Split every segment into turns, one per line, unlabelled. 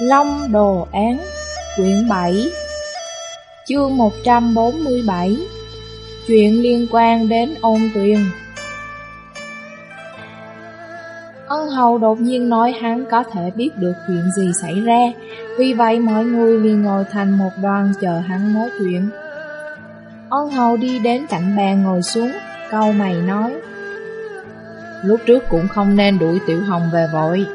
Long Đồ Án, Quyển 7 Chương 147 Chuyện liên quan đến ôn tuyền Ân hầu đột nhiên nói hắn có thể biết được chuyện gì xảy ra, Vì vậy mọi người liền ngồi thành một đoàn chờ hắn nói chuyện. Ân hầu đi đến cạnh bàn ngồi xuống Câu mày nói, Lúc trước cũng không nên đuổi Tiểu Hồng về vội.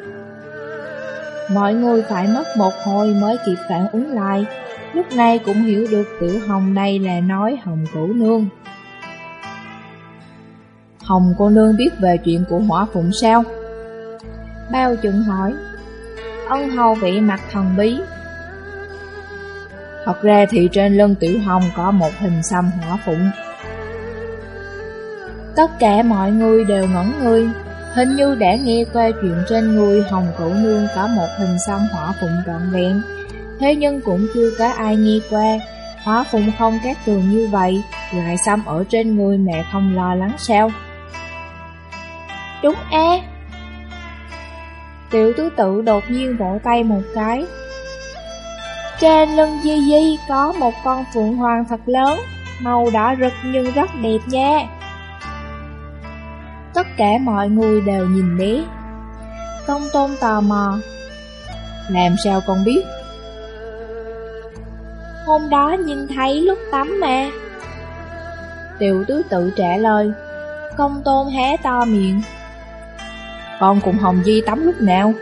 Mọi người phải mất một hồi mới kịp phản ứng lại. Lúc này cũng hiểu được Tiểu Hồng đây là nói Hồng cửu Nương. Hồng cô nương biết về chuyện của hỏa phụng sao? Bao chừng hỏi. Ân hầu vị mặt thần bí. Thật ra thì trên lưng Tiểu Hồng có một hình xăm hỏa phụng. Tất cả mọi người đều ngẩn người. Hình như đã nghe qua chuyện trên người Hồng Cửu Nương có một hình xăm hỏa phụng trọn vẹn. Thế nhưng cũng chưa có ai nghe qua. Hỏa phụng không cát tường như vậy Lại xăm ở trên người mẹ không lo lắng sao? Đúng e. Tiểu tứ tự đột nhiên vỗ tay một cái. Trên lưng Di Di có một con phượng hoàng thật lớn Màu đỏ rực nhưng rất đẹp nha Tất cả mọi người đều nhìn bé. Công tôn tò mò. Làm sao con biết? Hôm đó nhìn thấy lúc tắm mà. Tiểu tứ tự trả lời. Công tôn hé to miệng. Con cùng Hồng Di tắm lúc nào?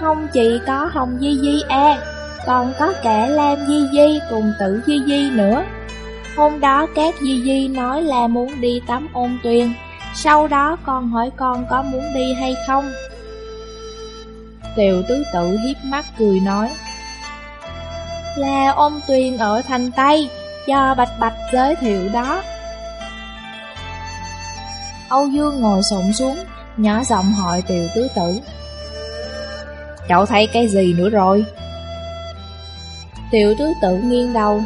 Không chỉ có Hồng Di Di à Còn có cả Lam Di Di cùng tử Di Di nữa. Hôm đó các Di Di nói là muốn đi tắm ôn tuyền. Sau đó con hỏi con có muốn đi hay không? Tiểu tứ tự hiếp mắt cười nói, Là ôn tuyền ở thành Tây, Do Bạch Bạch giới thiệu đó. Âu Dương ngồi sụn xuống, Nhỏ giọng hỏi tiểu tứ tử Cậu thấy cái gì nữa rồi? Tiểu tứ tử nghiêng đầu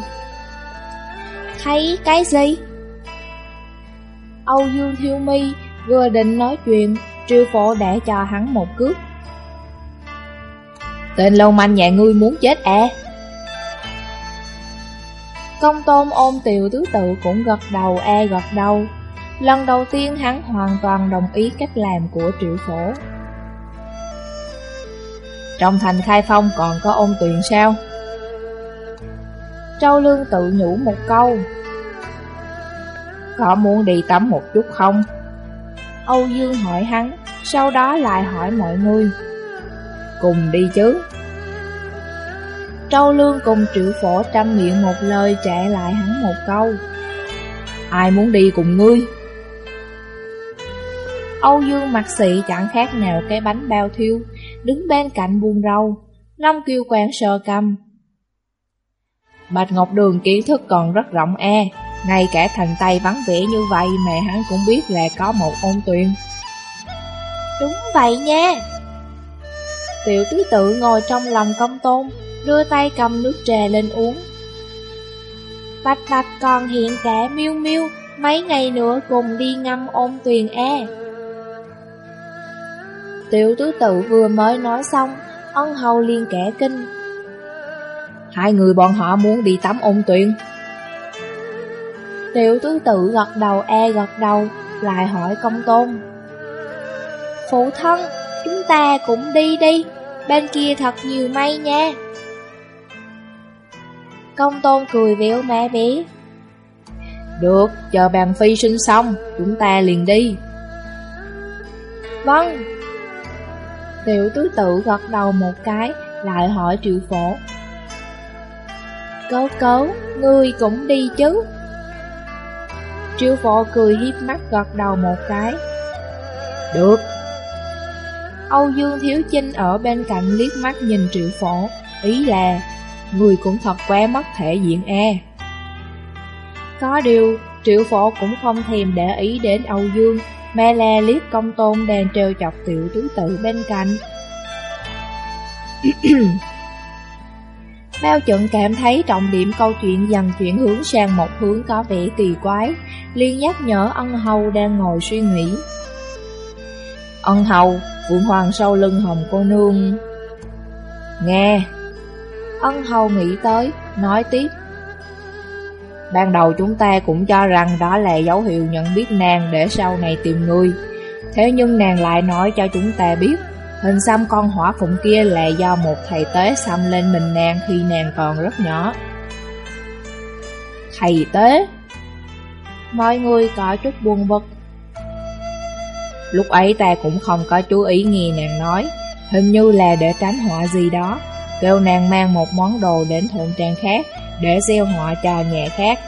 Thấy cái gì? Âu Dương Thiêu Mi vừa định nói chuyện, triều phổ đã cho hắn một cước. Tên lâu manh nhà ngươi muốn chết à? Công tôn ôm tiểu tứ tự cũng gật đầu e gật đầu. Lần đầu tiên hắn hoàn toàn đồng ý cách làm của triệu phổ. Trong thành khai phong còn có ôn tuyền sao? Châu Lương tự nhủ một câu. Có muốn đi tắm một chút không? Âu Dương hỏi hắn, Sau đó lại hỏi mọi người. Cùng đi chứ. Châu Lương cùng triệu phổ trăm miệng một lời chạy lại hắn một câu. Ai muốn đi cùng ngươi? Âu Dương mặt xị chẳng khác nào cái bánh bao thiêu, Đứng bên cạnh buông rau Long kiêu quan sờ cầm. Bạch Ngọc Đường kiến thức còn rất rộng e. Ngay cả thành Tây vắng vẻ như vậy Mẹ hắn cũng biết là có một ôn tuyền Đúng vậy nha. Tiểu tứ tự ngồi trong lòng công tôn Đưa tay cầm nước trà lên uống. Bạch bạch còn hiện cả miêu miêu Mấy ngày nữa cùng đi ngâm ôn tuyền e. Tiểu tứ tự vừa mới nói xong Ân hầu liên kẻ kinh Hai người bọn họ muốn đi tắm ôn tuyển. Tiểu tứ tự gật đầu e gật đầu Lại hỏi công tôn. Phụ thân Chúng ta cũng đi đi Bên kia thật nhiều mây nha. Công tôn cười véo mẹ bé Được, chờ bàn phi sinh xong Chúng ta liền đi. Vâng. Tiểu tứ tự gật đầu một cái Lại hỏi triệu phổ. Cấu cấu, ngươi cũng đi chứ. Triệu phổ cười hiếp mắt gật đầu một cái. Được. Âu Dương Thiếu Chinh ở bên cạnh liếc mắt nhìn triệu phổ Ý là Người cũng thật quá mất thể diện e. Có điều Triệu phổ cũng không thèm để ý đến Âu Dương Mà là liếc công tôn đang trêu chọc tiểu tứ tự bên cạnh Bao trận cảm thấy trọng điểm câu chuyện dần chuyển hướng sang một hướng có vẻ kỳ quái, liên nhắc nhở ân hầu đang ngồi suy nghĩ. Ân hầu, vượng hoàng sau lưng hồng cô nương, Nghe. Ân hầu nghĩ tới, nói tiếp. Ban đầu chúng ta cũng cho rằng đó là dấu hiệu nhận biết nàng để sau này tìm người. Thế nhưng nàng lại nói cho chúng ta biết. Hình xăm con hỏa phụng kia là do một thầy tế xăm lên mình nàng khi nàng còn rất nhỏ. Thầy tế? Mọi người có chút buồn bực. Lúc ấy ta cũng không có chú ý nghe nàng nói. Hình như là để tránh họa gì đó, Kêu nàng mang một món đồ đến thượng trang khác Để gieo họa cho nhà khác.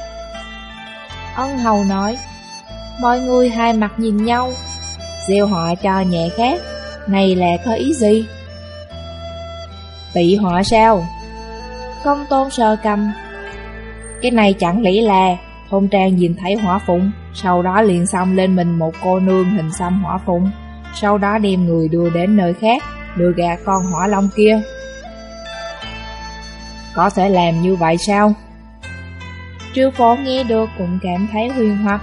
Ân hầu nói, Mọi người hai mặt nhìn nhau, Gieo họa cho nhà khác. Này là có ý gì? Tị họa sao? Công tôn sơ cầm. Cái này chẳng lẽ là Thôn trang nhìn thấy hỏa phụng, Sau đó liền xăm lên mình một cô nương hình xăm hỏa phụng, Sau đó đem người đưa đến nơi khác, Đưa gà con hỏa long kia. Có thể làm như vậy sao? Trư phổ nghe được cũng cảm thấy huyền hoặc.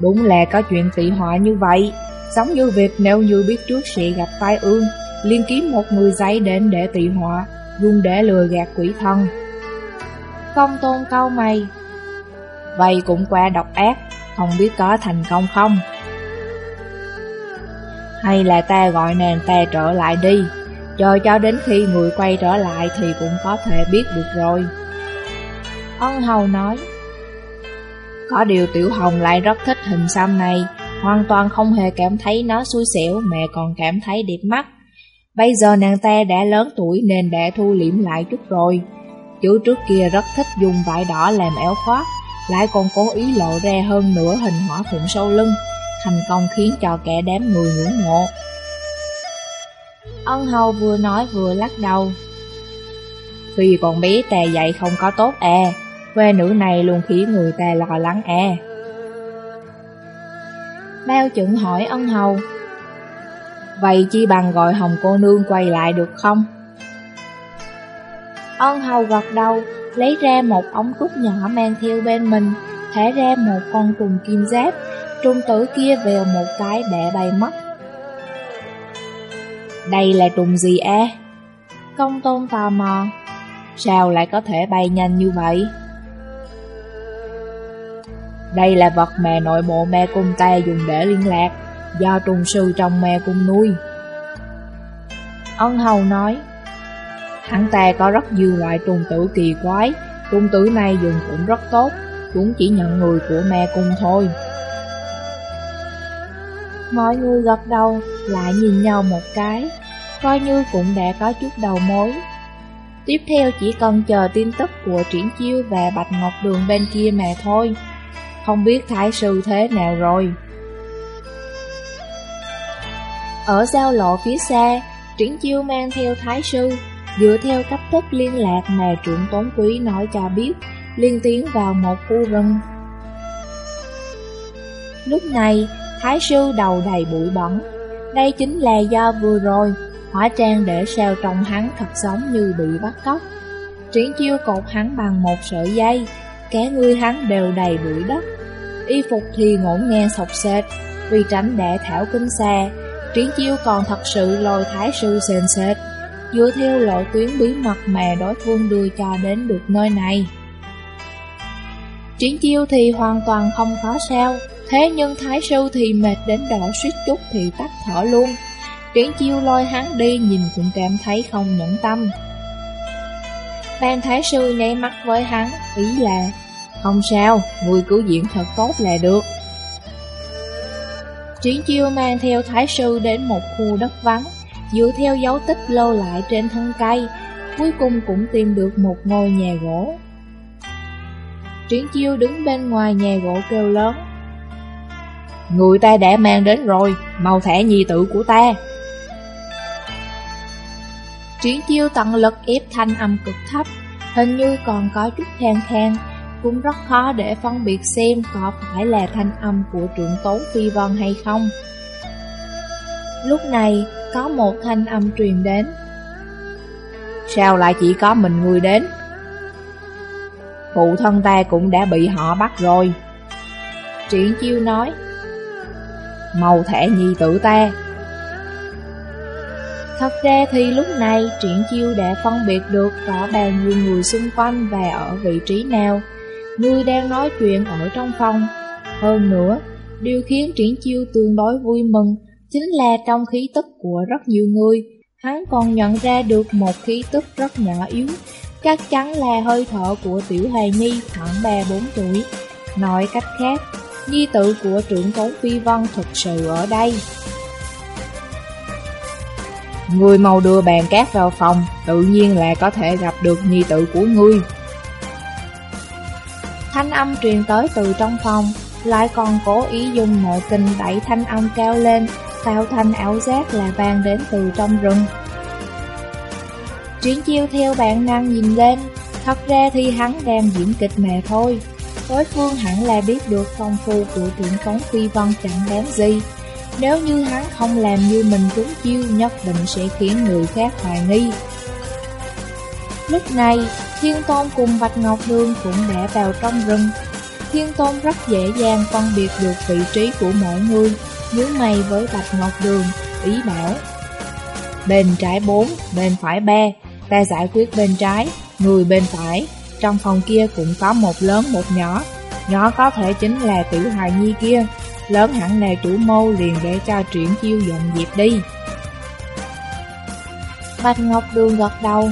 Đúng là có chuyện tị họa như vậy. Giống như việc nếu như biết trước sẽ gặp tai ương Liên kiếm một người giấy đến để tị họa, Dùng để lừa gạt quỷ thần Công tôn câu mày, Vậy cũng qua độc ác, Không biết có thành công không? Hay là ta gọi nàng ta trở lại đi, Chờ cho đến khi người quay trở lại Thì cũng có thể biết được rồi. Ân hầu nói, Có điều tiểu hồng lại rất thích hình xăm này Hoàn toàn không hề cảm thấy nó xui xẻo Mẹ còn cảm thấy đẹp mắt. Bây giờ nàng ta đã lớn tuổi Nên đã thu liễm lại chút rồi. Chú trước kia rất thích dùng vải đỏ làm áo khoác, Lại còn cố ý lộ ra hơn nửa hình hỏa phụng sâu lưng, Thành công khiến cho kẻ đám người ngưỡng mộ. Ân hầu vừa nói vừa lắc đầu. Khi còn bé tè dạy không có tốt à Quê nữ này luôn khiến người ta lo lắng à. Bao chuẩn hỏi ân hầu Vậy chi bằng gọi hồng cô nương quay lại được không? Ân hầu gật đầu, lấy ra một ống trúc nhỏ mang theo bên mình, thả ra một con trùng kim giáp, trùng tử kia vèo một cái để bay mất. Đây là trùng gì e? Công tôn tò mò, sao lại có thể bay nhanh như vậy? Đây là vật mà nội bộ me cung ta dùng để liên lạc, do trùng sư trong me cung nuôi. Ân hầu nói, Hắn ta có rất nhiều loại trùng tử kỳ quái, trùng tử này dùng cũng rất tốt, chúng chỉ nhận người của mẹ cung thôi. Mọi người gật đầu, lại nhìn nhau một cái, coi như cũng đã có chút đầu mối. Tiếp theo chỉ cần chờ tin tức của Triển Chiêu và Bạch Ngọc Đường bên kia mà thôi. Không biết Thái Sư thế nào rồi. Ở giao lộ phía xa, Triển Chiêu mang theo Thái Sư, Dựa theo cách thức liên lạc mà trưởng tốn quý nói cho biết, liên tiến vào một khu rừng. Lúc này, Thái sư đầu đầy bụi bẩn. Đây chính là do vừa rồi, hỏa trang để sao trong hắn thật giống như bị bắt cóc. Triển chiêu cột hắn bằng một sợi dây, cá người hắn đều đầy bụi đất. Y phục thì ngổn ngang sọc sệt, vì tránh để thảo kinh xa, triển chiêu còn thật sự lôi thái sư sền sệt dựa theo lộ tuyến bí mật mà đối phương đưa cho đến được nơi này. Triển chiêu thì hoàn toàn không có sao, thế nhưng thái sư thì mệt đến đỏ suýt chút thì tắt thở luôn. Triển chiêu lôi hắn đi nhìn cũng cảm thấy không nhẫn tâm. Ban thái sư nháy mắt với hắn, ý là Không sao, người cứu diện thật tốt là được. Triển chiêu mang theo thái sư đến một khu đất vắng, dựa theo dấu tích lâu lại trên thân cây, cuối cùng cũng tìm được một ngôi nhà gỗ. Triển chiêu đứng bên ngoài nhà gỗ kêu lớn. Người ta đã mang đến rồi, màu thẻ nhi tử của ta. Triển chiêu tận lực ép thanh âm cực thấp, hình như còn có chút than than, cũng rất khó để phân biệt xem có phải là thanh âm của trưởng tốn phi vân hay không. Lúc này, có một thanh âm truyền đến. Sao lại chỉ có mình người đến? Phụ thân ta cũng đã bị họ bắt rồi. Triển chiêu nói. Màu thẻ nhi tử ta. Thật ra thì lúc này Triển Chiêu đã phân biệt được có bao nhiêu người xung quanh và ở vị trí nào. Người đang nói chuyện ở trong phòng. Hơn nữa, điều khiến Triển Chiêu tương đối vui mừng chính là trong khí tức của rất nhiều người. Hắn còn nhận ra được một khí tức rất nhỏ yếu, chắc chắn là hơi thở của Tiểu Hài Nhi khoảng 3-4 tuổi. Nói cách khác, nhi tự của trưởng tốn phi Văn thực sự ở đây. Người mau đưa bàn cát vào phòng, tự nhiên là có thể gặp được nhi tự của ngươi. Thanh âm truyền tới từ trong phòng, lại còn cố ý dùng nội kinh đẩy thanh âm cao lên, tạo thành ảo giác là vang đến từ trong rừng. Triển chiêu theo bạn năng nhìn lên, thật ra thì hắn đang diễn kịch mẹ thôi. Đối phương hẳn là biết được phong phu của trưởng cống phi vân chẳng đáng gì. Nếu như hắn không làm như mình trúng chiêu nhất định sẽ khiến người khác hoài nghi. Lúc này, Thiên Tôn cùng Bạch Ngọc Đường cũng đã vào trong rừng. Thiên Tôn rất dễ dàng phân biệt được vị trí của mỗi người, nhớ mày với Bạch Ngọc Đường, ý bảo. Bên trái 4, bên phải 3, ta giải quyết bên trái, người bên phải. Trong phòng kia cũng có một lớn một nhỏ, nhỏ có thể chính là tiểu hài nhi kia, lớn hẳn này chủ mâu liền để cho triển chiêu dọn dẹp đi. Bạch Ngọc Đường gật đầu.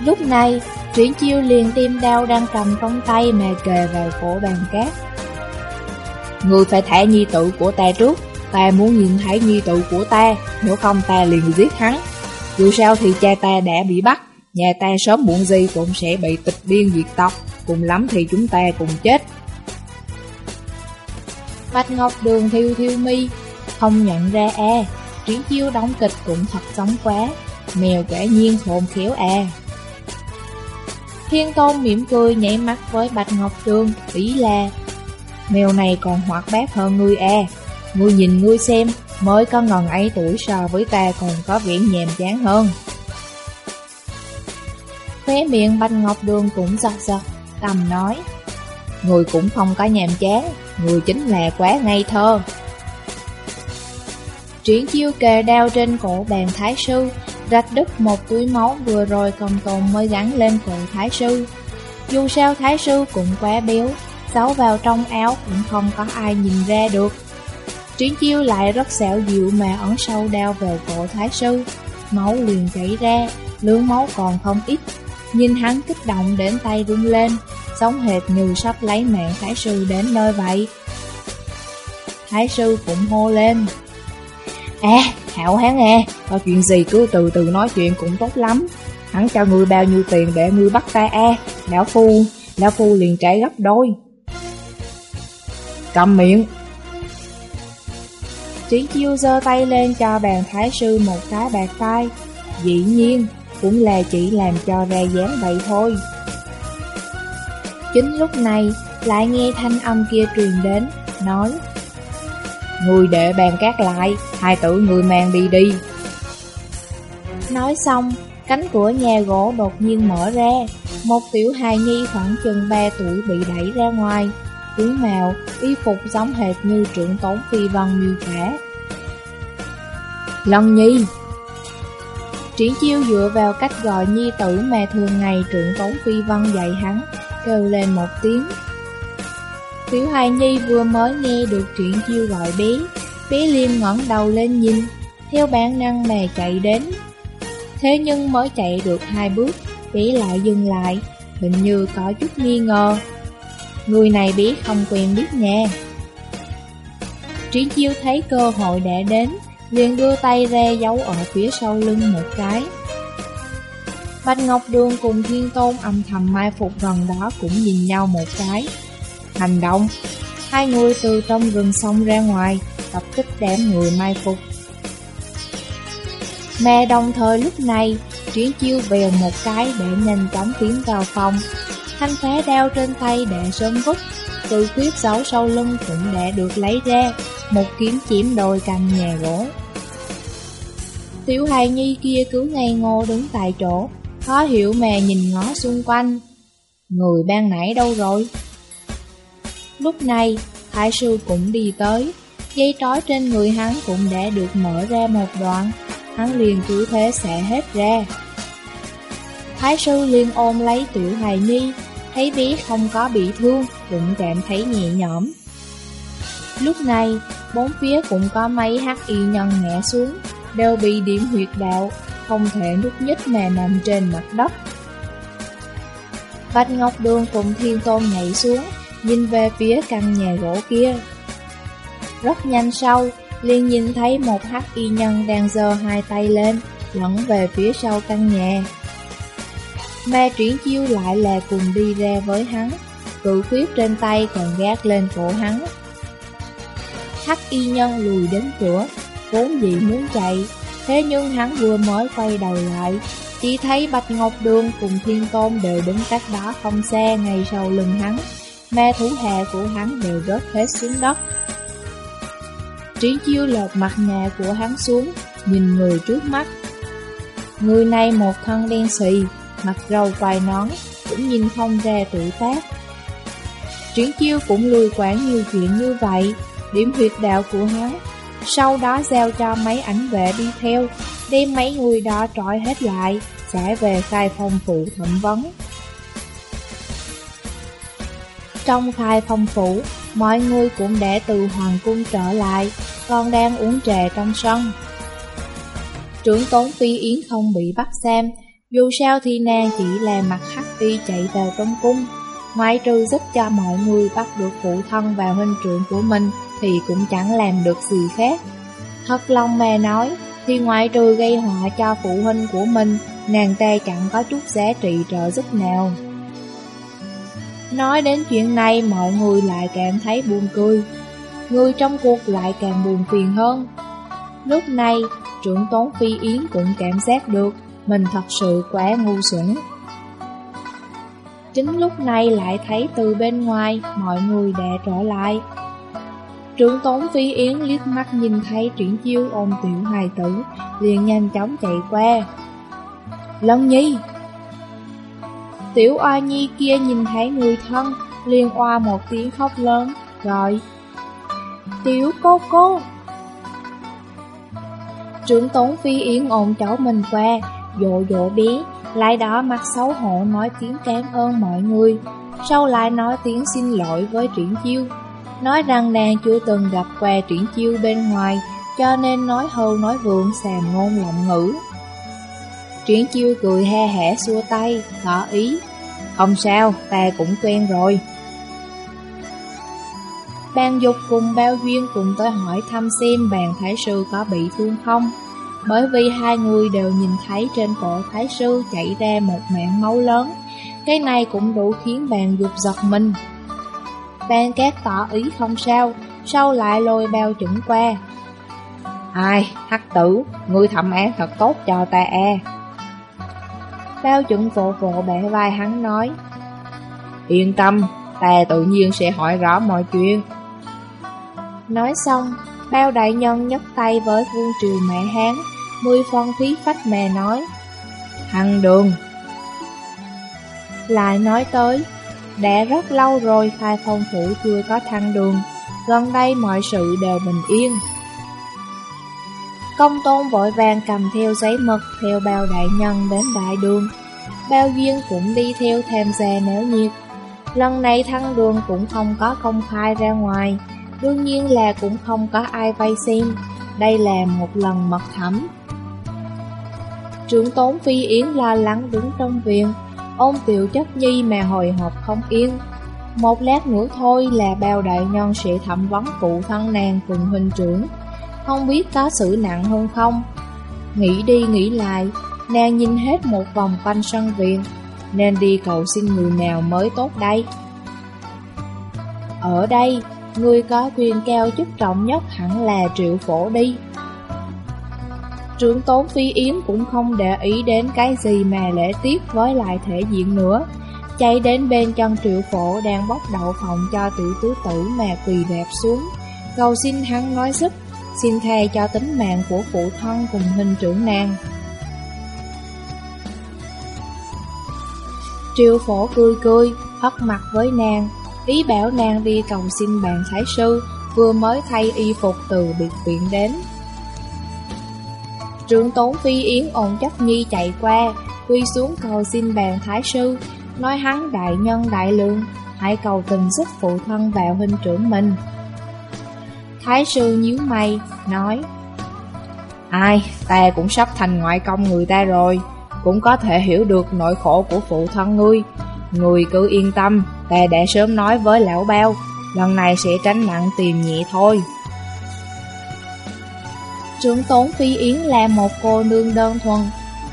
Lúc này, triển chiêu liền tim đau đang cầm trong tay mà kề vào cổ bàn cát. Người phải thả nhi tự của ta trước, ta muốn nhìn thấy nhi tự của ta, nếu không ta liền giết hắn. Dù sao thì cha ta đã bị bắt, nhà ta sớm muộn gì cũng sẽ bị tịch biên diệt tộc, cùng lắm thì chúng ta cùng chết. Bạch Ngọc Đường thiêu thiêu mi, không nhận ra e, triển chiêu đóng kịch cũng thật sống quá, mèo kẻ nhiên hồn khéo e. Thiên Tôn mỉm cười nhảy mắt với Bạch Ngọc Đường, ý là Mèo này còn hoạt bát hơn ngươi e, ngươi nhìn ngươi xem, mới có ngần ấy tuổi so với ta còn có vẻ nhàm chán hơn. Khóe miệng Bạch Ngọc Đường cũng giật giật, tầm nói Người cũng không có nhàm chán, người chính là quá ngây thơ. Triển chiêu kề đeo trên cổ bàn thái sư, rạch đứt một túi máu vừa rồi cầm tồn mới gắn lên cổ thái sư. Dù sao thái sư cũng quá béo, giấu vào trong áo cũng không có ai nhìn ra được. Triển chiêu lại rất xẻo dịu mà ẩn sâu đeo vào cổ thái sư, máu liền chảy ra, lượng máu còn không ít. Nhìn hắn kích động đến tay run lên, sống hệt như sắp lấy mạng Thái sư đến nơi vậy. Thái sư cũng hô lên. À, hảo hán à, có chuyện gì cứ từ từ nói chuyện cũng tốt lắm. Hắn cho ngươi bao nhiêu tiền để ngươi bắt ta a Lão Phu, Lão Phu liền trả gấp đôi. Cầm miệng. trí chiêu giơ tay lên cho bàn thái sư một cái bạc tay. Dĩ nhiên, cũng là chỉ làm cho ra dáng vậy thôi. Chính lúc này, lại nghe thanh âm kia truyền đến, nói Người để bàn cát lại, hai tử người mang đi đi. Nói xong, cánh cửa nhà gỗ đột nhiên mở ra, một tiểu hài nhi khoảng chừng 3 tuổi bị đẩy ra ngoài, tướng mạo y phục giống hệt như trưởng tốn phi văn miêu tả. long nhi Triển chiêu dựa vào cách gọi nhi tử mà thường ngày trưởng tống phi Văn dạy hắn, kêu lên một tiếng. Tiểu hài nhi vừa mới nghe được triển chiêu gọi bé, bé liêm ngẩng đầu lên nhìn, theo bản năng mà chạy đến. Thế nhưng mới chạy được hai bước, bé lại dừng lại, hình như có chút nghi ngờ. Người này bé không quen biết nha. Triển chiêu thấy cơ hội đã đến, liền đưa tay ra giấu ở phía sau lưng một cái. Bạch Ngọc Đường cùng Thiên Tôn âm thầm mai phục gần đó cũng nhìn nhau một cái. Hành động, hai người từ trong rừng sông ra ngoài, tập kích đám người mai phục. Mẹ đồng thời lúc này, chuyển chiêu về một cái để nhanh chóng tiến vào phòng. Thanh phá đao trên tay để sớm vứt, từ quyết giấu sau lưng cũng đã được lấy ra, một kiếm chiếm đôi cành nhà gỗ. Tiểu hài nhi kia cứ ngây ngô đứng tại chỗ, khó hiểu mè nhìn ngó xung quanh. Người ban nãy đâu rồi? Lúc này, Thái sư cũng đi tới, Dây trói trên người hắn cũng đã được mở ra một đoạn Hắn liền cứ thế xẻ hết ra Thái sư liền ôm lấy tiểu hài nhi Thấy bé không có bị thương Cũng cảm thấy nhẹ nhõm Lúc này Bốn phía cũng có mấy hắc y nhân ngã xuống, Đều bị điểm huyệt đạo, Không thể nút nhích mà nằm trên mặt đất. Bạch Ngọc Đường cùng Thiên Tôn nhảy xuống, Nhìn về phía căn nhà gỗ kia. Rất nhanh sau, liền nhìn thấy một hắc y nhân đang giơ hai tay lên, Lẫn về phía sau căn nhà. Ma triển chiêu lại là cùng đi ra với hắn, Cự khuyết trên tay còn gác lên cổ hắn. Hắc y nhân lùi đến cửa. Vốn dĩ muốn chạy, Thế nhưng hắn vừa mới quay đầu lại, Chỉ thấy Bạch Ngọc Đường cùng Thiên Tôn đều đứng cách đó không xa ngay sau lưng hắn. Ma thú hệ của hắn đều rớt hết xuống đất. Trí chiêu lột mặt nạ của hắn xuống, Nhìn người trước mắt. Người này một thân đen xì, Mặt râu quai nón, Cũng nhìn không ra tự tác. Triển chiêu cũng lùi quản nhiều chuyện như vậy Điểm huyệt đạo của hắn Sau đó giao cho mấy ảnh vệ đi theo, Đem mấy người đó trói hết lại Sẽ về khai phong phụ thẩm vấn. Trong khai phong phủ, Mọi người cũng để từ hoàng cung trở lại, Còn đang uống trà trong sân. Trưởng tốn phi yến không bị bắt xem, Dù sao thì nàng chỉ là mặt hắc y chạy vào trong cung. Ngoại trừ giúp cho mọi người bắt được phụ thân và huynh trưởng của mình thì cũng chẳng làm được gì khác. Thất Long mẹ nói, Thì ngoại trừ gây họa cho phụ huynh của mình, Nàng ta chẳng có chút giá trị trợ giúp nào. Nói đến chuyện này, mọi người lại cảm thấy buồn cười. Người trong cuộc lại càng buồn phiền hơn. Lúc này, trưởng tốn phi yến cũng cảm giác được Mình thật sự quá ngu xuẩn. Chính lúc này lại thấy từ bên ngoài mọi người đã trở lại. Trưởng tốn phi yến liếc mắt nhìn thấy triển chiêu ôm tiểu hài tử Liền nhanh chóng chạy qua. Long nhi! Tiểu oa nhi kia nhìn thấy người thân, liền oa một tiếng khóc lớn, gọi Tiểu cô cô! Trưởng tốn phi yến ôm cháu mình qua, dỗ dỗ bé, lại đó mặt xấu hổ nói tiếng cảm ơn mọi người, sau lại nói tiếng xin lỗi với triển chiêu, nói rằng nàng chưa từng gặp què triển chiêu bên ngoài, cho nên nói hâu nói vượng sàm ngôn lộng ngữ. Triển chiêu cười he hẻ xua tay, tỏ ý. Không sao, ta cũng quen rồi. Ban dục cùng bao duyên cùng tới hỏi thăm xem bàn thái sư có bị thương không. Bởi vì hai người đều nhìn thấy trên cổ thái sư chảy ra một mạng máu lớn. Cái này cũng đủ khiến bàn dục giật mình. Ban cát tỏ ý không sao, sau lại lôi bao chuẩn qua. Ai, hắc tử, ngươi thẩm án thật tốt cho ta e. Bao chuẩn vỗ vỗ bẻ vai hắn nói Yên tâm, ta tự nhiên sẽ hỏi rõ mọi chuyện Nói xong, bao đại nhân nhấc tay với vương triều mẹ Hán Mười phân khí phách mè nói Thằng đường Lại nói tới đã rất lâu rồi khai phong phủ chưa có thăng đường Gần đây mọi sự đều bình yên Công tôn vội vàng cầm theo giấy mực theo bao đại nhân đến đại đường. Bao duyên cũng đi theo tham gia náo nhiệt. Lần này thăng đường cũng không có công khai ra ngoài, đương nhiên là cũng không có ai vay xem. Đây là một lần mật thẩm. Trưởng tốn Phi Yến lo lắng đứng trong viện, Ông tiểu chất nhi mà hồi hộp không yên. Một lát nữa thôi là bao đại nhân sẽ thẩm vấn phụ thân nàng cùng huynh trưởng không biết có sự nặng hơn không. Nghĩ đi nghĩ lại, nàng nhìn hết một vòng quanh sân viện, nên đi cầu xin người nào mới tốt đây. Ở đây, người có quyền cao chức trọng nhất hẳn là triệu phổ đi. Trưởng tốn phi yếm cũng không để ý đến cái gì mà lễ tiết với lại thể diện nữa. Chạy đến bên chân triệu phổ đang bóc đậu phòng cho tiểu tứ tử mà quỳ đẹp xuống. Cầu xin hắn nói giúp xin thề cho tính mạng của phụ thân cùng hình trưởng nàng. Triệu phổ cười cười, hất mặt với nàng, ý bảo nàng đi cầu xin bạn thái sư, vừa mới thay y phục từ biệt viện đến. Trưởng tốn phi yến ổn chấp nhi chạy qua, quy xuống cầu xin bàn thái sư, nói hắn đại nhân đại lượng, hãy cầu tình giúp phụ thân vào huynh trưởng mình. Thái sư nhíu mày, nói Ai, ta cũng sắp thành ngoại công người ta rồi Cũng có thể hiểu được nỗi khổ của phụ thân ngươi. Người cứ yên tâm, ta đã sớm nói với lão bao Lần này sẽ tránh nặng tìm nhẹ thôi. Trưởng tốn Phi Yến là một cô nương đơn thuần.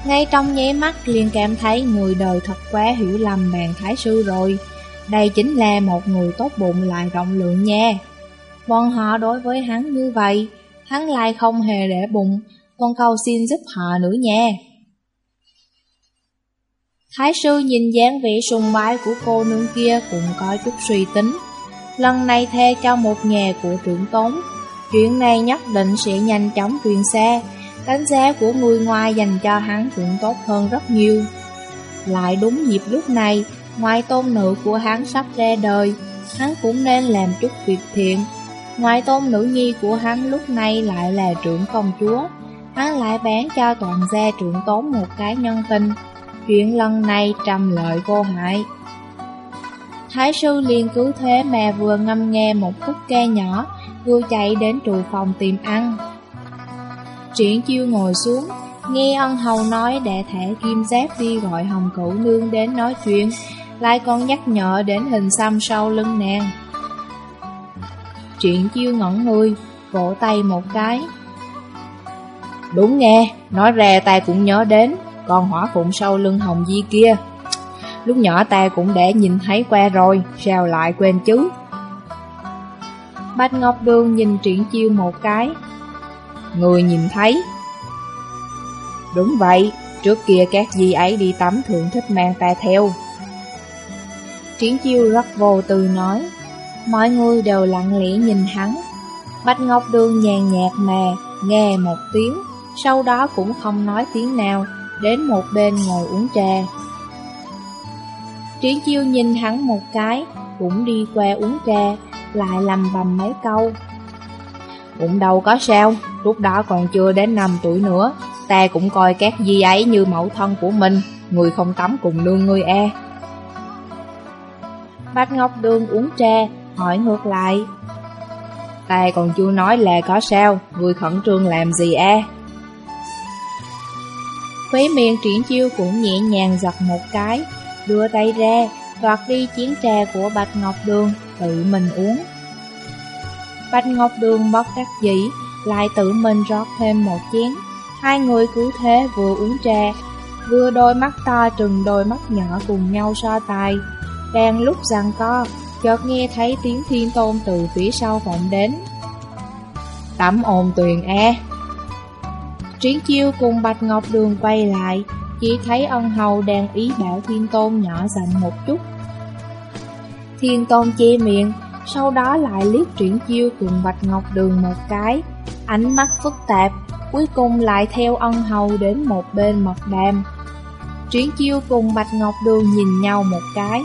Ngay trong nháy mắt liền cảm thấy người đời thật quá hiểu lầm bàn thái sư rồi. Đây chính là một người tốt bụng lại rộng lượng nha. Bọn họ đối với hắn như vậy, Hắn lại không hề để bụng. Con cầu xin giúp họ nữa nha. Thái sư nhìn dáng vẻ sùng bái của cô nương kia cũng có chút suy tính. Lần này thê cho một nhà của trưởng tốn Chuyện này nhất định sẽ nhanh chóng truyền xe. Đánh giá của người ngoài dành cho hắn cũng tốt hơn rất nhiều. Lại đúng dịp lúc này Ngoài tôn nữ của hắn sắp ra đời. Hắn cũng nên làm chút việc thiện. Ngoài tôn nữ nhi của hắn lúc này lại là trưởng công chúa. Hắn lại bán cho toàn gia trưởng tốn một cái nhân tình. Chuyện lần này trầm lợi vô hại. Thái sư liền cứ thế mà vừa ngâm nghe một khúc ca nhỏ. Vừa chạy đến trụ phòng tìm ăn. Triển chiêu ngồi xuống, Nghe ân hầu nói để thẻ kim giáp đi gọi hồng cửu nương đến nói chuyện, Lại còn nhắc nhở đến hình xăm sau lưng nàng. Triển chiêu ngẩn người, Vỗ tay một cái. Đúng nghe, Nói ra ta cũng nhớ đến, Còn hỏa phụng sau lưng hồng di kia. Lúc nhỏ ta cũng để nhìn thấy qua rồi, Sao lại quên chứ? Bạch Ngọc Đường nhìn Triển Chiêu một cái. Người nhìn thấy. Đúng vậy, Trước kia các dì ấy đi tắm thường thích mang ta theo. Triển Chiêu rất vô tư nói, Mọi người đều lặng lẽ nhìn hắn. Bạch Ngọc Đường nhàn nhạt mà, Nghe một tiếng, Sau đó cũng không nói tiếng nào, Đến một bên ngồi uống trà. Triển chiêu nhìn hắn một cái, Cũng đi qua uống trà lại lầm bầm mấy câu Cũng đâu có sao Lúc đó còn chưa đến 5 tuổi nữa Ta cũng coi các di ấy như mẫu thân của mình Người không tắm cùng nương ngươi e Bạch Ngọc Đường uống trà hỏi ngược lại. Ta còn chưa nói là có sao, người khẩn trương làm gì e? Khóe miệng triển chiêu cũng nhẹ nhàng giật một cái, đưa tay ra, đoạt đi chiến trà của Bạch Ngọc Đường, tự mình uống. Bạch Ngọc Đường bất đắc dĩ, lại tự mình rót thêm một chén. Hai người cứ thế vừa uống trà, vừa đôi mắt to trừng đôi mắt nhỏ cùng nhau so tài. Đang lúc giằng co, chợt nghe thấy tiếng thiên tôn từ phía sau vọng đến. Tẩm ồn tuyền e Triển chiêu cùng Bạch Ngọc Đường quay lại, chỉ thấy ân hầu đang ý bảo thiên tôn nhỏ giọng một chút. Thiên tôn che miệng, sau đó lại liếc triển chiêu cùng Bạch Ngọc Đường một cái, ánh mắt phức tạp, cuối cùng lại theo ân hầu đến một bên mật đàm. Triển chiêu cùng Bạch Ngọc Đường nhìn nhau một cái,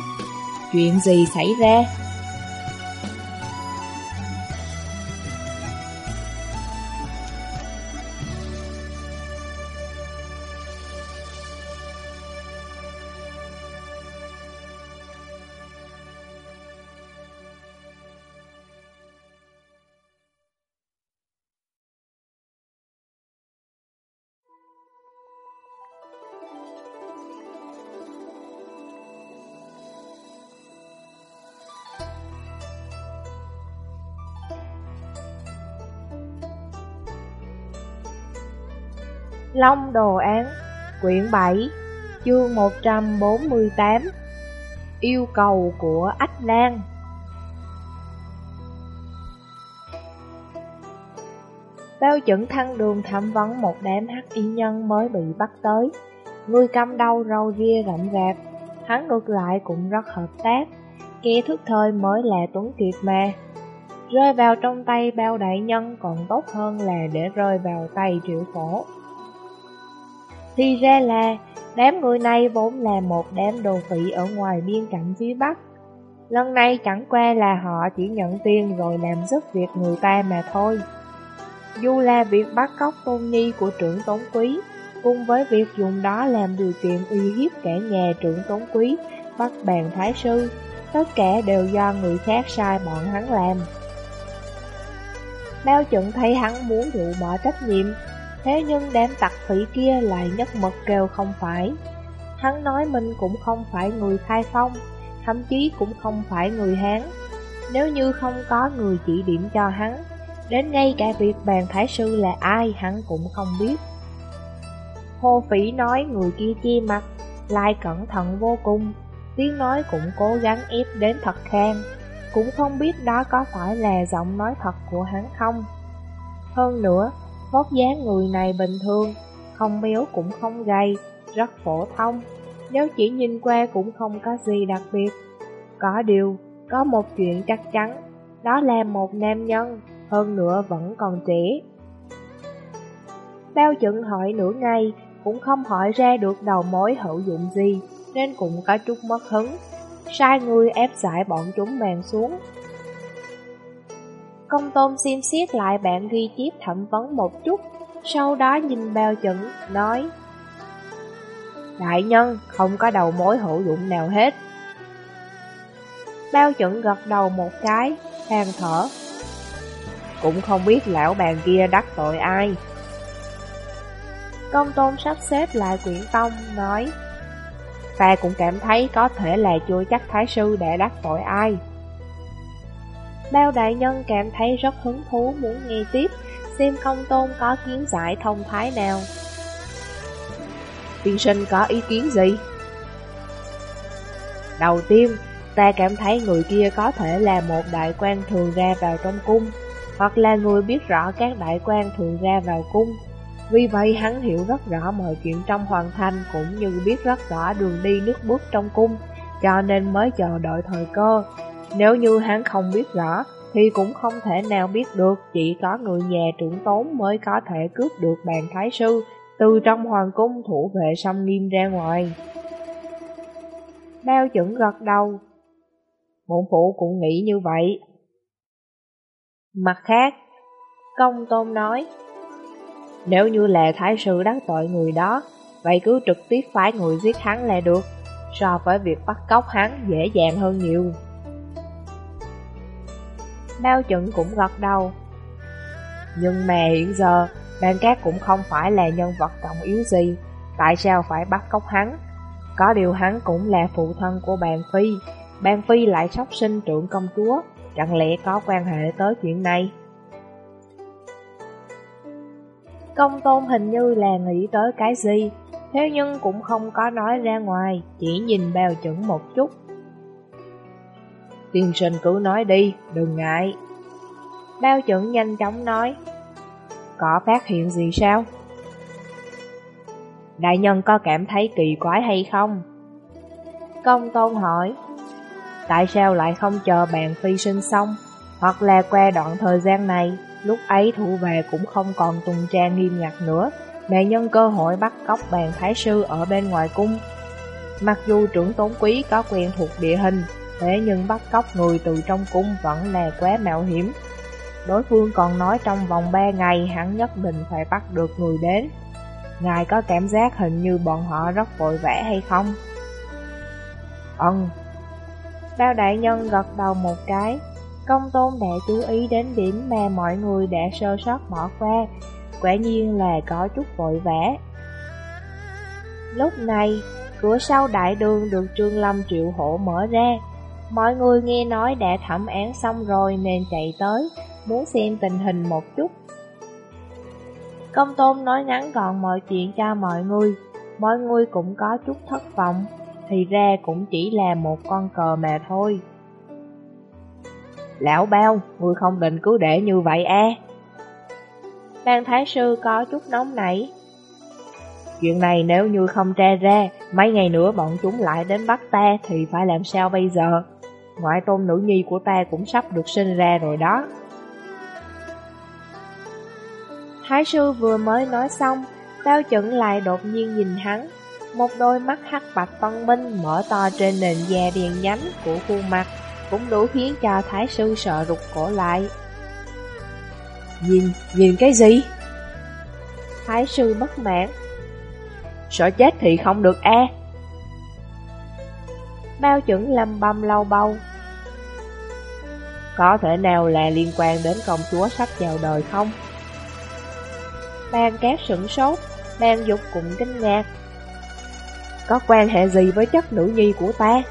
Chuyện gì xảy ra? Long Đồ Án, Quyển 7 Chương 148 Yêu cầu của Ách Lan. Bao chuẩn thăng đường thẩm vấn một đám hắc y nhân mới bị bắt tới. Người cầm đầu râu ria rậm rạp, Hắn ngược lại cũng rất hợp tác. Kẻ thức thời mới là Tuấn Kiệt mà. Rơi vào trong tay bao đại nhân còn tốt hơn là để rơi vào tay triệu phổ thì ra là đám người này vốn là một đám đồ phỉ ở ngoài biên cảnh phía Bắc. Lần này chẳng qua là họ chỉ nhận tiền rồi làm giúp việc người ta mà thôi. Dù là việc bắt cóc tôn nhi của trưởng tống quý, cùng với việc dùng đó làm điều kiện uy hiếp cả nhà trưởng tống quý, bắt bàn thái sư, tất cả đều do người khác sai bọn hắn làm. Bao chuẩn thấy hắn muốn dụ bỏ trách nhiệm, thế nhưng đám tặc phỉ kia lại nhất mực kêu không phải. Hắn nói mình cũng không phải người khai phong, thậm chí cũng không phải người Hán. Nếu như không có người chỉ điểm cho hắn, đến ngay cả việc bàn thái sư là ai hắn cũng không biết. Hồ Phỉ nói người kia che mặt, lại cẩn thận vô cùng, tiếng nói cũng cố gắng ép đến thật khang, cũng không biết đó có phải là giọng nói thật của hắn không. Hơn nữa, vóc dáng người này bình thường, không béo cũng không gầy, rất phổ thông, nếu chỉ nhìn qua cũng không có gì đặc biệt. Có điều, có một chuyện chắc chắn, đó là một nam nhân, hơn nữa vẫn còn trẻ. Bao trận hỏi nửa ngày, cũng không hỏi ra được đầu mối hữu dụng gì, nên cũng có chút mất hứng. Sai người ép giải bọn chúng bàn xuống. Công tôn xem xét lại bạn ghi chép thẩm vấn một chút, sau đó nhìn bao chuẩn, nói Đại nhân, không có đầu mối hữu dụng nào hết. Bao chuẩn gật đầu một cái, than thở. Cũng không biết lão bàn kia đắc tội ai. Công tôn sắp xếp lại quyển tông, nói Ta cũng cảm thấy có thể là chưa chắc Thái Sư đã đắc tội ai. Bao đại nhân cảm thấy rất hứng thú muốn nghe tiếp, xem công tôn có kiến giải thông thái nào. Tiên sinh có ý kiến gì? Đầu tiên, ta cảm thấy người kia có thể là một đại quan thường ra vào trong cung, hoặc là người biết rõ các đại quan thường ra vào cung. Vì vậy hắn hiểu rất rõ mọi chuyện trong hoàng thành cũng như biết rất rõ đường đi nước bước trong cung, cho nên mới chờ đợi thời cơ. Nếu như hắn không biết rõ, thì cũng không thể nào biết được chỉ có người nhà trưởng tốn mới có thể cướp được bàn thái sư từ trong hoàng cung thủ vệ sông nghiêm ra ngoài. Bao chuẩn gật đầu. Bổn phụ cũng nghĩ như vậy. Mặt khác, công tôn nói, nếu như là thái sư đắc tội người đó, vậy cứ trực tiếp phái người giết hắn là được, so với việc bắt cóc hắn dễ dàng hơn nhiều. Bao chuẩn cũng gật đầu. Nhưng mà hiện giờ, Đan Cát cũng không phải là nhân vật trọng yếu gì, tại sao phải bắt cóc hắn? Có điều hắn cũng là phụ thân của bàn Phi, bàn Phi lại sóc sinh trưởng công chúa, chẳng lẽ có quan hệ tới chuyện này? Công tôn hình như là nghĩ tới cái gì, thế nhưng cũng không có nói ra ngoài, chỉ nhìn bao chuẩn một chút. Tiên sinh cứ nói đi, đừng ngại. Bao chuẩn nhanh chóng nói, có phát hiện gì sao? Đại nhân có cảm thấy kỳ quái hay không? Công tôn hỏi, tại sao lại không chờ bạn phi sinh xong, hoặc là qua đoạn thời gian này, lúc ấy thủ về cũng không còn tuần tra nghiêm ngặt nữa, mà nhân cơ hội bắt cóc bàn thái sư ở bên ngoài cung. Mặc dù trưởng tốn quý có quen thuộc địa hình, thế nhưng bắt cóc người từ trong cung vẫn là quá mạo hiểm. Đối phương còn nói trong vòng 3 ngày hắn nhất định phải bắt được người đến. Ngài có cảm giác hình như bọn họ rất vội vã hay không? ân Bao đại nhân gật đầu một cái. Công tôn đã chú ý đến điểm mà mọi người đã sơ sót bỏ qua. Quả nhiên là có chút vội vã. Lúc này, cửa sau đại đường được Trương Lâm triệu hộ mở ra. Mọi người nghe nói đã thẩm án xong rồi nên chạy tới, muốn xem tình hình một chút. Công tôn nói ngắn gọn mọi chuyện cho mọi người, mọi người cũng có chút thất vọng, thì ra cũng chỉ là một con cờ mà thôi. Lão bao, người không định cứ để như vậy à? Ban thái sư có chút nóng nảy. Chuyện này nếu như không tra ra, mấy ngày nữa bọn chúng lại đến bắt ta thì phải làm sao bây giờ? Ngoại tôn nữ nhi của ta cũng sắp được sinh ra rồi đó. Thái sư vừa mới nói xong, Bao chuẩn lại đột nhiên nhìn hắn. Một đôi mắt hắc bạch phân minh mở to trên nền da đen nhánh của khuôn mặt, cũng đủ khiến cho Thái sư sợ rụt cổ lại. Nhìn, nhìn cái gì? Thái sư bất mãn. Sợ chết thì không được e. Bao chuẩn lầm bầm lâu bâu. Có thể nào là liên quan đến công chúa sắp chào đời không? Ban cát sửng sốt, ban dục cũng kinh ngạc. Có quan hệ gì với chất nữ nhi của ta?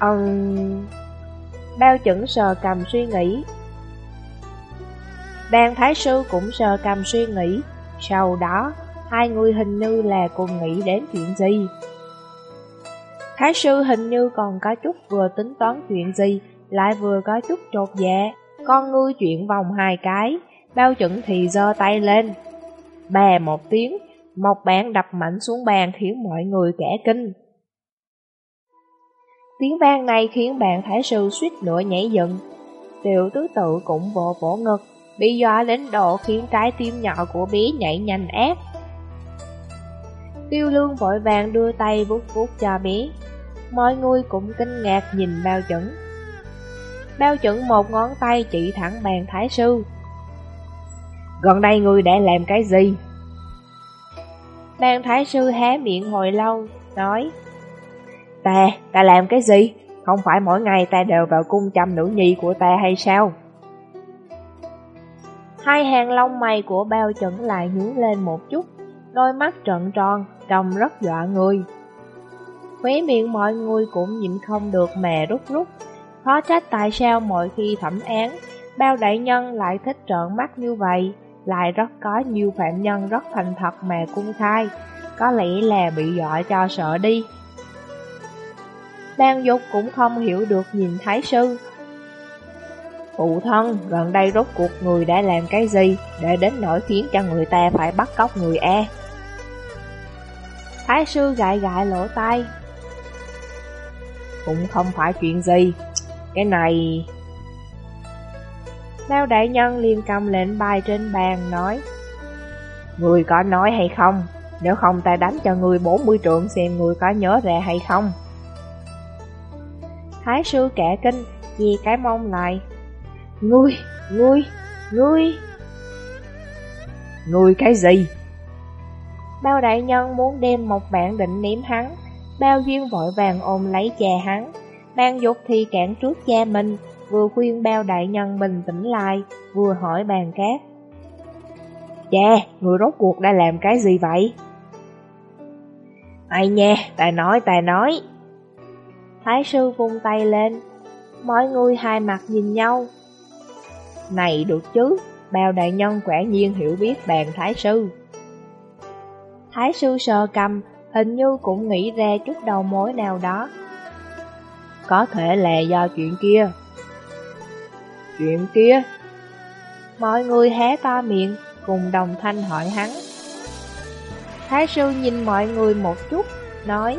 Ừm... Bao chuẩn sờ cầm suy nghĩ. Ban thái sư cũng sờ cầm suy nghĩ. Sau đó, hai người hình như là cùng nghĩ đến chuyện gì. Thái sư hình như còn có chút vừa tính toán chuyện gì, lại vừa có chút trột dạ. Con ngươi chuyện vòng hai cái, bao chuẩn thì giơ tay lên. Bè một tiếng, một bạn đập mạnh xuống bàn khiến mọi người kẻ kinh. Tiếng vang này khiến bạn thái sư suýt nữa nhảy dựng. Tiểu tứ tự cũng vỗ vỗ ngực, bị dọa đến độ khiến trái tim nhỏ của bé nhảy nhanh ép. Tiêu lương vội vàng đưa tay vuốt vuốt cho bé. Mọi người cũng kinh ngạc nhìn bao chuẩn. Bao chuẩn một ngón tay chỉ thẳng bàn thái sư. Gần đây người đã làm cái gì? Bàn thái sư hé miệng hồi lâu, nói Ta, ta làm cái gì? Không phải mỗi ngày ta đều vào cung chăm nữ nhi của ta hay sao? Hai hàng lông mày của bao chuẩn lại nhướng lên một chút, đôi mắt trợn tròn, trông rất dọa người. Khóe miệng mọi người cũng nhịn không được mè rút rút. Khó trách tại sao mỗi khi thẩm án, bao đại nhân lại thích trợn mắt như vậy, lại rất có nhiều phạm nhân rất thành thật mà cung khai. Có lẽ là bị dọa cho sợ đi. Đan dục cũng không hiểu được nhìn Thái Sư. Phụ thân, gần đây rốt cuộc người đã làm cái gì để đến nỗi khiến cho người ta phải bắt cóc người e? Thái Sư gãi gãi lỗ tai. Cũng không phải chuyện gì, cái này... Bao đại nhân liền cầm lệnh bài trên bàn nói Người có nói hay không? Nếu không ta đánh cho người 40 trượng xem người có nhớ ra hay không Thái sư kẻ kinh, vì cái mông lại. Ngươi, ngươi, ngươi. Ngươi cái gì? Bao đại nhân muốn đem một bản định ném hắn, bao duyên vội vàng ôm lấy chè hắn. Ban dục thì cản trước cha mình, vừa khuyên bao đại nhân bình tĩnh lại, vừa hỏi bàn cát. Cha, người rốt cuộc đã làm cái gì vậy? Ai nha, tài nói, tài nói. Thái sư vung tay lên, mọi người hai mặt nhìn nhau. Này được chứ, bao đại nhân quả nhiên hiểu biết bàn thái sư. Thái sư sờ cầm, hình như cũng nghĩ ra chút đầu mối nào đó. Có thể là do chuyện kia. Chuyện kia? Mọi người hé to miệng, cùng đồng thanh hỏi hắn. Thái sư nhìn mọi người một chút, nói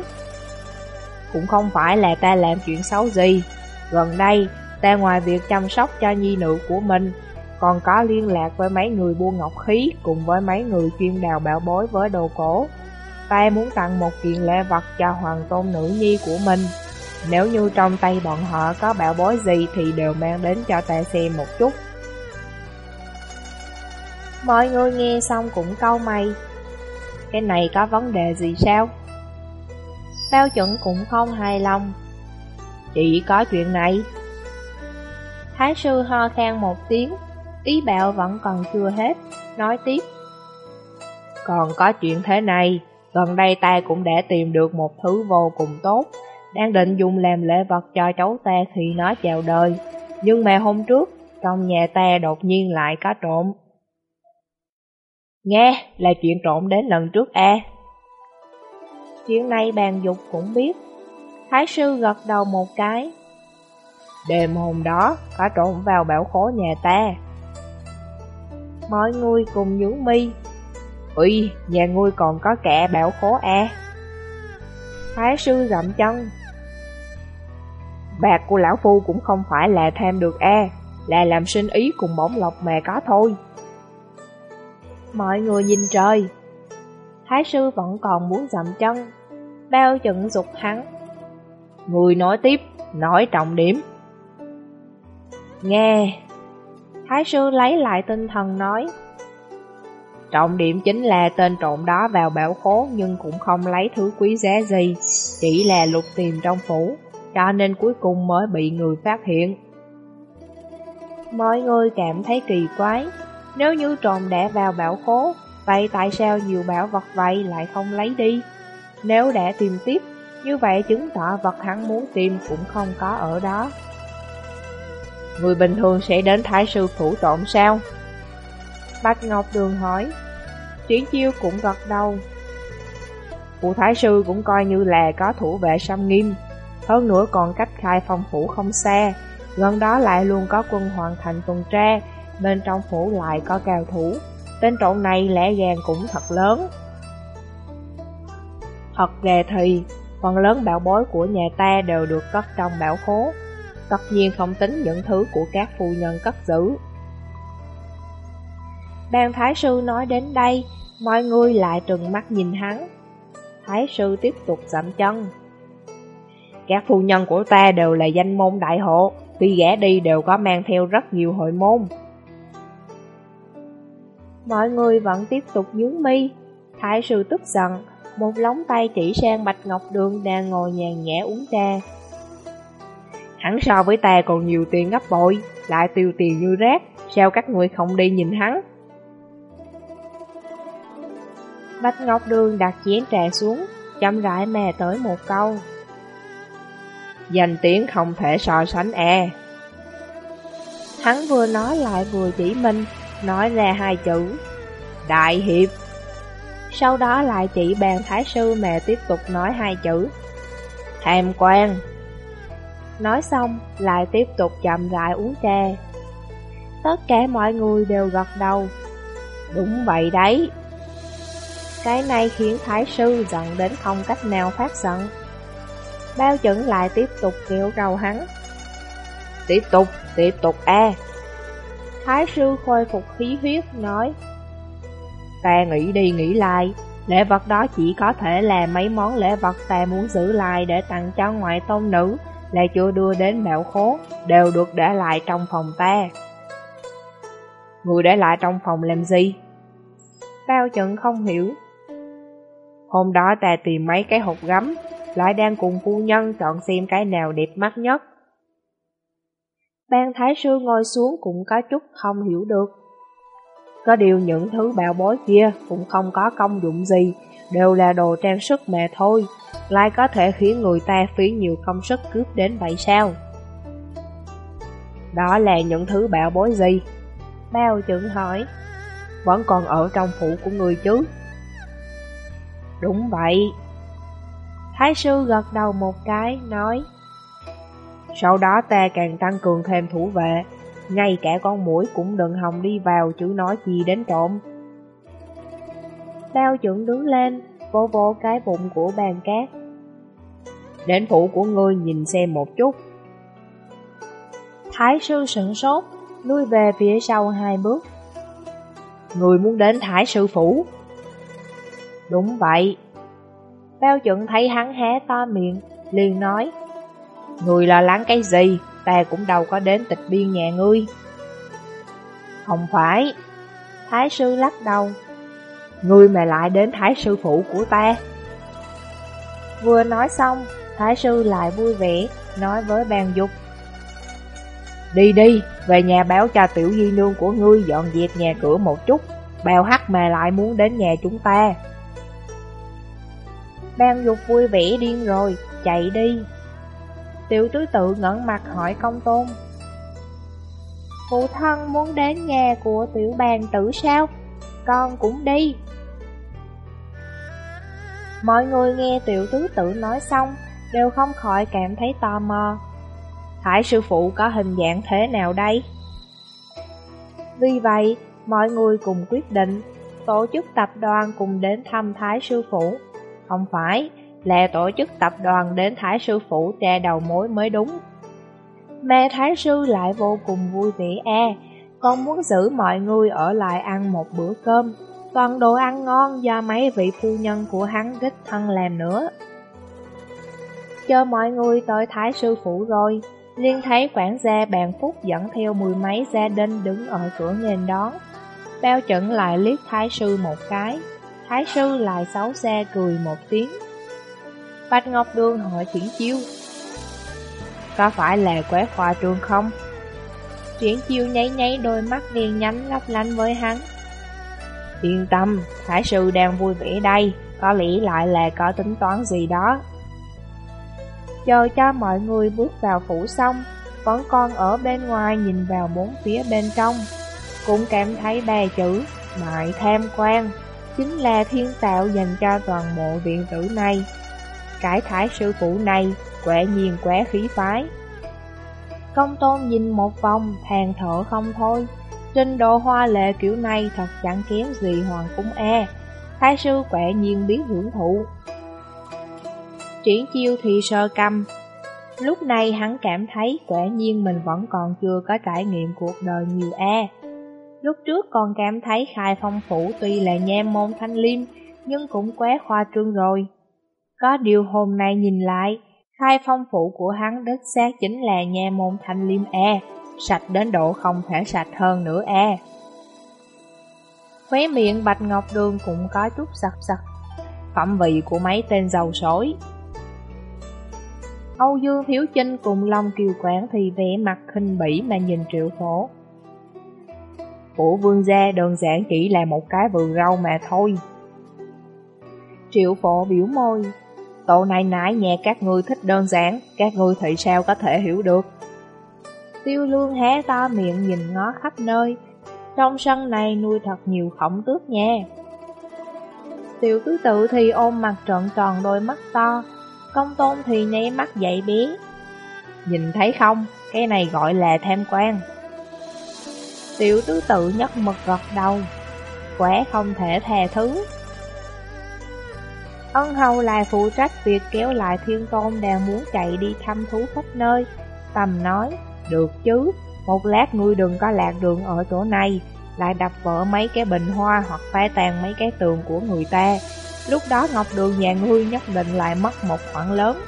cũng không phải là ta làm chuyện xấu gì. Gần đây, ta ngoài việc chăm sóc cho nhi nữ của mình, còn có liên lạc với mấy người buôn ngọc khí cùng với mấy người chuyên đào bảo bối với đồ cổ. Ta muốn tặng một kiện lễ vật cho hoàng tôn nữ nhi của mình. Nếu như trong tay bọn họ có bảo bối gì thì đều mang đến cho ta xem một chút. Mọi người nghe xong cũng câu mày. Cái này có vấn đề gì sao? Bao chuẩn cũng không hài lòng Chỉ có chuyện này Thái sư ho khan một tiếng, Ý bạo vẫn còn chưa hết, Nói tiếp Còn có chuyện thế này, Gần đây ta cũng đã tìm được một thứ vô cùng tốt đang định dùng làm lễ vật cho cháu ta khi nó chào đời. Nhưng mà hôm trước Trong nhà ta đột nhiên lại có trộm. Nghe là chuyện trộm đến lần trước e. à Chuyện này bàn dục cũng biết. Thái sư gật đầu một cái. Đêm hôm đó có trộm vào bảo khố nhà ta Mọi người cùng nhướng mi. Ui, nhà ngươi còn có kẻ bảo khố à Thái sư gậm chân. Bạc của lão phu cũng không phải là tham được e Là làm sinh ý cùng bổng lộc mà có thôi. Mọi người nhìn trời. Thái sư vẫn còn muốn dậm chân Bao trận dục hắn. Người nói tiếp nói trọng điểm. Nghe, Thái sư lấy lại tinh thần nói. Trọng điểm chính là tên trộm đó vào bảo khố nhưng cũng không lấy thứ quý giá gì, chỉ là lục tìm trong phủ, cho nên cuối cùng mới bị người phát hiện. Mọi người cảm thấy kỳ quái, nếu như trộm đã vào bảo khố, vậy tại sao nhiều bảo vật vậy lại không lấy đi? Nếu đã tìm tiếp, như vậy chứng tỏ vật hắn muốn tìm cũng không có ở đó. Người bình thường sẽ đến thái sư phủ trộm sao? Bạch Ngọc Đường hỏi. Triển chiêu cũng gật đầu. Phụ thái sư cũng coi như là có thủ vệ xâm nghiêm, hơn nữa còn cách khai phòng phủ không xa, gần đó lại luôn có quân hoàn thành tuần tra, bên trong phủ lại có cao thủ. Tên trộn này lẽ gàng cũng thật lớn. Thật ghê thì, phần lớn bảo bối của nhà ta đều được cất trong bảo khố, tất nhiên không tính những thứ của các phu nhân cất giữ. Bàn Thái Sư nói đến đây, mọi người lại trừng mắt nhìn hắn. Thái Sư tiếp tục giảm chân. Các phu nhân của ta đều là danh môn đại hộ, khi gã đi đều có mang theo rất nhiều hội môn. Mọi người vẫn tiếp tục nhướng mi. Thái sư tức giận, một lóng tay chỉ sang Bạch Ngọc Đường đang ngồi nhàn nhã uống trà. Hắn so với ta còn nhiều tiền gấp bội, lại tiêu tiền như rác, sao các người không đi nhìn hắn? Bạch Ngọc Đường đặt chén trà xuống, chậm rãi mè tới một câu. Danh tiếng không thể so sánh e. Hắn vừa nói lại vừa chỉ mình, nói ra hai chữ, Đại Hiệp. Sau đó lại chỉ bàn thái sư mẹ tiếp tục nói hai chữ, Tham quan. Nói xong, lại tiếp tục chậm lại uống trà. Tất cả mọi người đều gật đầu. Đúng vậy đấy. Cái này khiến Thái Sư giận đến không cách nào phát giận. Bao chuẩn lại tiếp tục kêu rầu hắn. Tiếp tục, tiếp tục a Thái Sư khôi phục khí huyết nói. Ta nghĩ đi nghĩ lại, lễ vật đó chỉ có thể là mấy món lễ vật ta muốn giữ lại để tặng cho ngoại tôn nữ là chưa đưa đến bảo khố, đều được để lại trong phòng ta. Người để lại trong phòng làm gì? Bao trận không hiểu. Hôm đó ta tìm mấy cái hộp gấm, lại đang cùng phu nhân chọn xem cái nào đẹp mắt nhất. Ban thái sư ngồi xuống cũng có chút không hiểu được. Có điều những thứ bảo bối kia cũng không có công dụng gì, đều là đồ trang sức mà thôi lại có thể khiến người ta phí nhiều công sức cướp đến vậy sao? Đó là những thứ bảo bối gì? Bao trưởng hỏi, vẫn còn ở trong phủ của người chứ? Đúng vậy. Thái sư gật đầu một cái, nói, Sau đó ta càng tăng cường thêm thủ vệ, ngay cả con mũi cũng đừng hòng đi vào chứ nói gì đến trộm. Bao chuẩn đứng lên, vô vô cái bụng của bàn cát. Đến phủ của ngươi nhìn xem một chút. Thái sư sửng sốt, lui về phía sau hai bước. Người muốn đến thái sư phủ. Đúng vậy. Bao chuẩn thấy hắn hé to miệng, liền nói. Người lo lắng cái gì, ta cũng đâu có đến tịch biên nhà ngươi. Không phải. Thái sư lắc đầu, Ngươi mà lại đến thái sư phụ của ta Vừa nói xong Thái sư lại vui vẻ Nói với bàn dục Đi đi Về nhà báo cho tiểu di nương của ngươi Dọn dẹp nhà cửa một chút Bèo hắc mà lại muốn đến nhà chúng ta Ban dục vui vẻ điên rồi Chạy đi Tiểu tứ tự ngẩn mặt hỏi công tôn Phụ thân muốn đến nhà của tiểu bàn tử sao Con cũng đi Mọi người nghe tiểu tứ tự nói xong, đều không khỏi cảm thấy tò mò. Thái sư phụ có hình dạng thế nào đây? Vì vậy, mọi người cùng quyết định tổ chức tập đoàn cùng đến thăm Thái sư phụ. Không phải, là tổ chức tập đoàn đến Thái sư phủ tra đầu mối mới đúng. Mẹ Thái sư lại vô cùng vui vẻ e, con muốn giữ mọi người ở lại ăn một bữa cơm toàn đồ ăn ngon do mấy vị phu nhân của hắn đích thân làm nữa. Chờ mọi người tới Thái Sư Phủ rồi, liền thấy quản gia bàn phúc dẫn theo mười mấy gia đình đứng ở cửa nghênh đón. Bao trận lại liếc Thái Sư một cái, Thái Sư lại xấu xa cười một tiếng. Bạch Ngọc Đường hỏi Triển Chiêu, có phải là quế khoa trường không? Triển Chiêu nháy nháy đôi mắt đen nhánh lấp lánh với hắn. Yên tâm, Thái Sư đang vui vẻ đây, có lẽ lại là có tính toán gì đó. Chờ cho mọi người bước vào phủ xong, vẫn còn ở bên ngoài nhìn vào bốn phía bên trong. Cũng cảm thấy ba chữ, mại tham quan, chính là thiên tạo dành cho toàn bộ viện tử này. Cái thái sư phụ này, quẻ nhiên quẻ khí phái. Công tôn nhìn một vòng, than thở không thôi. Trình độ hoa lệ kiểu này thật chẳng kém gì hoàng cung e. Thái sư quẻ nhiên biết hưởng thụ. Triển chiêu thì sơ căm. Lúc này hắn cảm thấy quẻ nhiên mình vẫn còn chưa có trải nghiệm cuộc đời nhiều e. Lúc trước còn cảm thấy khai phong phủ tuy là nhem môn thanh liêm, nhưng cũng quá khoa trương rồi. Có điều hôm nay nhìn lại, khai phong phủ của hắn đất xác chính là nha môn thanh liêm e, sạch đến độ không thể sạch hơn nữa e. Khóe miệng Bạch Ngọc Đường cũng có chút sặc sặc, phẩm vị của mấy tên giàu sói. Âu Dương Thiếu Chinh cùng Long Kiều Quảng thì vẻ mặt khinh bỉ mà nhìn triệu phổ. Của vương gia đơn giản chỉ là một cái vườn rau mà thôi. Triệu phổ biểu môi, tổ này nãi nhà các ngươi thích đơn giản, các ngươi thì sao có thể hiểu được. Tiêu lương hé to miệng nhìn ngó khắp nơi, trong sân này nuôi thật nhiều khổng tước nha. Tiểu tứ tự thì ôm mặt trợn tròn đôi mắt to, công tôn thì nháy mắt dậy bé. Nhìn thấy không, cái này gọi là tham quan. Tiểu tứ tự nhất mực gật đầu, Quẻ không thể thè thứ. Ân hầu lại phụ trách việc kéo lại thiên tôn đang muốn chạy đi thăm thú khắp nơi. Tầm nói, được chứ, một lát ngươi đừng có lạc đường ở chỗ này, lại đập vỡ mấy cái bình hoa hoặc phá tan mấy cái tường của người ta. Lúc đó Ngọc Đường nhà ngươi nhất định lại mất một khoản lớn.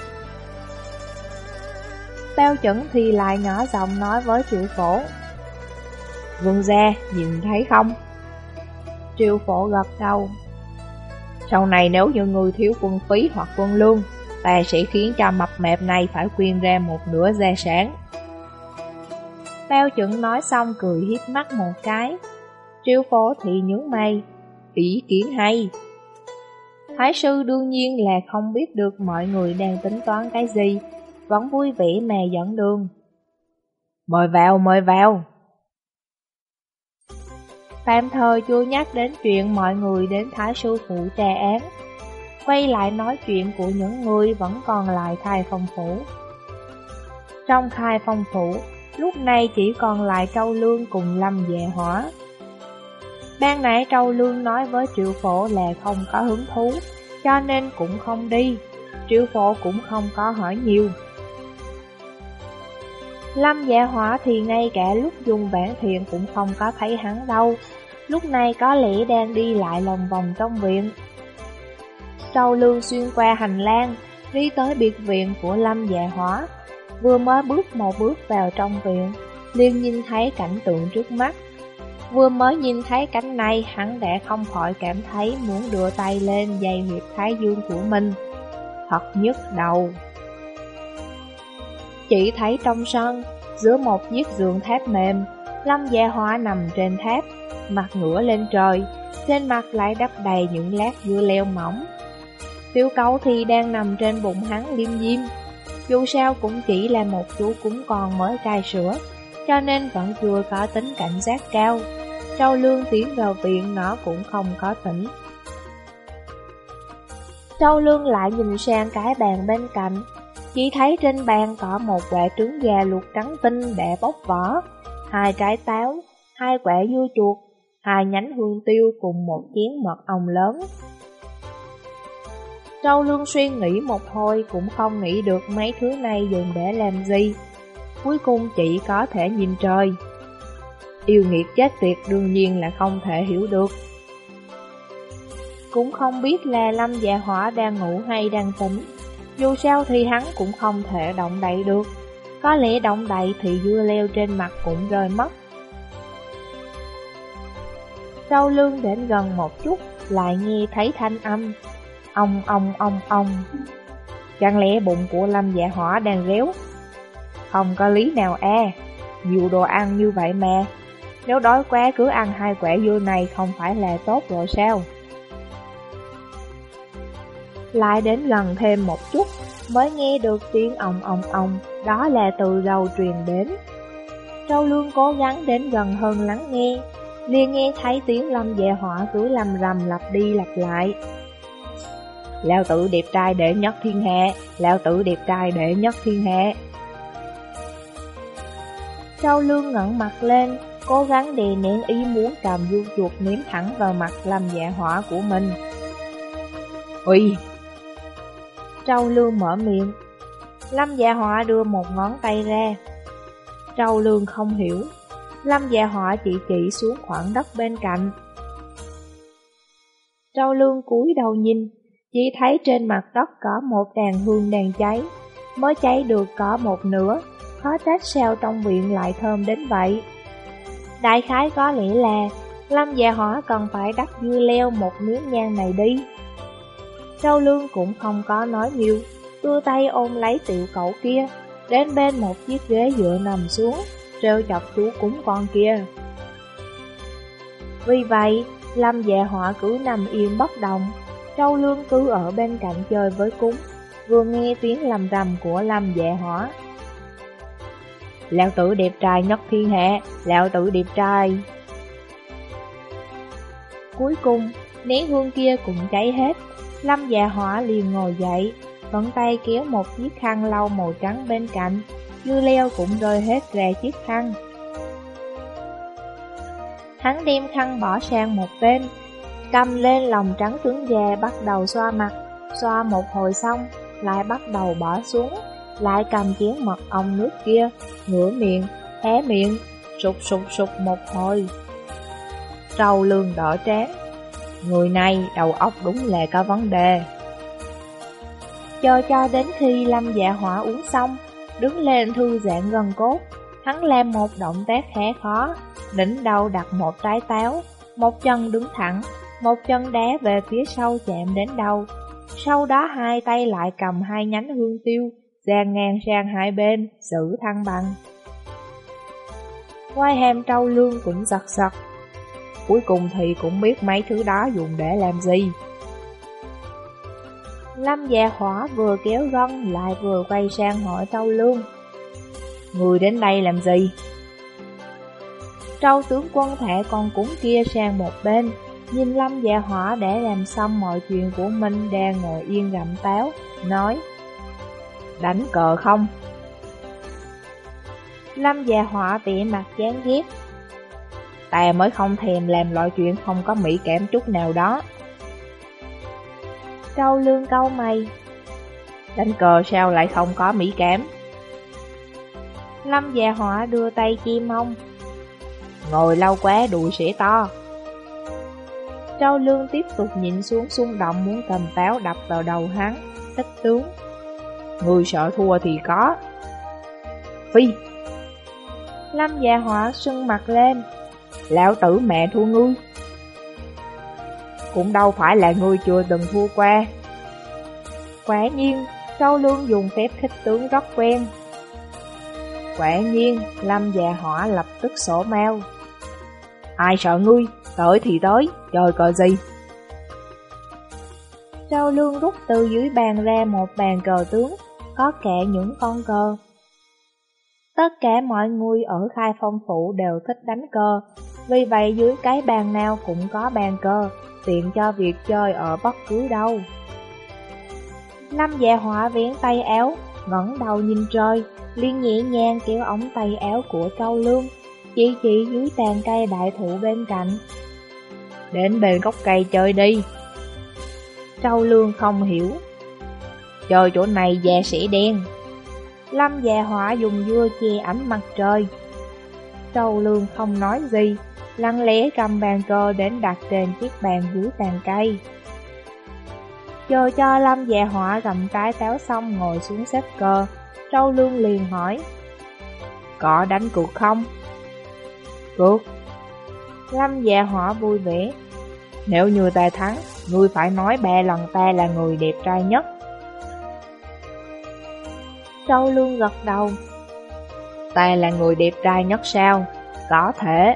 Bao chuẩn thì lại nhỏ giọng nói với triệu phổ. Vương gia, nhìn thấy không? Triệu phổ gật đầu. Sau này nếu như người thiếu quân phí hoặc quân lương, ta sẽ khiến cho mập mẹp này phải quyên ra một nửa gia sản. Bao chuẩn nói xong cười hiếp mắt một cái. Triệu phổ thì nhướng mày, ý kiến hay. Thái sư đương nhiên là không biết được mọi người đang tính toán cái gì, vẫn vui vẻ mà dẫn đường. Mời vào, mời vào. Tạm thời chưa nhắc đến chuyện mọi người đến Thái sư phụ trà án. Quay lại nói chuyện của những người vẫn còn lại khai phong phủ. Trong khai phong phủ, lúc này chỉ còn lại Trâu Lương cùng Lâm Dạ Hỏa. Ban nãy Trâu Lương nói với Triệu Phổ là không có hứng thú, cho nên cũng không đi. Triệu Phổ cũng không có hỏi nhiều. Lâm dạ hỏa thì ngay cả lúc dùng bản thiện cũng không có thấy hắn đâu. Lúc này có lẽ đang đi lại lòng vòng trong viện. sau lương xuyên qua hành lang, đi tới biệt viện của Lâm dạ hỏa. Vừa mới bước một bước vào trong viện, liền nhìn thấy cảnh tượng trước mắt. Vừa mới nhìn thấy cảnh này, hắn đã không khỏi cảm thấy muốn đưa tay lên dây huyệt thái dương của mình. Thật nhức đầu. Chỉ thấy trong sân, giữa một chiếc giường tháp mềm, Lâm Gia Hoa nằm trên tháp, mặt ngửa lên trời, trên mặt lại đắp đầy những lát dưa leo mỏng. Tiểu cầu thì đang nằm trên bụng hắn liêm diêm, dù sao cũng chỉ là một chú cúng con mới cai sữa, cho nên vẫn chưa có tính cảnh giác cao. Châu Lương tiến vào viện nó cũng không có tỉnh. Châu Lương lại nhìn sang cái bàn bên cạnh, chỉ thấy trên bàn có một quả trứng gà luộc trắng tinh đã bóc vỏ, hai trái táo, hai quả dưa chuột, hai nhánh hương tiêu cùng một chén mật ong lớn. Châu Lương suy nghĩ một hồi cũng không nghĩ được mấy thứ này dùng để làm gì. Cuối cùng chỉ có thể nhìn trời. Yêu nghiệt chết tiệt đương nhiên là không thể hiểu được. Cũng không biết là Lâm dạ hỏa đang ngủ hay đang tỉnh. Dù sao thì hắn cũng không thể động đậy được. Có lẽ động đậy thì dưa leo trên mặt cũng rơi mất. Sau lương đến gần một chút, Lại nghe thấy thanh âm. Ông ông ông ông. Chẳng lẽ bụng của Lâm dạ hỏa đang réo? Không có lý nào e. Nhiều đồ ăn như vậy mà. Nếu đói quá cứ ăn hai quả dưa này không phải là tốt rồi sao? Lại đến gần thêm một chút Mới nghe được tiếng ông ông ông, Đó là từ đầu truyền đến. Châu lương cố gắng đến gần hơn lắng nghe liền nghe thấy tiếng lâm dạ hỏa cứ lầm rầm lặp đi lặp lại. Lão tử đẹp trai đệ nhất thiên hạ Lão tử đẹp trai đệ nhất thiên hạ. Châu Lương ngẩng mặt lên Cố gắng đè nén ý muốn cầm du chuột ném thẳng vào mặt làm dạ hỏa của mình. Ui trâu Lương mở miệng. Lâm dạ hỏa đưa một ngón tay ra. Trâu Lương không hiểu. Lâm dạ hỏa chỉ chỉ xuống khoảng đất bên cạnh. Trâu Lương cúi đầu nhìn chỉ thấy trên mặt đất có một đàn hương đang cháy, mới cháy được có một nửa, khó trách sao trong viện lại thơm đến vậy. Đại khái có lẽ là Lâm dạ hỏa cần phải đắp dưa leo một miếng nhang này đi. Châu Lương cũng không có nói nhiều, đưa tay ôm lấy tiểu cậu kia, đến bên một chiếc ghế dựa nằm xuống, treo chọc chú cúng con kia. Vì vậy, Lâm dạ họa cứ nằm yên bất động, Châu Lương cứ ở bên cạnh chơi với cúng, vừa nghe tiếng lầm rầm của Lâm dạ hỏa. Lão tử đẹp trai nhất thiên hạ, lão tử đẹp trai. Cuối cùng, nén hương kia cũng cháy hết, Lâm dạ hỏa liền ngồi dậy, vẫn tay kéo một chiếc khăn lau màu trắng bên cạnh, dư leo cũng rơi hết ra chiếc khăn. Hắn đem khăn bỏ sang một bên, Cầm lên lòng trắng trứng gà bắt đầu xoa mặt, xoa một hồi xong, lại bắt đầu bỏ xuống, lại cầm chén mật ong nước kia, ngửa miệng, hé miệng, sụt sụt sụt một hồi. Trầu lường đỏ trán, người này đầu óc đúng là có vấn đề. Cho cho đến khi Lâm dạ hỏa uống xong, đứng lên thư giãn gần cốt, hắn làm một động tác khẽ khó, đỉnh đầu đặt một trái táo, một chân đứng thẳng, một chân đá về phía sau chạm đến đầu. Sau đó hai tay lại cầm hai nhánh hương tiêu, dàn ngang sang hai bên, giữ thăng bằng. Quai hàm trâu lương cũng giật giật. Cuối cùng thì cũng biết mấy thứ đó dùng để làm gì. Lâm già hỏa vừa kéo gân lại vừa quay sang hỏi trâu lương. Người đến đây làm gì? Trâu tướng quân thẻ con cúng kia sang một bên, Nhìn Lâm dạ hỏa để làm xong mọi chuyện của mình đang ngồi yên gặm táo, nói Đánh cờ không? Lâm dạ hỏa tỉa mặt chán ghét Ta mới không thèm làm loại chuyện không có mỹ cảm chút nào đó Câu lương câu mày Đánh cờ sao lại không có mỹ cảm Lâm già hỏa đưa tay chi mông Ngồi lâu quá đùi sẽ to Trâu Lương tiếp tục nhịn xuống xung động muốn cầm táo đập vào đầu hắn, Tích tướng. Người sợ thua thì có. Phi! Lâm già hỏa sưng mặt lên. Lão tử mẹ thua ngươi. Cũng đâu phải là ngươi chưa từng thua qua. Quả nhiên, sau Lương dùng phép khích tướng rất quen. Quả nhiên, Lâm già hỏa lập tức sổ mau. Ai sợ ngươi, tới thì tới, trời cờ gì? Sau Lương rút từ dưới bàn ra một bàn cờ tướng, có kẻ những con cờ. Tất cả mọi người ở khai phong phủ đều thích đánh cờ, vì vậy dưới cái bàn nào cũng có bàn cờ, tiện cho việc chơi ở bất cứ đâu. Năm dạ họa vén tay áo, ngẩng đầu nhìn trời, liên nhẹ nhàng kéo ống tay áo của Châu Lương, chỉ chỉ dưới tàn cây đại thụ bên cạnh. Đến bên gốc cây chơi đi. trâu Lương không hiểu. Chơi chỗ này dè sẽ đen. Lâm dạ hỏa dùng dưa che ánh mặt trời. trâu Lương không nói gì, lăng lẽ cầm bàn cờ đến đặt trên chiếc bàn dưới tàn cây. Chờ cho Lâm dạ họa gặm trái táo xong ngồi xuống xếp cờ, Trâu Lương liền hỏi. Có đánh cuộc không? Cuộc. Lâm dạ họa vui vẻ. Nếu như ta thắng, ngươi phải nói ba lần ta là người đẹp trai nhất. Trâu Lương gật đầu. Ta là người đẹp trai nhất sao? Có thể.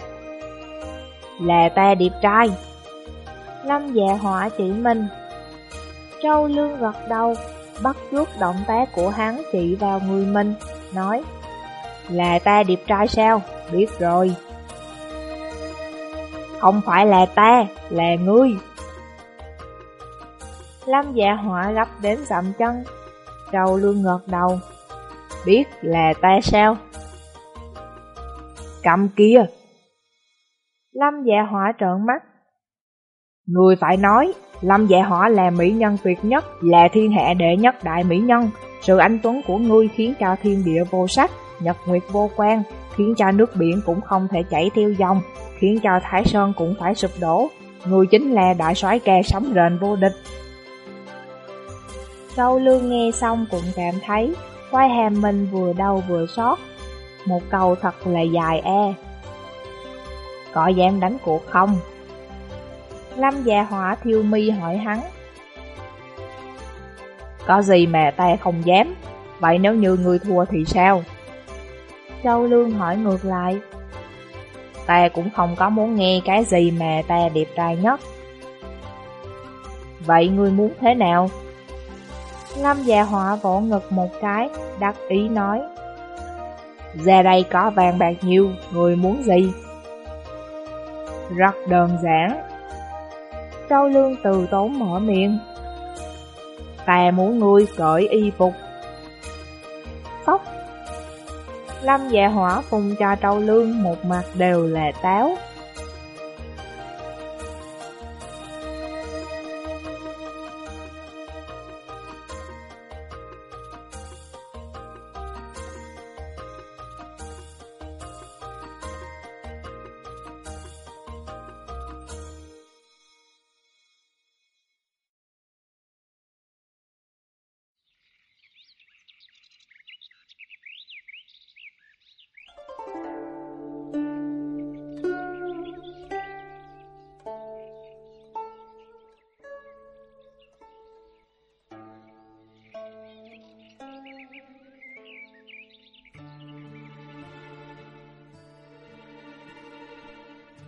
Là ta điệp trai. Lâm dạ họa chỉ mình. Trâu Lương gật đầu, bắt chước động tác của hắn chỉ vào người mình, nói Là ta điệp trai sao? Biết rồi. Không phải là ta, là ngươi. Lâm dạ họa gấp đến dậm chân, Trâu Lương ngợt đầu. Biết là ta sao? Cầm kia! Lâm dạ họa trợn mắt. Người phải nói, Lâm dạ họa là mỹ nhân tuyệt nhất, là thiên hạ đệ nhất đại mỹ nhân. Sự anh tuấn của ngươi khiến cho thiên địa vô sắc, nhật nguyệt vô quan, khiến cho nước biển cũng không thể chảy theo dòng, khiến cho Thái Sơn cũng phải sụp đổ. Ngươi chính là đại soái ca sóng rền vô địch. Châu Lương nghe xong cũng cảm thấy, quay hàm mình vừa đau vừa xót. Một câu thật là dài e. Có dám đánh cuộc không? Lâm già hỏa thiêu mi hỏi hắn. Có gì mà ta không dám, vậy nếu như người thua thì sao? Châu Lương hỏi ngược lại. Ta cũng không có muốn nghe cái gì mà ta đẹp trai nhất. Vậy ngươi muốn thế nào? Lâm già họa vỗ ngực một cái, đắc ý nói. Ra đây có vàng bạc nhiều, người muốn gì? Rất đơn giản. Châu Lương từ tốn mở miệng. Ta muốn ngươi cởi y phục. tóc, Lâm dạ hỏa phùng cho Châu Lương một mặt đều là táo.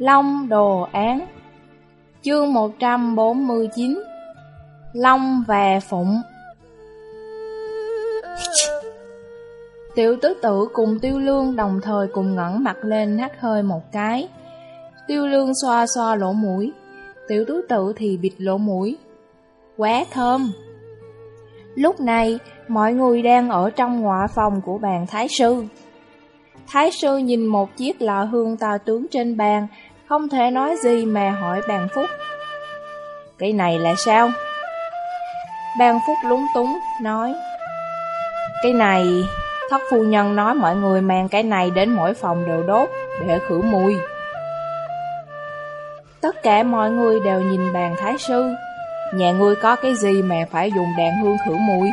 Long Đồ Án Chương 149 Long và Phụng. Tiểu tứ tử cùng tiêu lương đồng thời cùng ngẩng mặt lên hắt hơi một cái. Tiêu lương xoa xoa lỗ mũi Tiểu tứ tử thì bịt lỗ mũi. Quá thơm. Lúc này, mọi người đang ở trong ngọa phòng của bàn thái sư. Thái sư nhìn một chiếc lọ hương tà tướng trên bàn không thể nói gì mà hỏi bàn phúc. Cái này là sao? Bàn phúc lúng túng, nói Cái này, thất phu nhân nói mọi người mang cái này đến mỗi phòng đều đốt để khử mùi. Tất cả mọi người đều nhìn bàn thái sư Nhà ngươi có cái gì mà phải dùng đàn hương khử mùi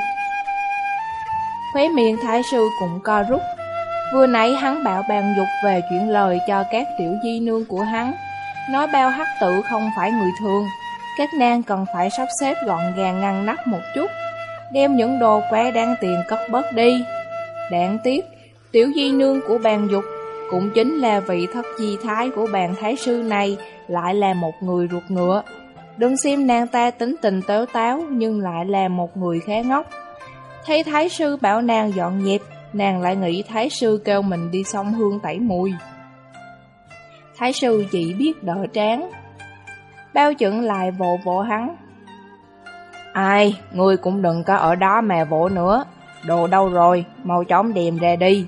Khóe miệng thái sư cũng co rút Vừa nãy hắn bảo bàn dục về chuyện lời cho các tiểu di nương của hắn. Nói bao hắc tự không phải người thường Các nàng cần phải sắp xếp gọn gàng ngăn nắp một chút Đem những đồ quá đáng tiền cất bớt đi. Đáng tiếc, tiểu di nương của bàn dục Cũng chính là vị thất di thái của bàn thái sư này Lại là một người ruột ngựa. Đừng xem nàng ta tính tình tếu táo Nhưng lại là một người khá ngốc. Thấy thái sư bảo nàng dọn dẹp nàng lại nghĩ Thái sư kêu mình đi sông hương tẩy mùi. Thái sư chỉ biết đỡ tráng. Bao chuẩn lại vỗ vỗ hắn. Ai, ngươi cũng đừng có ở đó mà vỗ nữa. Đồ đâu rồi, mau chóng đem ra đi.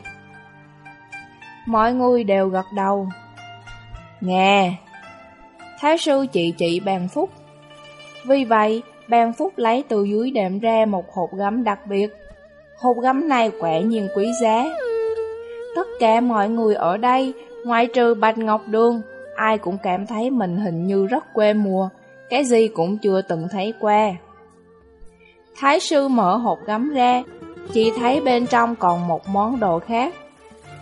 Mọi người đều gật đầu. Nghe! Thái sư chị chị bàn phúc. Vì vậy, bàn phúc lấy từ dưới đệm ra một hộp gấm đặc biệt Hộp gấm này quả nhiên quý giá. Tất cả mọi người ở đây, ngoại trừ Bạch Ngọc Đường, ai cũng cảm thấy mình hình như rất quê mùa, cái gì cũng chưa từng thấy qua. Thái sư mở hộp gấm ra, chỉ thấy bên trong còn một món đồ khác.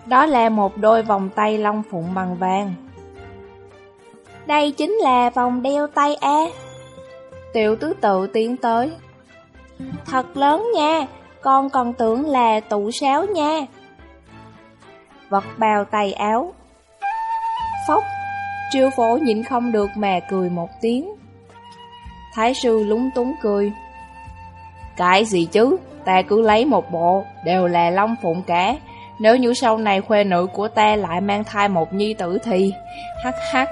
Đó là một đôi vòng tay long phụng bằng vàng. Đây chính là vòng đeo tay A. Tiểu tứ tự tiến tới. Thật lớn nha, con còn tưởng là tủ sáo nha. Vật bào tay áo. Phóc, triều phổ nhịn không được mà cười một tiếng. Thái sư lúng túng cười. Cái gì chứ, ta cứ lấy một bộ, đều là long phụng cả. Nếu như sau này khuê nữ của ta lại mang thai một nhi tử thì... Hắc hắc.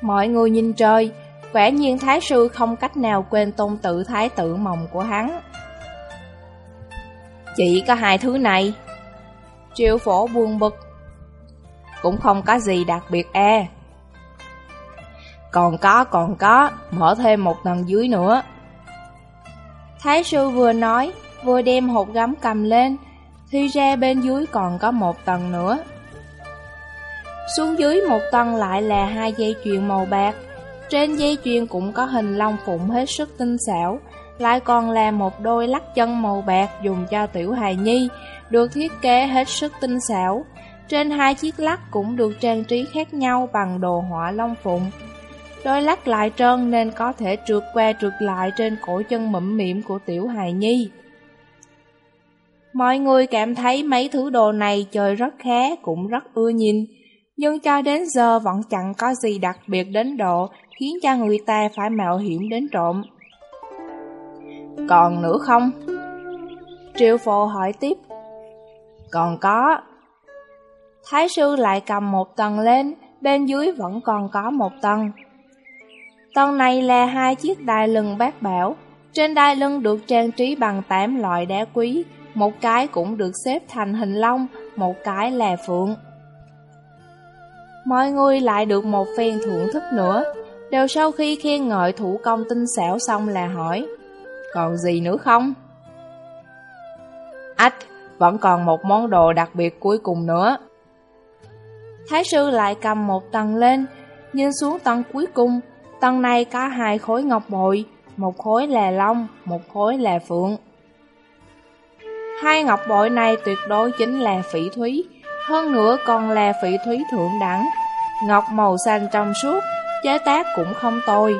Mọi người nhìn trời, quả nhiên Thái sư không cách nào quên tôn tự thái tử mộng của hắn. Chỉ có hai thứ này. Triệu phổ buồn bực. Cũng không có gì đặc biệt e. Còn có, còn có, mở thêm một tầng dưới nữa. Thái sư vừa nói, vừa đem hộp gấm cầm lên, thì ra bên dưới còn có một tầng nữa. Xuống dưới một tầng lại là hai dây chuyền màu bạc, trên dây chuyền cũng có hình long phụng hết sức tinh xảo, lại còn là một đôi lắc chân màu bạc dùng cho tiểu hài nhi, được thiết kế hết sức tinh xảo. Trên hai chiếc lắc cũng được trang trí khác nhau bằng đồ họa long phụng. Đôi lắc lại trơn nên có thể trượt qua trượt lại trên cổ chân mụm miệng của tiểu hài nhi. Mọi người cảm thấy mấy thứ đồ này chơi rất khá, cũng rất ưa nhìn. Nhưng cho đến giờ vẫn chẳng có gì đặc biệt đến độ khiến cho người ta phải mạo hiểm đến trộm. Còn nữa không? Triệu phổ hỏi tiếp. Còn có. Thái sư lại cầm một tầng lên, bên dưới vẫn còn có một tầng. Tầng này là hai chiếc đai lưng bát bảo. Trên đai lưng được trang trí bằng tám loại đá quý, một cái cũng được xếp thành hình long, một cái là phượng. Mọi người lại được một phen thưởng thức nữa, đều sau khi khen ngợi thủ công tinh xảo xong là hỏi, còn gì nữa không? Ách, vẫn còn một món đồ đặc biệt cuối cùng nữa. Thái sư lại cầm một tầng lên, nhìn xuống tầng cuối cùng, tầng này có hai khối ngọc bội, một khối là long, một khối là phượng. Hai ngọc bội này tuyệt đối chính là phỉ thúy, hơn nữa còn là phỉ thúy thượng đẳng. Ngọc màu xanh trong suốt, chế tác cũng không tồi.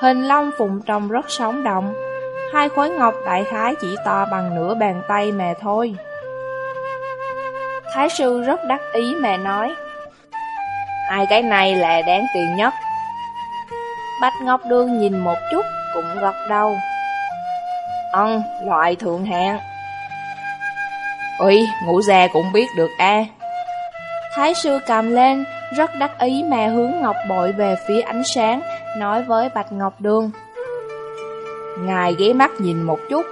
Hình long phụng trông rất sống động. Hai khối ngọc đại khái chỉ to bằng nửa bàn tay mà thôi. Thái sư rất đắc ý mà nói. Hai cái này là đáng tiền nhất. bách Ngọc Đương nhìn một chút cũng gật đầu. Ân, loại thượng hạng. Ui, ngũ già cũng biết được a. Thái sư cầm lên, rất đắc ý mà hướng ngọc bội về phía ánh sáng, nói với Bạch Ngọc Đường. Ngài ghé mắt nhìn một chút.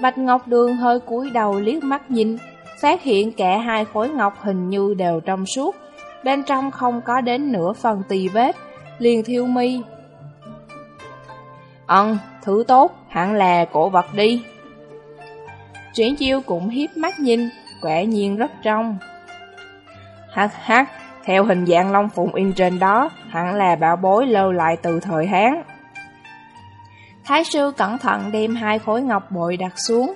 Bạch Ngọc Đường hơi cúi đầu liếc mắt nhìn, phát hiện cả hai khối ngọc hình như đều trong suốt, bên trong không có đến nửa phần tì vết, liền thiêu mi. Ân, thứ tốt, hẳn là cổ vật đi. Triển chiêu cũng hiếp mắt nhìn, quả nhiên rất trong. Hắc hắc, theo hình dạng long phụng in trên đó, hẳn là bảo bối lâu lại từ thời Hán. Thái sư cẩn thận đem hai khối ngọc bội đặt xuống.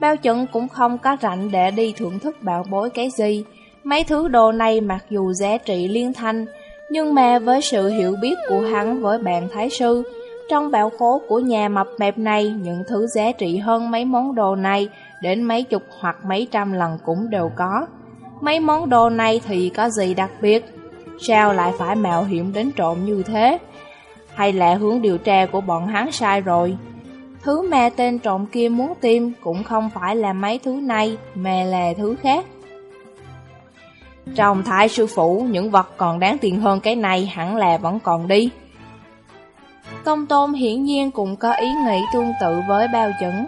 Bao chuẩn cũng không có rảnh để đi thưởng thức bảo bối cái gì. Mấy thứ đồ này mặc dù giá trị liên thanh, nhưng mà với sự hiểu biết của hắn với bạn Thái sư, trong bảo khố của nhà mập mẹp này, những thứ giá trị hơn mấy món đồ này đến mấy chục hoặc mấy trăm lần cũng đều có. Mấy món đồ này thì có gì đặc biệt? Sao lại phải mạo hiểm đến trộm như thế? Hay là hướng điều tra của bọn hắn sai rồi? Thứ mà tên trộm kia muốn tìm cũng không phải là mấy thứ này, mà là thứ khác. Trong thái sư phụ, những vật còn đáng tiền hơn cái này hẳn là vẫn còn đi. Công tôn hiển nhiên cũng có ý nghĩ tương tự với bao chuẩn.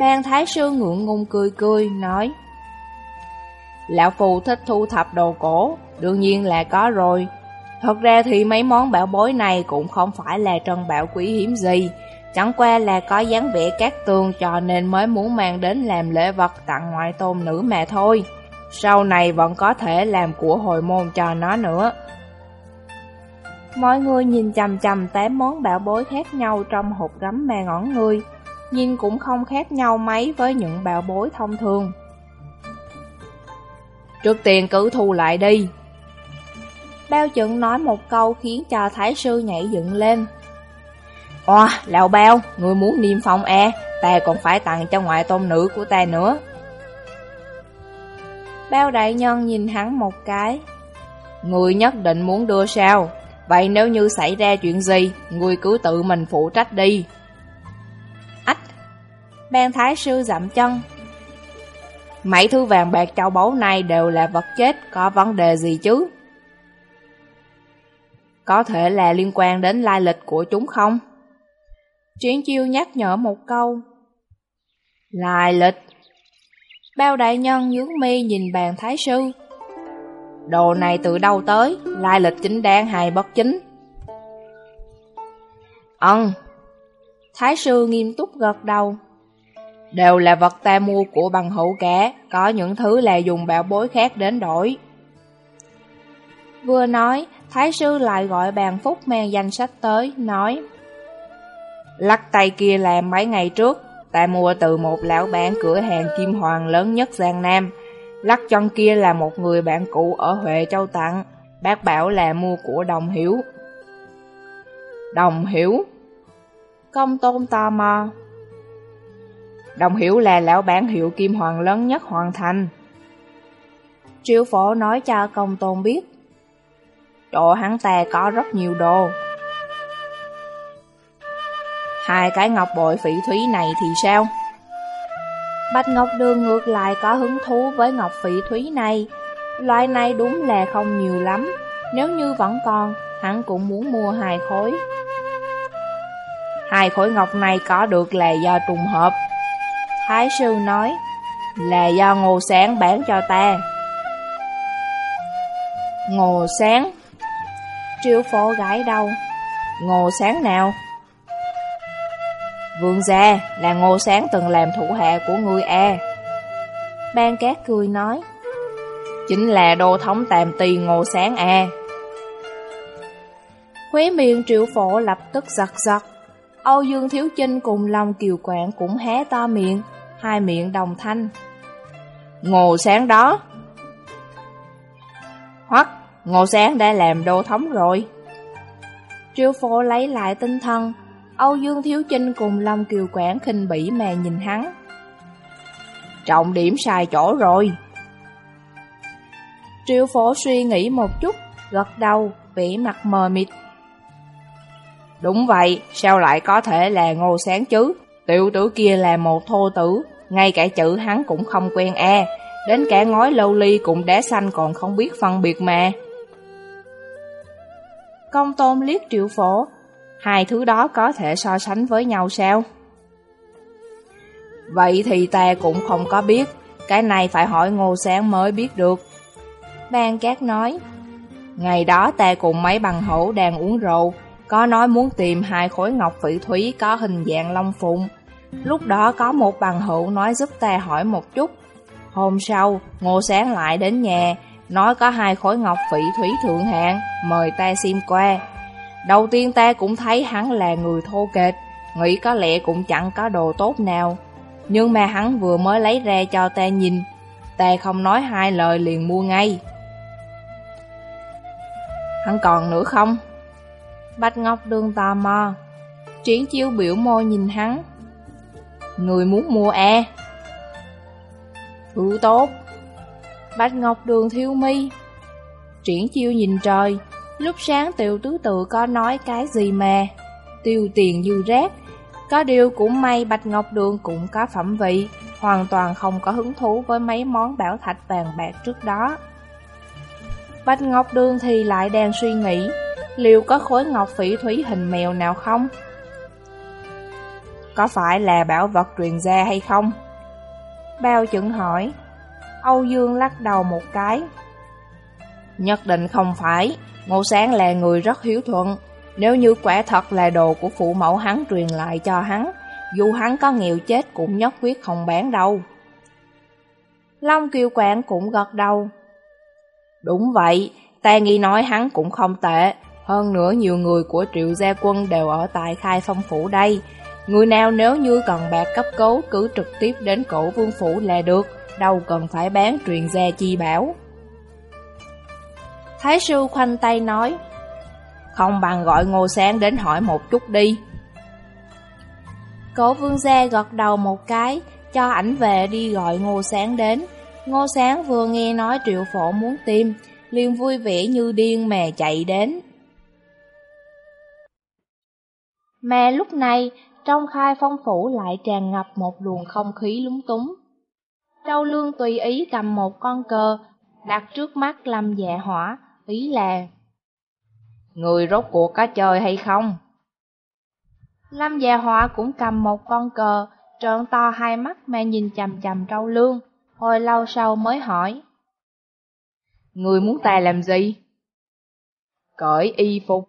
Ban thái sư ngượng ngùng cười cười, nói Lão Phu thích thu thập đồ cổ, đương nhiên là có rồi. Thật ra thì mấy món bảo bối này cũng không phải là trân bảo quý hiếm gì, chẳng qua là có dáng vẻ cát tường cho nên mới muốn mang đến làm lễ vật tặng ngoại tôn nữ mà thôi. Sau này vẫn có thể làm của hồi môn cho nó nữa. Mọi người nhìn chầm chầm tám món bảo bối khác nhau trong hộp gấm mà ngón người, nhìn cũng không khác nhau mấy với những bảo bối thông thường. Trước tiên cứ thu lại đi. Bao chuẩn nói một câu khiến cho thái sư nhảy dựng lên. Oa, lão bao, người muốn niêm phong e, ta còn phải tặng cho ngoại tôn nữ của ta nữa. Bao đại nhân nhìn hắn một cái. Người nhất định muốn đưa sao? Vậy nếu như xảy ra chuyện gì, người cứ tự mình phụ trách đi. Ách! Ban thái sư dặm chân. Mấy thứ vàng bạc châu báu này đều là vật chết, có vấn đề gì chứ? Có thể là liên quan đến lai lịch của chúng không? Triển chiêu nhắc nhở một câu. Lai lịch. Bao đại nhân nhướng mi nhìn bàn thái sư. Đồ này từ đâu tới, lai lịch chính đáng hay bất chính? Ân. Thái sư nghiêm túc gật đầu. Đều là vật ta mua của bằng hữu cả, có những thứ là dùng bảo bối khác đến đổi. Vừa nói, Thái sư lại gọi bàn phúc mang danh sách tới, nói Lắc tay kia là mấy ngày trước, ta mua từ một lão bán cửa hàng kim hoàng lớn nhất Giang Nam. Lắc chân kia là một người bạn cũ ở Huệ Châu tặng, bác bảo là mua của Đồng Hiểu. Đồng Hiểu Công tôn tò mò Đồng Hiểu là lão bán hiệu kim hoàng lớn nhất hoàn thành. Triệu phổ nói cho công tôn biết. Chỗ hắn ta có rất nhiều đồ, Hai cái ngọc bội phỉ thúy này thì sao? Bạch Ngọc Đường ngược lại có hứng thú với ngọc phỉ thúy này. Loại này đúng là không nhiều lắm. Nếu như vẫn còn, hắn cũng muốn mua hai khối. Hai khối ngọc này có được là do trùng hợp. Thái sư nói, là do ngô sáng bán cho ta. Ngô sáng Triệu phổ gãi đầu Ngô sáng nào? Vương gia là ngô sáng từng làm thủ hạ của ngươi a. Ban cát cười nói Chính là đô thống tàm tì ngô sáng a. Khóe miệng triệu phổ lập tức giật giật. Âu Dương Thiếu Chinh cùng Long Kiều Quảng cũng hé to miệng. Hai miệng đồng thanh Ngô sáng đó Hoặc Ngô sáng đã làm đô thống rồi Triệu phổ lấy lại tinh thần Âu Dương Thiếu Chinh cùng Long Kiều Quảng khinh bỉ mà nhìn hắn. Trọng điểm sai chỗ rồi. Triệu phổ suy nghĩ một chút, gật đầu, vẻ mặt mờ mịt. Đúng vậy, sao lại có thể là ngô sáng chứ? Tiểu tử kia là một thô tử, ngay cả chữ hắn cũng không quen e, đến cả ngói lâu ly cùng đá xanh còn không biết phân biệt mà. Công tôn liếc triệu phổ, Hai thứ đó có thể so sánh với nhau sao? Vậy thì ta cũng không có biết, cái này phải hỏi ngô sáng mới biết được. Ban Cát nói, ngày đó ta cùng mấy bằng hữu đang uống rượu, có nói muốn tìm hai khối ngọc phỉ thúy có hình dạng long phụng. Lúc đó có một bằng hữu nói giúp ta hỏi một chút. Hôm sau, ngô sáng lại đến nhà, nói có hai khối ngọc phỉ thúy thượng hạng, mời ta xem qua. Đầu tiên ta cũng thấy hắn là người thô kệch, nghĩ có lẽ cũng chẳng có đồ tốt nào. Nhưng mà hắn vừa mới lấy ra cho ta nhìn, ta không nói hai lời liền mua ngay. Hắn còn nữa không? Bạch Ngọc đương tò mò, triển chiêu biểu môi nhìn hắn. Người muốn mua e. Thứ tốt. Bạch Ngọc Đường thiêu mi. Triển chiêu nhìn trời, Lúc sáng tiểu tứ tự có nói cái gì mà Tiêu tiền dư rác Có điều cũng may Bạch Ngọc Đường cũng có phẩm vị Hoàn toàn không có hứng thú với mấy món bảo thạch vàng bạc trước đó Bạch Ngọc Đường thì lại đang suy nghĩ Liệu có khối ngọc phỉ thúy hình mèo nào không? Có phải là bảo vật truyền gia hay không? Bao chuẩn hỏi Âu Dương lắc đầu một cái Nhất định không phải Ngô Sáng là người rất hiếu thuận, nếu như quả thật là đồ của phụ mẫu hắn truyền lại cho hắn, dù hắn có nghèo chết cũng nhất quyết không bán đâu. Long Kiều Quảng cũng gật đầu. Đúng vậy, ta nghi nói hắn cũng không tệ, Hơn nữa nhiều người của triệu gia quân đều ở tại khai phong phủ đây. Người nào nếu như cần bạc cấp cấu cứ trực tiếp đến cổ vương phủ là được, đâu cần phải bán truyền gia chi bảo. Thái sư khoanh tay nói, không bằng gọi ngô sáng đến hỏi một chút đi. Cổ vương gia gật đầu một cái, cho ảnh về đi gọi ngô sáng đến. Ngô sáng vừa nghe nói triệu phổ muốn tìm, liền vui vẻ như điên mà chạy đến. Mà lúc này, trong khai phong phủ lại tràn ngập một luồng không khí lúng túng. Châu Lương tùy ý cầm một con cờ, đặt trước mắt Lâm dạ hỏa, ý là Người rốt cuộc có chơi hay không? Lâm dạ hỏa cũng cầm một con cờ, trợn to hai mắt mà nhìn chầm chầm Châu Lương, hồi lâu sau mới hỏi. Người muốn ta làm gì? Cởi y phục.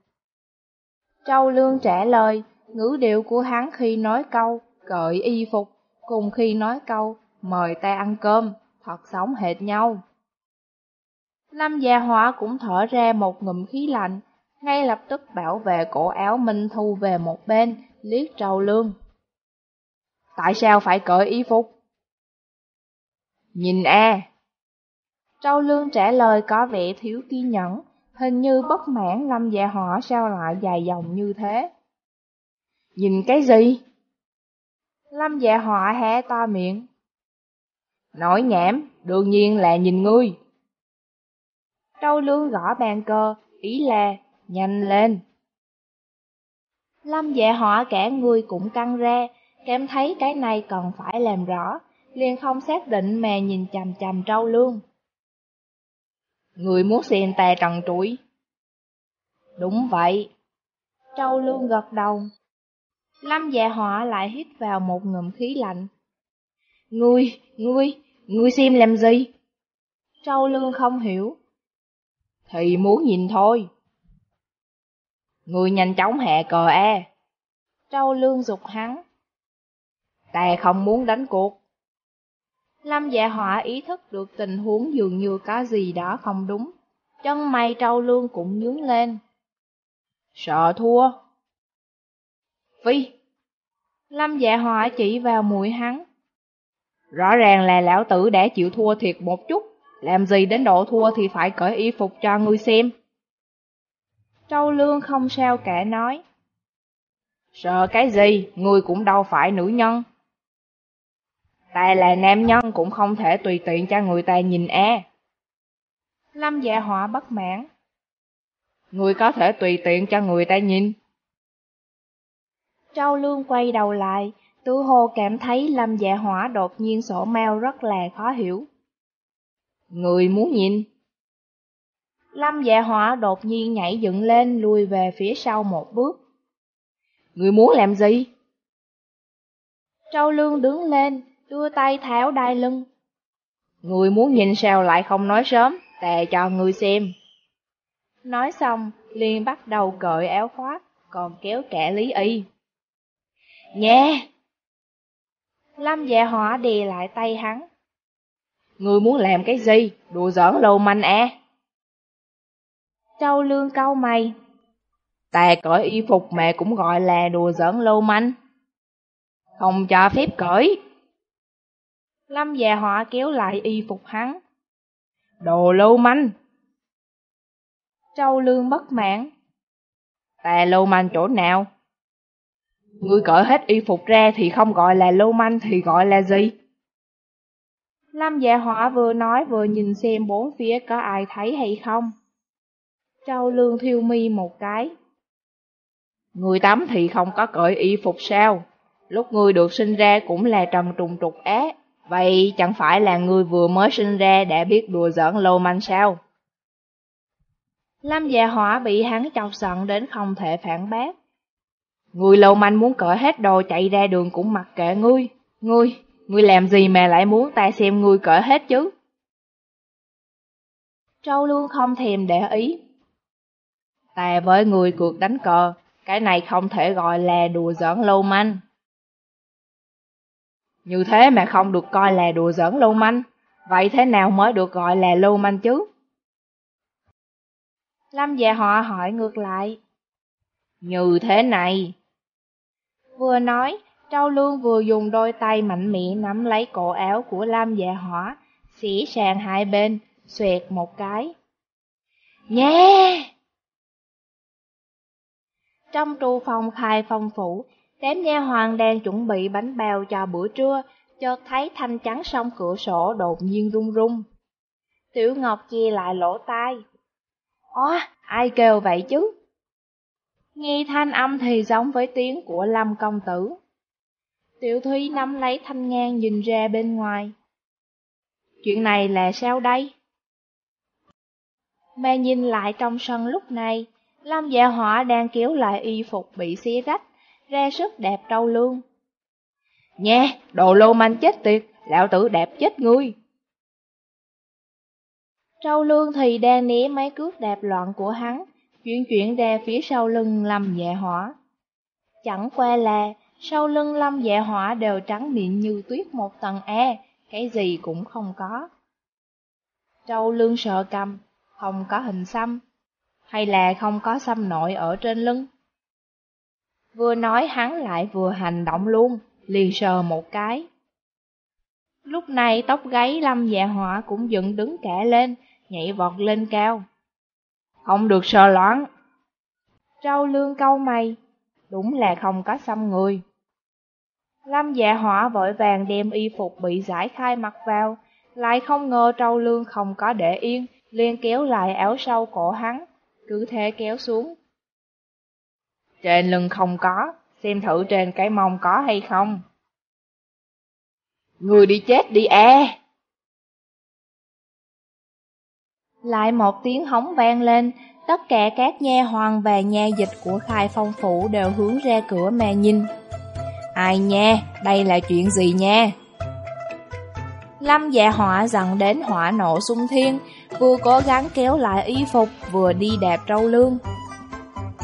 Châu Lương trả lời, ngữ điệu của hắn khi nói câu cởi y phục, cùng khi nói câu mời ta ăn cơm, thật sống hệt nhau. Lâm gia hỏa cũng thở ra một ngụm khí lạnh, ngay lập tức bảo vệ cổ áo Minh Thu về một bên, liếc trầu Lương. Tại sao phải cởi y phục? Nhìn a Trâu Lương trả lời có vẻ thiếu kiên nhẫn, hình như bất mãn Lâm dạ họ sao lại dài dòng như thế. Nhìn cái gì? Lâm dạ họa hé to miệng. Nói nhảm, đương nhiên là nhìn ngươi. Trâu lương gõ bàn cờ, ý là nhanh lên. Lâm dạ họa cả người cũng căng ra, cảm thấy cái này cần phải làm rõ, liền không xác định mà nhìn chằm chằm trâu lương. Người muốn xem ta trần trụi. Đúng vậy. Trâu lương gật đầu, Lâm dạ họa lại hít vào một ngụm khí lạnh. Ngươi, ngươi, ngươi xem làm gì? Trâu Lương không hiểu. Thì muốn nhìn thôi. Ngươi nhanh chóng hạ cờ e. Trâu Lương dục hắn. Ta không muốn đánh cuộc. Lâm dạ họa ý thức được tình huống dường như có gì đó không đúng. Chân mày Trâu Lương cũng nhướng lên. Sợ thua. Phi! Lâm dạ họa chỉ vào mũi hắn. Rõ ràng là lão tử đã chịu thua thiệt một chút, làm gì đến độ thua thì phải cởi y phục cho ngươi xem. Châu Lương không sao cả nói. Sợ cái gì, ngươi cũng đâu phải nữ nhân. Ta là nam nhân cũng không thể tùy tiện cho người ta nhìn e. Lâm dạ họa bất mãn. Ngươi có thể tùy tiện cho người ta nhìn. Châu Lương quay đầu lại, tự hồ cảm thấy Lâm Dạ Hỏa đột nhiên sổ mèo rất là khó hiểu. Người muốn nhìn. Lâm Dạ Hỏa đột nhiên nhảy dựng lên lùi về phía sau một bước. Người muốn làm gì? Châu Lương đứng lên, đưa tay tháo đai lưng. Người muốn nhìn sao lại không nói sớm, tè cho người xem. Nói xong, liền bắt đầu cởi áo khoác, còn kéo kẻ Lý Y. Nha! Lâm dạ hỏa đè lại tay hắn. Ngươi muốn làm cái gì? Đùa giỡn lô manh à? Châu Lương câu mày. Ta cởi y phục mẹ cũng gọi là đùa giỡn lô manh. Không cho phép cởi. Lâm dạ hỏa kéo lại y phục hắn. Đồ lô manh. Châu Lương bất mãn. Ta lô manh chỗ nào? Ngươi cởi hết y phục ra thì không gọi là lưu manh thì gọi là gì? Lâm dạ hỏa vừa nói vừa nhìn xem bốn phía có ai thấy hay không. Châu lương thiêu mi một cái. Người tắm thì không có cởi y phục sao? Lúc ngươi được sinh ra cũng là trần trùng trục á. Vậy chẳng phải là ngươi vừa mới sinh ra đã biết đùa giỡn lô manh sao? Lâm dạ hỏa bị hắn chọc giận đến không thể phản bác. Người lâu manh muốn cởi hết đồ chạy ra đường cũng mặc kệ ngươi. Ngươi, ngươi làm gì mà lại muốn ta xem ngươi cởi hết chứ? Trâu Lương không thèm để ý. Ta với người cuộc đánh cờ, cái này không thể gọi là đùa giỡn lâu manh. Như thế mà không được coi là đùa giỡn lâu manh, vậy thế nào mới được gọi là lâu manh chứ? Lâm dạ họ hỏi ngược lại. Như thế này. Vừa nói, Trâu Lương vừa dùng đôi tay mạnh mẽ nắm lấy cổ áo của Lam dạ hỏa, xỉ sàn hai bên, xoẹt một cái. Nha! Trong trù phòng khai phong phủ, đám nha hoàng đang chuẩn bị bánh bao cho bữa trưa, chợt thấy thanh trắng song cửa sổ đột nhiên rung rung. Tiểu Ngọc chia lại lỗ tai. Ó, ai kêu vậy chứ? Nghe thanh âm thì giống với tiếng của Lâm công tử. Tiểu Thúy nắm lấy thanh ngang nhìn ra bên ngoài. Chuyện này là sao đây? Mà nhìn lại trong sân lúc này, Lâm dạ hỏa đang kéo lại y phục bị xé rách, ra sức đẹp trâu lương. Nha, đồ lô manh chết tiệt, lão tử đẹp chết ngươi. Trâu lương thì đang né mấy cước đẹp loạn của hắn, chuyển chuyển ra phía sau lưng Lâm dạ hỏa. Chẳng qua là, sau lưng Lâm dạ hỏa đều trắng miệng như tuyết một tầng e, cái gì cũng không có. Trâu lương sợ cầm, không có hình xăm, hay là không có xăm nội ở trên lưng. Vừa nói hắn lại vừa hành động luôn, liền sờ một cái. Lúc này tóc gáy lâm dạ họa cũng dựng đứng cả lên, nhảy vọt lên cao. Không được sờ loãng. Trâu lương câu mày, đúng là không có xăm người. Lâm dạ họa vội vàng đem y phục bị giải khai mặc vào, lại không ngờ trâu lương không có để yên, liền kéo lại áo sâu cổ hắn, cứ thế kéo xuống. Trên lưng không có, xem thử trên cái mông có hay không. Người đi chết đi e! Lại một tiếng hóng vang lên, tất cả các nha hoàng và nha dịch của khai phong phủ đều hướng ra cửa mà nhìn. Ai nha, đây là chuyện gì nha? Lâm dạ họa dặn đến hỏa nộ sung thiên, vừa cố gắng kéo lại y phục, vừa đi đạp trâu lương.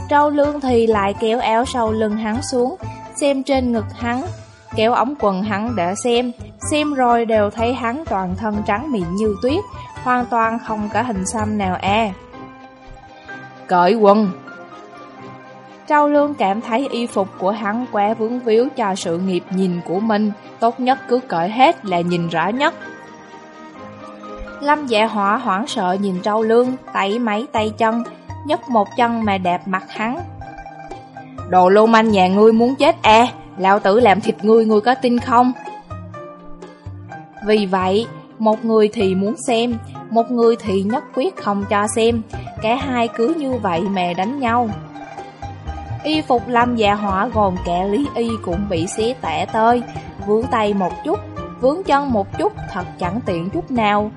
Trâu lương thì lại kéo áo sau lưng hắn xuống, xem trên ngực hắn, kéo ống quần hắn để xem, xem rồi đều thấy hắn toàn thân trắng mịn như tuyết, hoàn toàn không có hình xăm nào e. Cởi quần Trâu lương cảm thấy y phục của hắn quá vướng víu cho sự nghiệp nhìn của mình, tốt nhất cứ cởi hết là nhìn rõ nhất. Lâm dạ hỏa hoảng sợ nhìn trâu lương, tẩy mấy tay chân, nhấc một chân mà đạp mặt hắn. Đồ lô manh nhà ngươi muốn chết à, lão tử làm thịt ngươi ngươi có tin không? Vì vậy, một người thì muốn xem, một người thì nhất quyết không cho xem, cả hai cứ như vậy mà đánh nhau. Y phục lâm dạ hỏa gồm kẻ lý y cũng bị xé tẻ tơi, vướng tay một chút, vướng chân một chút, thật chẳng tiện chút nào.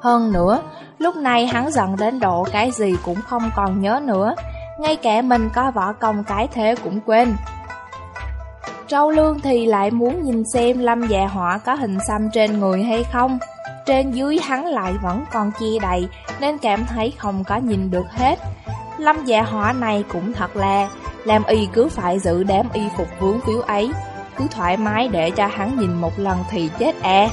Hơn nữa, lúc này hắn giận đến độ cái gì cũng không còn nhớ nữa, ngay cả mình có võ công cái thế cũng quên. Trâu Lương thì lại muốn nhìn xem Lâm Dạ Hỏa có hình xăm trên người hay không. Trên dưới hắn lại vẫn còn chia đầy nên cảm thấy không có nhìn được hết. Lâm Dạ Hỏa này cũng thật là làm y cứ phải giữ đám y phục vướng phiếu ấy, cứ thoải mái để cho hắn nhìn một lần thì chết à.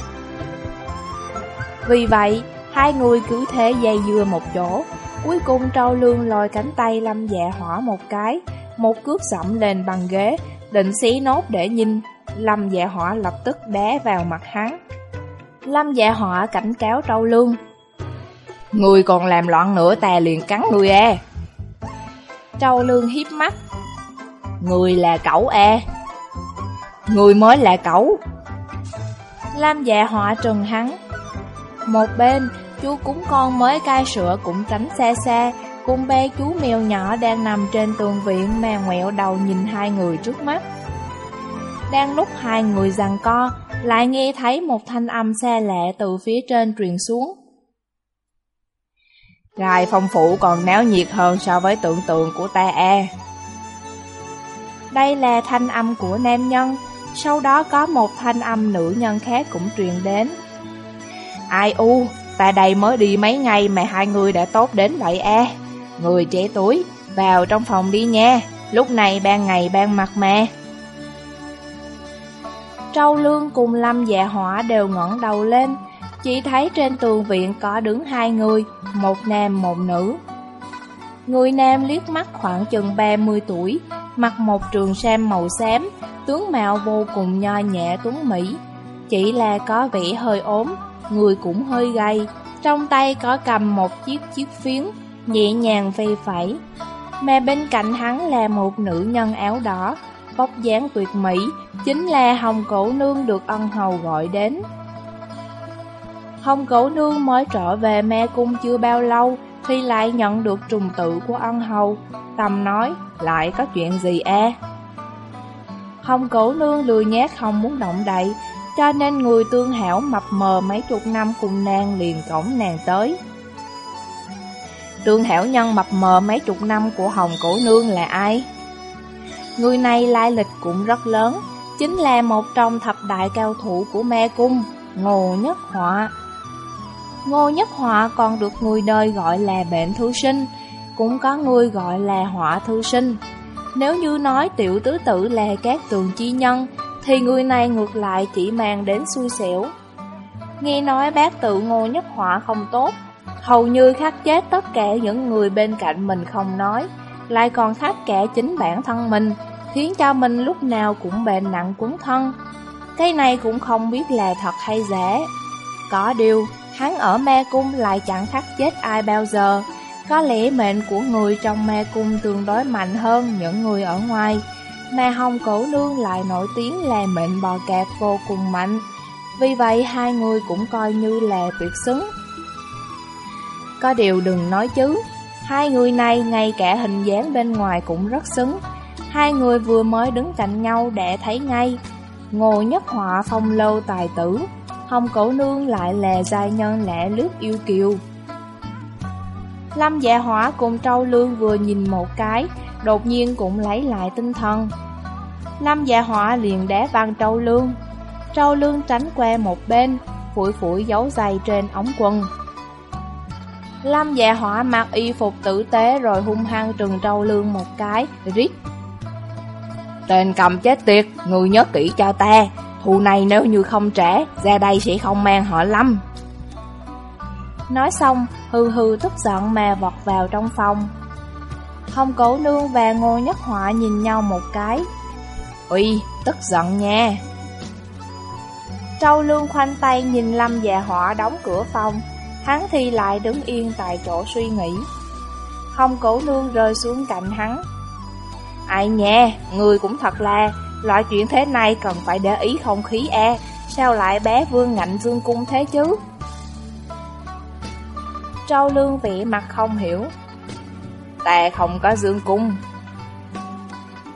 Vì vậy, hai người cứ thế dây dưa một chỗ, cuối cùng trâu lương lôi cánh tay lâm dạ hỏa một cái, một cước sẫm lên bằng ghế, định xí nốt để nhìn, lâm dạ hỏa lập tức đá vào mặt hắn. Lâm dạ hỏa cảnh cáo trâu lương. Người còn làm loạn nữa ta liền cắn người e. Trâu lương hiếp mắt, Người là cẩu e. Người mới là cẩu. Lam dạ họa trừng hắn. Một bên Chú cúng con mới cai sữa cũng tránh xa xa Cùng bé chú mèo nhỏ đang nằm trên tường viện Mà ngoẹo đầu nhìn hai người trước mắt. Đang lúc hai người giằng co Lại nghe thấy một thanh âm xa lệ từ phía trên truyền xuống Ngài phong phủ còn náo nhiệt hơn so với tưởng tượng của ta e đây là thanh âm của nam nhân, sau đó có một thanh âm nữ nhân khác cũng truyền đến. Ai u, ta đây mới đi mấy ngày mà hai người đã tốt đến vậy e. Người trẻ tuổi, vào trong phòng đi nha, lúc này ban ngày ban mặt mà. Trâu Lương cùng Lâm Dạ Hỏa đều ngẩng đầu lên, chỉ thấy trên tường viện có đứng hai người, một nam một nữ. Người nam liếc mắt khoảng chừng 30 tuổi, mặc một trường sam màu xám, tướng mạo vô cùng nho nhẹ tuấn mỹ. Chỉ là có vẻ hơi ốm, người cũng hơi gầy, trong tay có cầm một chiếc chiếc phiến, nhẹ nhàng phi phẩy. Mà bên cạnh hắn là một nữ nhân áo đỏ, vóc dáng tuyệt mỹ, chính là Hồng cẩu Nương được ân hầu gọi đến. Hồng cẩu Nương mới trở về me cung chưa bao lâu, thì lại nhận được trùng tự của ân hầu. Tầm nói, lại có chuyện gì e? Hồng cẩu Nương lười nhát không muốn động đậy, cho nên người tương hảo mập mờ mấy chục năm cùng nàng liền cổng nàng tới. Tương hảo nhân mập mờ mấy chục năm của Hồng Cổ Nương là ai? Người này lai lịch cũng rất lớn, chính là một trong thập đại cao thủ của me cung, Ngô Nhất Họa. Ngô Nhất Họa còn được người đời gọi là bệnh thư sinh, cũng có người gọi là họa thư sinh. Nếu như nói tiểu tứ tử là các tường chi nhân, thì người này ngược lại chỉ mang đến xui xẻo. Nghe nói bác tự Ngô Nhất Họa không tốt, hầu như khắc chết tất cả những người bên cạnh mình không nói, lại còn khắc kẻ chính bản thân mình, khiến cho mình lúc nào cũng bệnh nặng quấn thân. Cái này cũng không biết là thật hay giả. Có điều, hắn ở ma cung lại chẳng khắc chết ai bao giờ. Có lẽ mệnh của người trong ma cung tương đối mạnh hơn những người ở ngoài, mà Hồng Cổ Nương lại nổi tiếng là mệnh bò cạp vô cùng mạnh. Vì vậy hai người cũng coi như là tuyệt xứng. Có điều đừng nói chứ, hai người này, ngay cả hình dáng bên ngoài cũng rất xứng. Hai người vừa mới đứng cạnh nhau để thấy ngay. Ngô nhất họa phong lâu tài tử, Hồng cổ nương lại là giai nhân lẻ lướt yêu kiều. Lâm dạ hỏa cùng trâu lương vừa nhìn một cái, Đột nhiên cũng lấy lại tinh thần. Lâm dạ hỏa liền đá văng trâu lương. Trâu lương tránh qua một bên, Phủi phủi dấu giày trên ống quần. Lâm dạ hỏa mặc y phục tử tế rồi hung hăng trừng trâu lương một cái Rít. Tên cầm chết tiệt, người nhớ kỹ cho ta. Thù này nếu như không trả, ra đây sẽ không mang họ lâm. Nói xong, hư hư tức giận mà vọt vào trong phòng. Hồng cổ nương và ngô nhất họa nhìn nhau một cái. Uy tức giận nha. Trâu lương khoanh tay nhìn lâm dạ họa đóng cửa phòng. Hắn thì lại đứng yên tại chỗ suy nghĩ Hồng cổ nương rơi xuống cạnh hắn Ai nha, người cũng thật là, loại chuyện thế này cần phải để ý không khí e, sao lại bé vương ngạnh dương cung thế chứ? Trâu lương vị mặt không hiểu. Ta không có dương cung.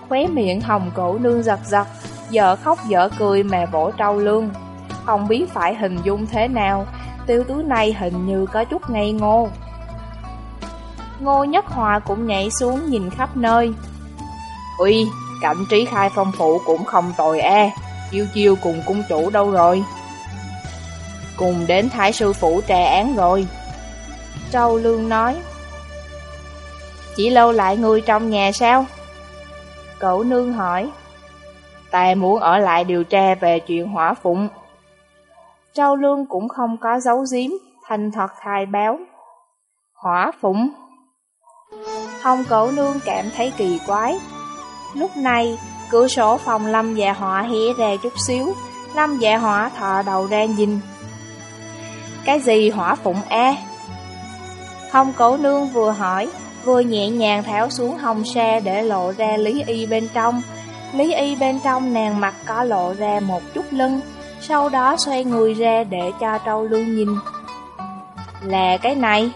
Khóe miệng hồng cổ nương giật giật, giờ khóc dở cười mà vỗ trâu lương. Không biết phải hình dung thế nào, tiêu túi này hình như có chút ngây ngô. Ngô Nhất Hòa cũng nhảy xuống nhìn khắp nơi, Uy, cảnh trí khai phong phụ cũng không tồi e, chiêu chiêu cùng cung chủ đâu rồi? Cùng đến thái sư phụ trà án rồi. Châu Lương nói. Chỉ lâu lại người trong nhà sao? Cậu nương hỏi. Ta muốn ở lại điều tra về chuyện hỏa phụng. Châu Lương cũng không có giấu giếm, thành thật khai báo. Hỏa phụng? Hồng cậu nương cảm thấy kỳ quái, Lúc này, cửa sổ phòng Lâm dạ họa hé ra chút xíu, Lâm dạ họa thọ đầu ra nhìn. Cái gì hỏa phụng e? Hồng cổ nương vừa hỏi, vừa nhẹ nhàng tháo xuống hồng sa để lộ ra Lý Y bên trong. Lý Y bên trong nàng mặt có lộ ra một chút lưng, sau đó xoay người ra để cho trâu lương nhìn. Là cái này.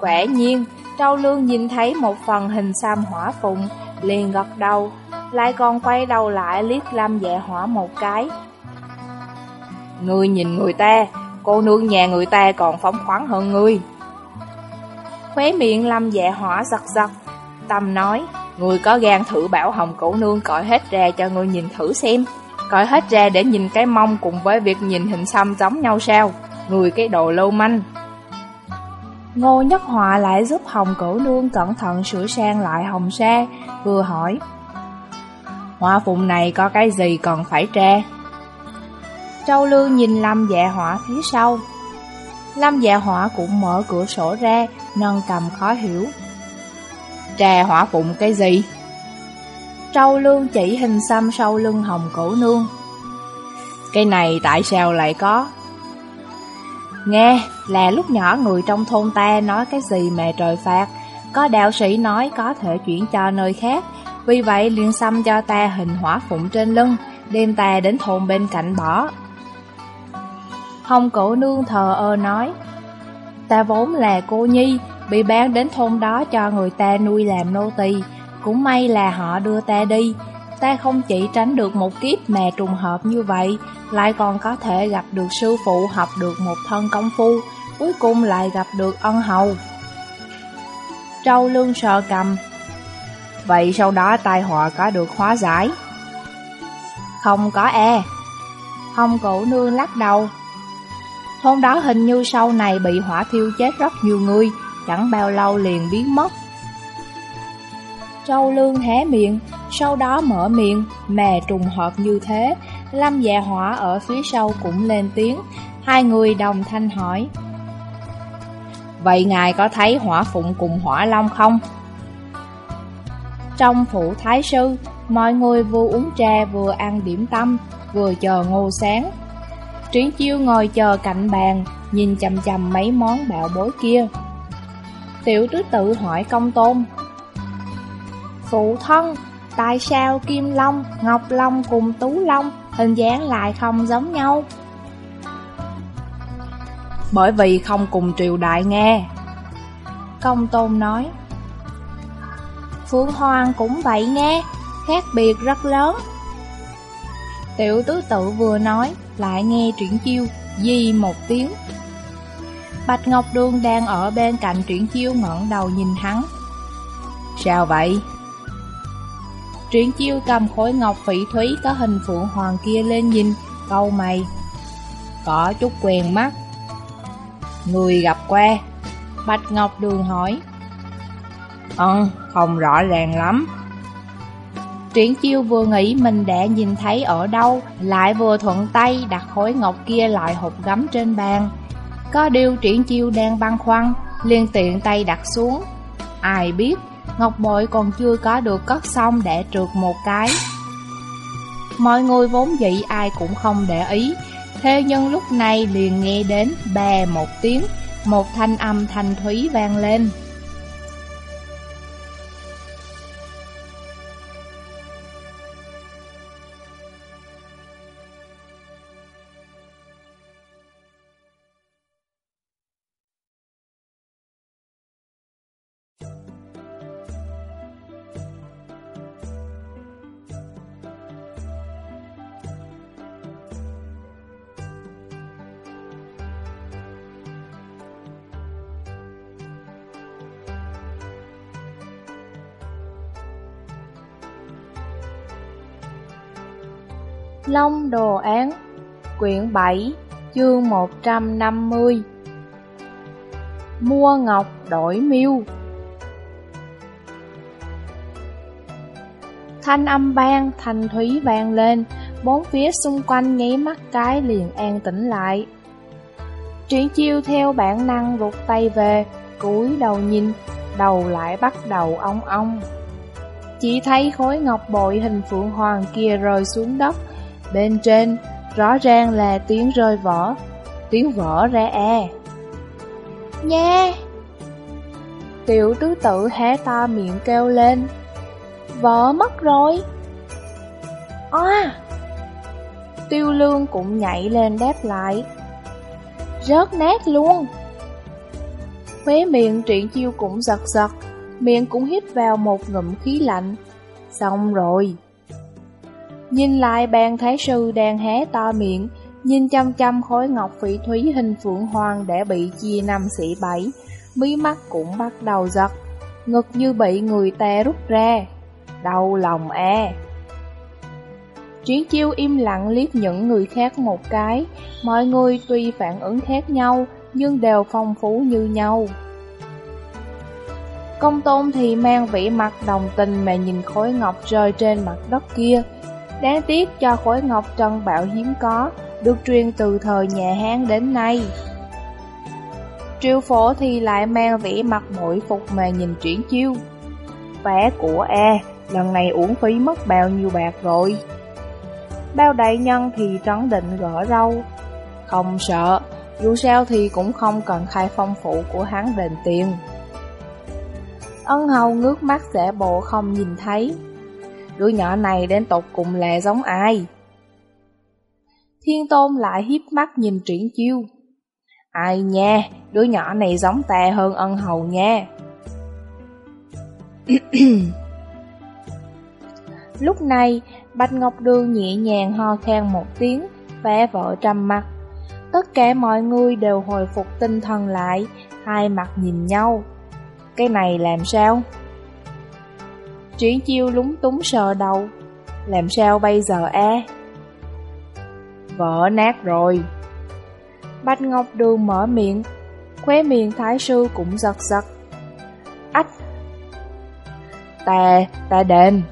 Quả nhiên, trâu lương nhìn thấy một phần hình xăm hỏa phụng, liền gật đầu, lại còn quay đầu lại liếc Lam dạ hỏa một cái. Ngươi nhìn người ta, cô nương nhà người ta còn phóng khoáng hơn ngươi. Khóe miệng Lâm dạ hỏa giật giật, tâm nói, ngươi có gan thử bảo hồng cổ nương cõi hết ra cho ngươi nhìn thử xem. Cõi hết ra để nhìn cái mông cùng với việc nhìn hình xăm giống nhau sao, người cái đồ lâu manh. Ngô Nhất Hòa lại giúp Hồng Cổ Nương cẩn thận sửa sang lại hồng sa, vừa hỏi. Hoa phụng này có cái gì còn phải tra? Châu Lương nhìn Lâm dạ họa phía sau. Lâm dạ hỏa cũng mở cửa sổ ra, nâng cầm khó hiểu. Trà hỏa phụng cái gì? Trâu lương chỉ hình xăm sau lưng hồng cổ nương. Cái này tại sao lại có? Nghe, là lúc nhỏ người trong thôn ta nói cái gì mẹ trời phạt, có đạo sĩ nói có thể chuyển cho nơi khác, vì vậy liền xăm cho ta hình hỏa phụng trên lưng, đem ta đến thôn bên cạnh bỏ. Hồng cổ nương thờ ơ nói, ta vốn là cô nhi, bị bán đến thôn đó cho người ta nuôi làm nô tỳ, cũng may là họ đưa ta đi. Ta không chỉ tránh được một kiếp mà trùng hợp như vậy, lại còn có thể gặp được sư phụ học được một thân công phu, cuối cùng lại gặp được ân hầu. Trâu lương sờ cầm Vậy sau đó tai họa có được hóa giải? Không có e Hồng cổ nương lắc đầu hôm đó hình như sau này bị hỏa thiêu chết rất nhiều người Chẳng bao lâu liền biến mất Châu Lương hé miệng, sau đó mở miệng, mè trùng hợp như thế, Lâm dạ hỏa ở phía sau cũng lên tiếng, hai người đồng thanh hỏi. Vậy ngài có thấy hỏa phụng cùng hỏa long không? Trong phủ thái sư, mọi người vừa uống trà vừa ăn điểm tâm, vừa chờ ngô sáng. Triển chiêu ngồi chờ cạnh bàn, nhìn chầm chầm mấy món bạo bối kia. Tiểu tứ tự hỏi công tôn, Phụ thân, tại sao Kim Long, Ngọc Long cùng Tú Long hình dáng lại không giống nhau? Bởi vì không cùng triều đại nghe. Công Tôn nói, Phương Hoàng cũng vậy nghe, khác biệt rất lớn. Tiểu tứ tự vừa nói, lại nghe truyện chiêu, di một tiếng. Bạch Ngọc Đường đang ở bên cạnh truyện chiêu ngẩng đầu nhìn hắn. Sao vậy? Triển chiêu cầm khối ngọc phỉ thúy có hình phượng hoàng kia lên nhìn, câu mày. Có chút quen mắt. Người gặp qua. Bạch Ngọc Đường hỏi. Ừ, không rõ ràng lắm. Triển chiêu vừa nghĩ mình đã nhìn thấy ở đâu, lại vừa thuận tay đặt khối ngọc kia lại hộp gấm trên bàn. Có điều triển chiêu đang băn khoăn, liền tiện tay đặt xuống. Ai biết, Ngọc bội còn chưa có được cất xong để trượt một cái. Mọi người vốn dĩ ai cũng không để ý. Thế nhưng lúc này liền nghe đến bè một tiếng, Một thanh âm thanh thúy vang lên. Long Đồ Án Quyển 7 Chương 150 Mua ngọc đổi miêu. Thanh âm ban, thanh thúy vang lên Bốn phía xung quanh nháy mắt cái liền an tĩnh lại. Triển chiêu theo bản năng rụt tay về cúi đầu nhìn Đầu lại bắt đầu ong ong. Chỉ thấy khối ngọc bội hình phượng hoàng kia rơi xuống đất Bên trên, rõ ràng là tiếng rơi vỡ, tiếng vỡ ra e. Nha! Tiểu tứ tử hé to miệng kêu lên. Vỡ mất rồi! À! Tiêu lương cũng nhảy lên đáp lại. Rớt nát luôn! Khóe miệng truyện chiêu cũng giật giật, miệng cũng hít vào một ngụm khí lạnh. Xong rồi! Nhìn lại bàn thái sư đang hé to miệng, nhìn chăm chăm khối ngọc phỉ thúy hình phượng hoàng để bị chia năm xỉ bảy, mí mắt cũng bắt đầu giật, ngực như bị người ta rút ra, đau lòng e. Chiến chiêu im lặng liếc những người khác một cái, mọi người tuy phản ứng khác nhau, nhưng đều phong phú như nhau. Công tôn thì mang vẻ mặt đồng tình mà nhìn khối ngọc rơi trên mặt đất kia, Đáng tiếc cho khối ngọc trân bạo hiếm có, được truyền từ thời nhà Hán đến nay. Triều phổ thì lại mang vẻ mặt mũi phục mà nhìn chuyển chiêu. vẻ của E, lần này uổng phí mất bao nhiêu bạc rồi. Bao đại nhân thì trấn định gỡ râu. Không sợ, dù sao thì cũng không cần khai phong phụ của hắn đền tiền. Ân hầu ngước mắt sẽ bộ không nhìn thấy. Đứa nhỏ này đến tột cùng là giống ai? Thiên tôn lại hiếp mắt nhìn triển chiêu. Ai nha, đứa nhỏ này giống ta hơn ân hầu nha. Lúc này, Bạch Ngọc Đường nhẹ nhàng ho khen một tiếng, vẻ vợ trầm mặt. Tất cả mọi người đều hồi phục tinh thần lại, hai mặt nhìn nhau. Cái này làm sao? Triển chiêu lúng túng sờ đầu. Làm sao bây giờ a? Vỡ nát rồi. Bạch Ngọc Đường mở miệng, khóe miệng thái sư cũng giật giật. Ách! Ta, ta đền.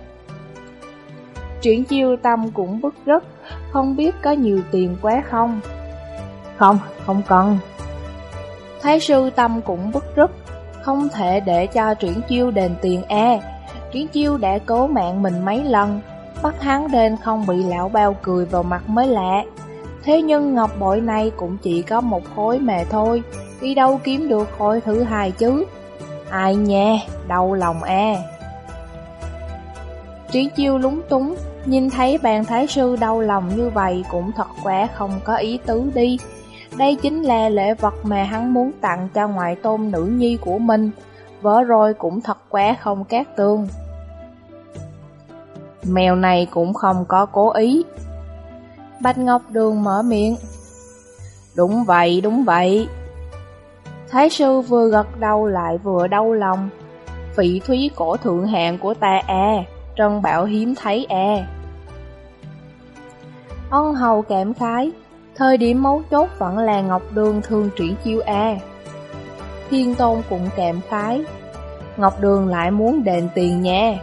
Triển chiêu tâm cũng bức rất, không biết có nhiều tiền quá không. Không, không cần. Thái sư tâm cũng bức rứt không thể để cho triển chiêu đền tiền e. Triển chiêu đã cố mạng mình mấy lần, bắt hắn lên không bị lão bao cười vào mặt mới lạ. Thế nhưng ngọc bội này cũng chỉ có một khối mà thôi, đi đâu kiếm được khối thứ hai chứ. Ai nha, đau lòng e. Triển chiêu lúng túng, nhìn thấy bàn thái sư đau lòng như vậy cũng thật quá không có ý tứ đi. Đây chính là lễ vật mà hắn muốn tặng cho ngoại tôn nữ nhi của mình, vỡ rồi cũng thật quá không cát tường. Mèo này cũng không có cố ý. Bạch Ngọc Đường mở miệng. Đúng vậy, đúng vậy. Thái sư vừa gật đầu lại vừa đau lòng. Phỉ thúy cổ thượng hạng của ta e, à, Trân Bảo hiếm thấy à. Ân hầu cảm khái, Thời điểm mấu chốt vẫn là Ngọc Đường thường triển chiêu e. Thiên Tôn cũng cảm khái. Ngọc Đường lại muốn đền tiền nha.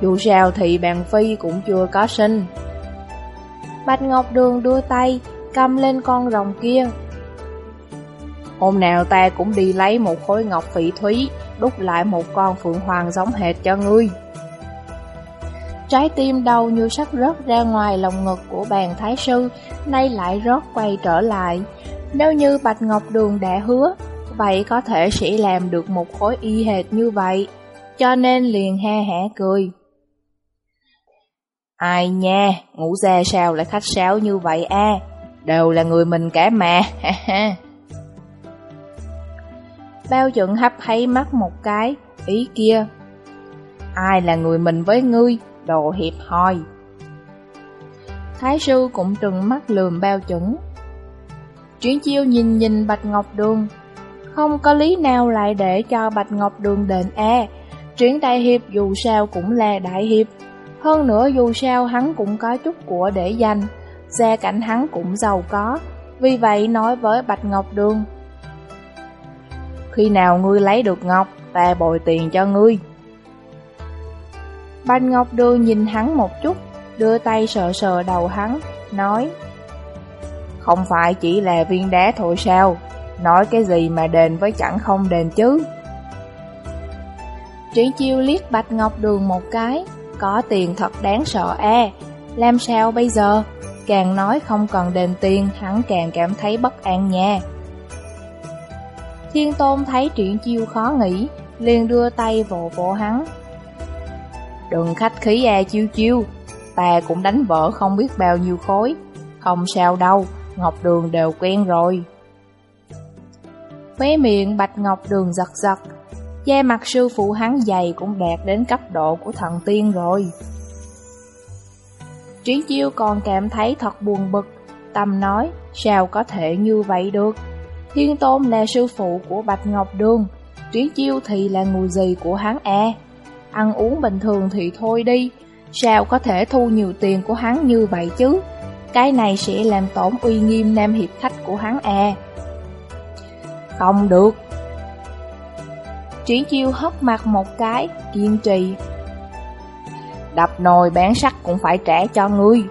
Dù sao thì bàn phi cũng chưa có sinh. Bạch Ngọc Đường đưa tay, cầm lên con rồng kia. Hôm nào ta cũng đi lấy một khối ngọc phỉ thúy, đúc lại một con phượng hoàng giống hệt cho ngươi. Trái tim đau như sắp rớt ra ngoài lòng ngực của bàn thái sư, nay lại rớt quay trở lại. Nếu như Bạch Ngọc Đường đã hứa, vậy có thể sẽ làm được một khối y hệt như vậy, cho nên liền ha hả cười. Ai nha, ngủ ra sao lại khách sáo như vậy a đều là người mình cả mà, ha ha. Bao chuẩn hấp thấy mắt một cái, ý kia. Ai là người mình với ngươi? đồ hiệp hoi. Thái sư cũng trừng mắt lườm bao chuẩn. Chuyển chiêu nhìn nhìn Bạch Ngọc Đường, không có lý nào lại để cho Bạch Ngọc Đường đền e. Chuyển đại hiệp dù sao cũng là đại hiệp, hơn nữa dù sao hắn cũng có chút của để dành, gia cảnh hắn cũng giàu có, vì vậy nói với Bạch Ngọc Đường. Khi nào ngươi lấy được ngọc, ta bồi tiền cho ngươi. Bạch Ngọc Đường nhìn hắn một chút, đưa tay sờ sờ đầu hắn, nói Không phải chỉ là viên đá thôi sao, nói cái gì mà đền với chẳng không đền chứ Triển chiêu liếc Bạch Ngọc Đường một cái, có tiền thật đáng sợ e, làm sao bây giờ? Càng nói không cần đền tiền, hắn càng cảm thấy bất an nha. Thiên Tôn thấy triển chiêu khó nghĩ, liền đưa tay vỗ vỗ hắn, Đừng khách khí e chiêu chiêu, ta cũng đánh vỡ không biết bao nhiêu khối. Không sao đâu, Ngọc Đường đều quen rồi. Khóe miệng Bạch Ngọc Đường giật giật, da mặt sư phụ hắn dày cũng đạt đến cấp độ của thần tiên rồi. Triển chiêu còn cảm thấy thật buồn bực, tâm nói, sao có thể như vậy được. Thiên Tôn là sư phụ của Bạch Ngọc Đường, Triển chiêu thì là người gì của hắn à? Ăn uống bình thường thì thôi đi, sao có thể thu nhiều tiền của hắn như vậy chứ? Cái này sẽ làm tổn uy nghiêm nam hiệp khách của hắn à. Không được. Triển chiêu hất mặt một cái, kiên trì. Đập nồi bán sắt cũng phải trả cho ngươi.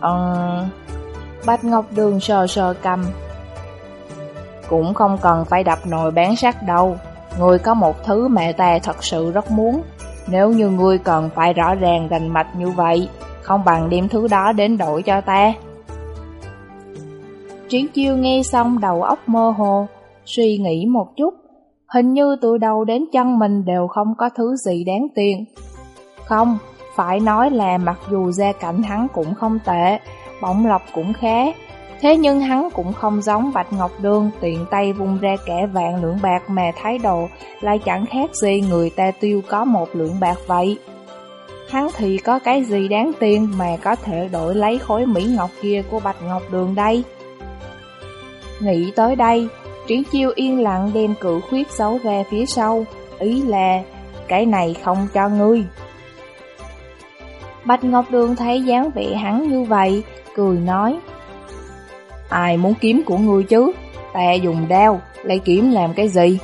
Ờ... Bạch Ngọc Đường sờ sờ cầm. Cũng không cần phải đập nồi bán sắt đâu. Ngươi có một thứ mẹ ta thật sự rất muốn. Nếu như ngươi cần phải rõ ràng rành mạch như vậy, không bằng đem thứ đó đến đổi cho ta. Triển chiêu nghe xong đầu óc mơ hồ, suy nghĩ một chút, hình như từ đầu đến chân mình đều không có thứ gì đáng tiền. Không, phải nói là mặc dù gia cảnh hắn cũng không tệ, bỗng lộc cũng khá, thế nhưng hắn cũng không giống Bạch Ngọc Đường tiện tay vung ra kẻ vạn lượng bạc mà thái độ lại chẳng khác gì người ta tiêu có một lượng bạc vậy. Hắn thì có cái gì đáng tiền mà có thể đổi lấy khối Mỹ Ngọc kia của Bạch Ngọc Đường đây? Nghĩ tới đây, Triển Chiêu yên lặng đem cự khuyết giấu ra phía sau, ý là cái này không cho ngươi. Bạch Ngọc Đường thấy dáng vẻ hắn như vậy, cười nói Ai muốn kiếm của ngươi chứ, ta dùng đao, lấy kiếm làm cái gì?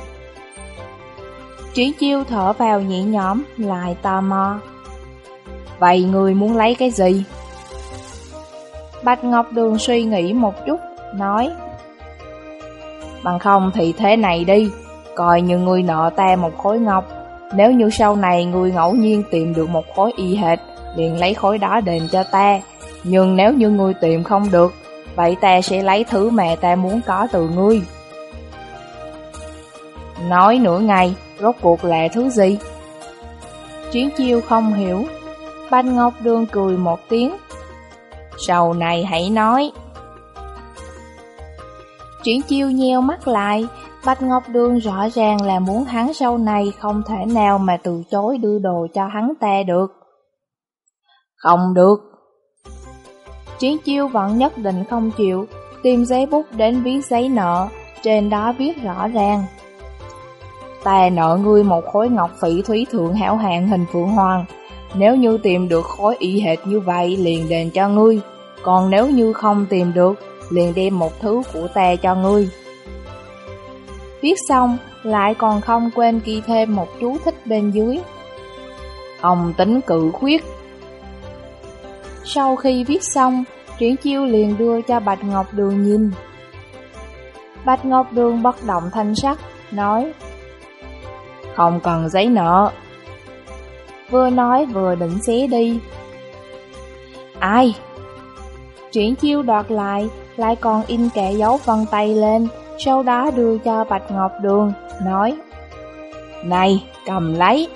Triển Chiêu thở vào nhẹ nhõm, lại tò mò. Vậy người muốn lấy cái gì? Bạch Ngọc Đường suy nghĩ một chút, nói Bằng không thì thế này đi, coi như người nợ ta một khối ngọc. Nếu như sau này người ngẫu nhiên tìm được một khối y hệt liền lấy khối đó đền cho ta. Nhưng nếu như ngươi tìm không được Vậy ta sẽ lấy thứ mẹ ta muốn có từ ngươi. Nói nửa ngày, rốt cuộc là thứ gì? Chiến chiêu không hiểu. Banh Ngọc đương cười một tiếng. Sau này hãy nói. Triển chiêu nheo mắt lại Bạch Ngọc Đường rõ ràng là muốn hắn sau này không thể nào mà từ chối đưa đồ cho hắn ta được không được. chuyển chiêu vẫn nhất định không chịu, tìm giấy bút đến viết giấy nợ, trên đó viết rõ ràng. Ta nợ ngươi một khối ngọc phỉ thúy thượng hảo hạng hình phượng hoàng, nếu như tìm được khối y hệt như vậy liền đền cho ngươi, còn nếu như không tìm được, liền đem một thứ của ta cho ngươi. Viết xong, lại còn không quên ghi thêm một chú thích bên dưới. ông tính cự khuyết, sau khi viết xong, Triển Chiêu liền đưa cho Bạch Ngọc Đường nhìn. Bạch Ngọc Đường bất động thanh sắc, nói Không cần giấy nợ. Vừa nói vừa định xé đi. Ai? Triển Chiêu đoạt lại, lại còn in kẻ dấu vân tay lên, sau đó đưa cho Bạch Ngọc Đường, nói Này, cầm lấy.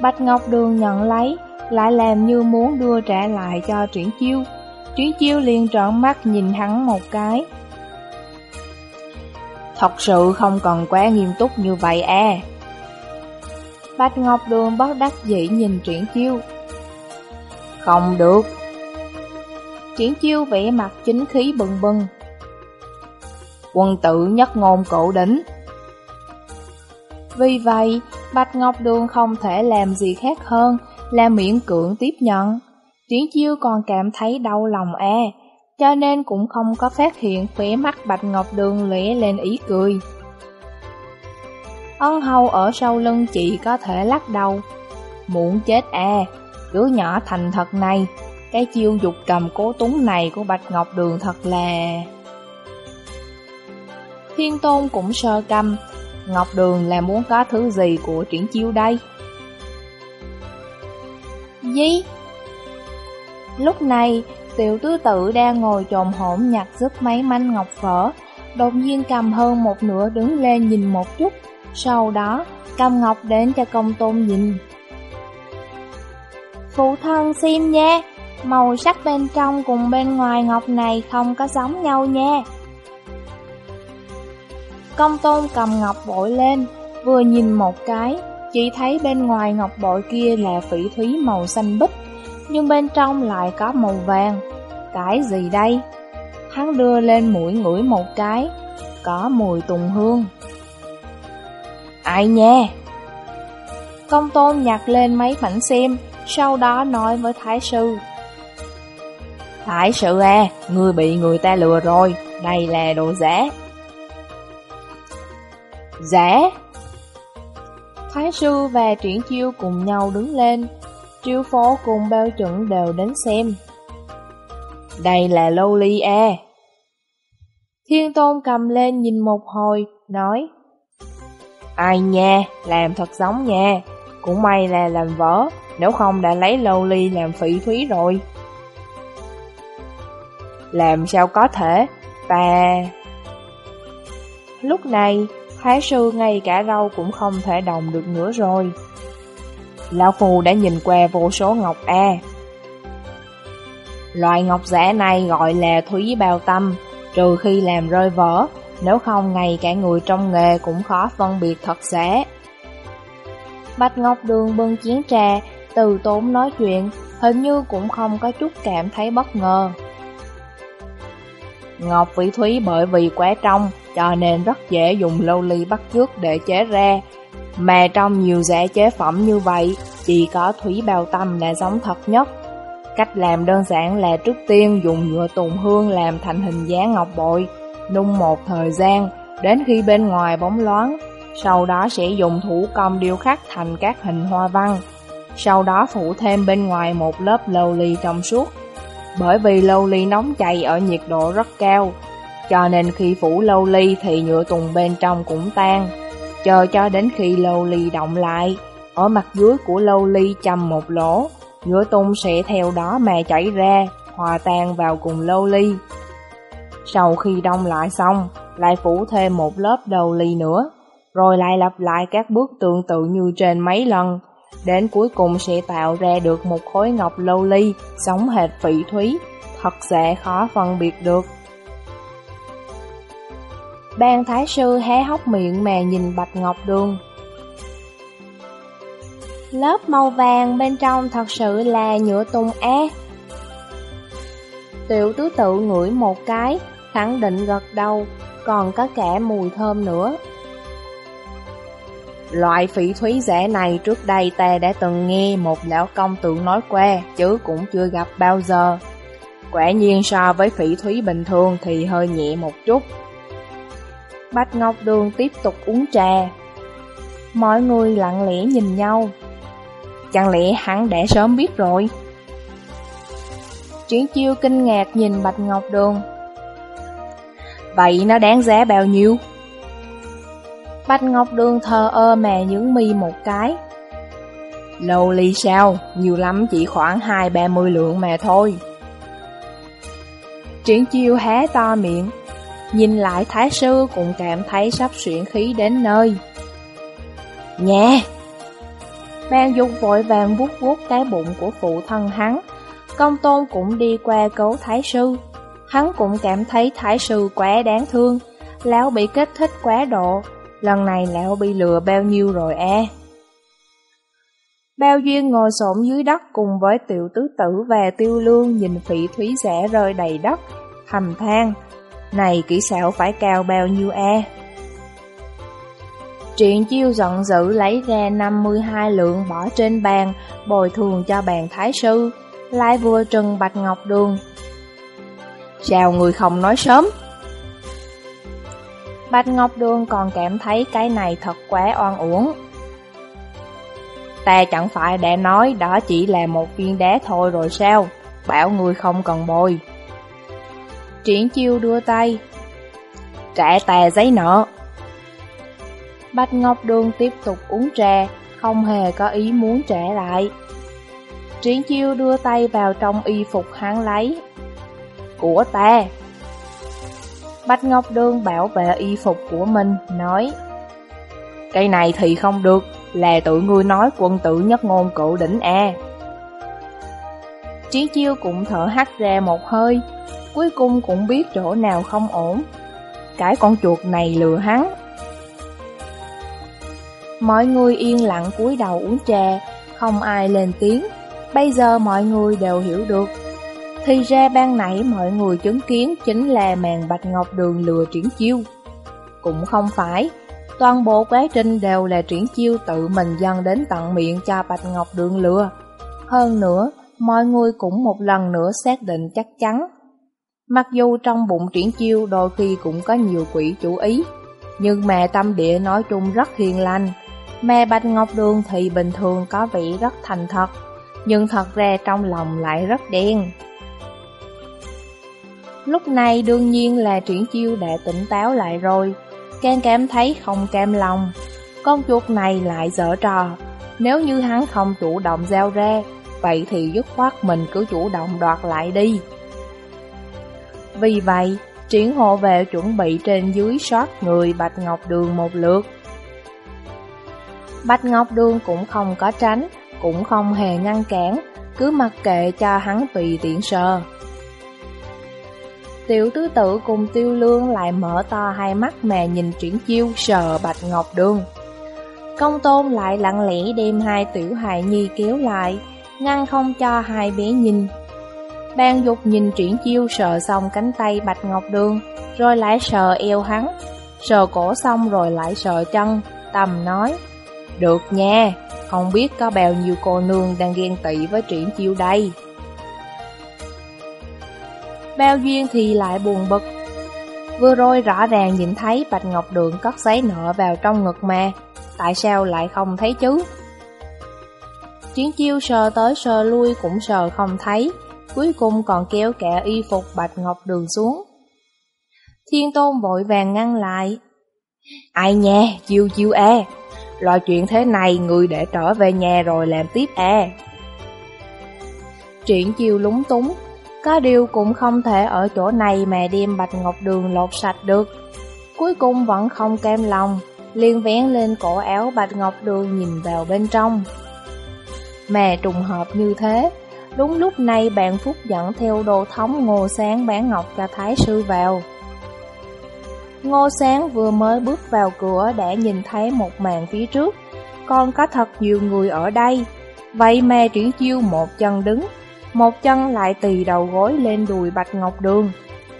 Bạch Ngọc Đường nhận lấy, lại làm như muốn đưa trả lại cho Triển Chiêu. Triển Chiêu liền trợn mắt nhìn hắn một cái. Thật sự không cần quá nghiêm túc như vậy à. Bạch Ngọc Đường bất đắc dĩ nhìn Triển Chiêu. Không được. Triển Chiêu vẽ mặt chính khí bừng bừng. Quân tử nhất ngôn cổ đỉnh. Vì vậy, Bạch Ngọc Đường không thể làm gì khác hơn là miễn cưỡng tiếp nhận. Triển chiêu còn cảm thấy đau lòng e, cho nên cũng không có phát hiện khỏe mắt Bạch Ngọc Đường lẽ lên ý cười. Ân hầu ở sau lưng chị có thể lắc đầu. Muốn chết e, đứa nhỏ thành thật này, cái chiêu dục cầm cố túng này của Bạch Ngọc Đường thật là... Thiên Tôn cũng sơ căm, Ngọc Đường là muốn có thứ gì của triển chiêu đây? Gì? Lúc này, tiểu tứ tự đang ngồi trồn hổm nhặt giúp mấy manh ngọc phở, đột nhiên cầm hơn một nửa đứng lên nhìn một chút, sau đó cầm ngọc đến cho công tôn nhìn. Phụ thân xin nha, màu sắc bên trong cùng bên ngoài ngọc này không có giống nhau nha. Công tôn cầm ngọc bội lên, vừa nhìn một cái, chỉ thấy bên ngoài ngọc bội kia là phỉ thúy màu xanh bích, nhưng bên trong lại có màu vàng. Cái gì đây? Hắn đưa lên mũi ngửi một cái, có mùi tùng hương. Ai nha? Công tôn nhặt lên mấy mảnh xem, sau đó nói với Thái sư. Thái sư à, ngươi bị người ta lừa rồi, đây là đồ giả. Giả? Thái sư và triển chiêu cùng nhau đứng lên, triêu phố cùng bao chuẩn đều đến xem. Đây là lâu ly à. Thiên Tôn cầm lên nhìn một hồi, nói Ai nha, làm thật giống nha, cũng may là làm vỡ, nếu không đã lấy lâu ly làm phỉ thúy rồi. Làm sao có thể, ta... Lúc này, Thái sư ngay cả râu cũng không thể đồng được nữa rồi. Lão Phù đã nhìn qua vô số ngọc A. Loại ngọc giả này gọi là thúy bao tâm, trừ khi làm rơi vỡ, nếu không ngay cả người trong nghề cũng khó phân biệt thật giả. Bạch Ngọc Đường bưng chiến trà, từ tốn nói chuyện, hình như cũng không có chút cảm thấy bất ngờ. Ngọc vĩ thúy bởi vì quá trong, cho nên rất dễ dùng lâu ly bắt trước để chế ra. Mà trong nhiều giả chế phẩm như vậy, chỉ có thúy bao tâm là giống thật nhất. Cách làm đơn giản là trước tiên dùng nhựa tùng hương làm thành hình dáng ngọc bội, nung một thời gian, đến khi bên ngoài bóng loáng, sau đó sẽ dùng thủ công điêu khắc thành các hình hoa văn. Sau đó phủ thêm bên ngoài một lớp lâu ly trong suốt. Bởi vì lâu ly nóng chảy ở nhiệt độ rất cao, cho nên khi phủ lâu ly thì nhựa tùng bên trong cũng tan. Chờ cho đến khi lâu ly động lại, ở mặt dưới của lâu ly chầm một lỗ, nhựa tùng sẽ theo đó mà chảy ra, hòa tan vào cùng lâu ly. Sau khi đông lại xong, lại phủ thêm một lớp đầu ly nữa, rồi lại lặp lại các bước tương tự như trên mấy lần, đến cuối cùng sẽ tạo ra được một khối ngọc lâu ly giống hệt phỉ thúy, thật sẽ khó phân biệt được. Ban thái sư hé hốc miệng mà nhìn bạch ngọc đường. Lớp màu vàng bên trong thật sự là nhựa tùng e. Tiểu tứ tự ngửi một cái, khẳng định gật đầu, còn có cả mùi thơm nữa. Loại phỉ thúy rẻ này trước đây ta đã từng nghe một lão công tượng nói qua, chứ cũng chưa gặp bao giờ. Quả nhiên so với phỉ thúy bình thường thì hơi nhẹ một chút. Bạch Ngọc Đường tiếp tục uống trà. Mọi người lặng lẽ nhìn nhau. Chẳng lẽ hắn đã sớm biết rồi? Triển chiêu kinh ngạc nhìn Bạch Ngọc Đường. Vậy nó đáng giá bao nhiêu? Bạch Ngọc Đường thờ ơ mè những mi một cái. Lâu ly sao, nhiều lắm chỉ khoảng hai ba mươi lượng mà thôi. Triển chiêu hé to miệng, nhìn lại thái sư cũng cảm thấy sắp xuyển khí đến nơi. Nha! Ban dục vội vàng vuốt vuốt cái bụng của phụ thân hắn, công tôn cũng đi qua cứu thái sư. Hắn cũng cảm thấy thái sư quá đáng thương, lão bị kích thích quá độ, lần này lão bị lừa bao nhiêu rồi e. Bao duyên ngồi xổm dưới đất cùng với tiểu tứ tử và tiêu lương nhìn phỉ thúy rẻ rơi đầy đất, thầm than, này kỹ xảo phải cao bao nhiêu e. Triện chiêu giận dữ lấy ra 52 lượng bỏ trên bàn, bồi thường cho bàn thái sư, lại vua trừng bạch ngọc đường, chào người không nói sớm? Bạch Ngọc Đường còn cảm thấy cái này thật quá oan uổng. Ta chẳng phải đã nói đó chỉ là một viên đá thôi rồi sao? Bảo người không cần bồi. Triển chiêu đưa tay. Trả tà giấy nợ. Bạch Ngọc Đường tiếp tục uống trà, không hề có ý muốn trả lại. Triển chiêu đưa tay vào trong y phục hắn lấy, của ta. Bạch Ngọc Đương bảo vệ y phục của mình, nói Cây này thì không được, là tự ngươi nói quân tử nhất ngôn cựu đỉnh e. Chiến chiêu cũng thở hắt ra một hơi, cuối cùng cũng biết chỗ nào không ổn. Cái con chuột này lừa hắn. Mọi người yên lặng cúi đầu uống trà, không ai lên tiếng. Bây giờ mọi người đều hiểu được thì ra ban nãy mọi người chứng kiến chính là màn bạch ngọc đường lừa triển chiêu. Cũng không phải, toàn bộ quá trình đều là triển chiêu tự mình dâng đến tận miệng cho bạch ngọc đường lừa. Hơn nữa, mọi người cũng một lần nữa xác định chắc chắn. Mặc dù trong bụng triển chiêu đôi khi cũng có nhiều quỷ chủ ý, nhưng mẹ tâm địa nói chung rất hiền lành. Mẹ Bạch Ngọc Đường thì bình thường có vẻ rất thành thật, nhưng thật ra trong lòng lại rất đen. Lúc này đương nhiên là triển chiêu đã tỉnh táo lại rồi, càng cảm thấy không cam lòng. Con chuột này lại dở trò, nếu như hắn không chủ động giao ra, vậy thì dứt khoát mình cứ chủ động đoạt lại đi. Vì vậy, triển hộ vệ chuẩn bị trên dưới soát người Bạch Ngọc Đường một lượt. Bạch Ngọc Đường cũng không có tránh, cũng không hề ngăn cản, cứ mặc kệ cho hắn tùy tiện sờ. Tiểu tứ tử cùng tiêu lương lại mở to hai mắt mà nhìn triển chiêu sờ Bạch Ngọc Đường. Công tôn lại lặng lẽ đem hai tiểu hài nhi kéo lại, ngăn không cho hai bé nhìn. Ban dục nhìn triển chiêu sờ xong cánh tay Bạch Ngọc Đường, rồi lại sờ eo hắn, sờ cổ xong rồi lại sờ chân, tầm nói, được nha, không biết có bao nhiêu cô nương đang ghen tị với triển chiêu đây. Bao duyên thì lại buồn bực. Vừa rồi rõ ràng nhìn thấy Bạch Ngọc Đường cất giấy nợ vào trong ngực mà, tại sao lại không thấy chứ? Chiến chiêu sờ tới sờ lui cũng sờ không thấy, cuối cùng còn kéo kẻ y phục Bạch Ngọc Đường xuống. Thiên Tôn vội vàng ngăn lại. Ai nha, chiêu chiêu e, loại chuyện thế này người để trở về nhà rồi làm tiếp e. Triển chiêu lúng túng, có điều cũng không thể ở chỗ này mà đem Bạch Ngọc Đường lột sạch được. Cuối cùng vẫn không cam lòng, liền vén lên cổ áo Bạch Ngọc Đường nhìn vào bên trong. Mà trùng hợp như thế, đúng lúc này bạn Phúc dẫn theo đồ thống Ngô Sáng bán ngọc cho Thái Sư vào. Ngô Sáng vừa mới bước vào cửa đã nhìn thấy một màn phía trước, còn có thật nhiều người ở đây. Vậy mà triển chiêu một chân đứng, một chân lại tì đầu gối lên đùi Bạch Ngọc Đường,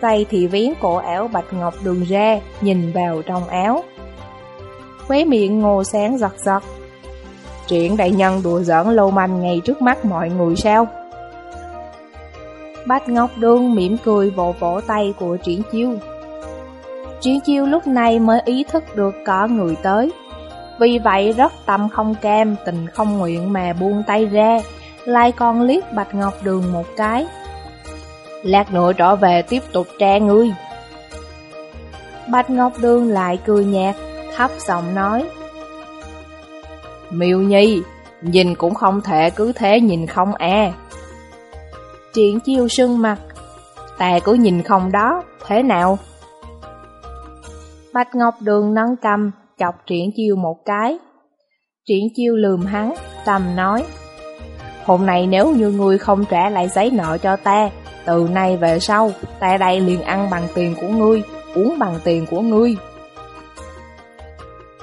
tay thì viếng cổ áo Bạch Ngọc Đường ra, nhìn vào trong áo. Khóe miệng ngô sáng giật giật. Chuyện đại nhân đùa giỡn lâu manh ngay trước mắt mọi người sao? Bạch Ngọc Đường mỉm cười vỗ vỗ tay của Triển Chiêu. Triển Chiêu lúc này mới ý thức được có người tới. Vì vậy rất tâm không cam, tình không nguyện mà buông tay ra, lại còn liếc Bạch Ngọc Đường một cái. Lát nữa trở về tiếp tục tra ngươi. Bạch Ngọc Đường lại cười nhạt, thấp giọng nói. Miêu Nhi, nhìn cũng không thể cứ thế nhìn không à. Triển chiêu sưng mặt, ta cứ nhìn không đó, thế nào? Bạch Ngọc Đường nâng cầm, chọc triển chiêu một cái. Triển chiêu lườm hắn, tầm nói. Hôm nay nếu như ngươi không trả lại giấy nợ cho ta, từ nay về sau, ta đây liền ăn bằng tiền của ngươi, uống bằng tiền của ngươi.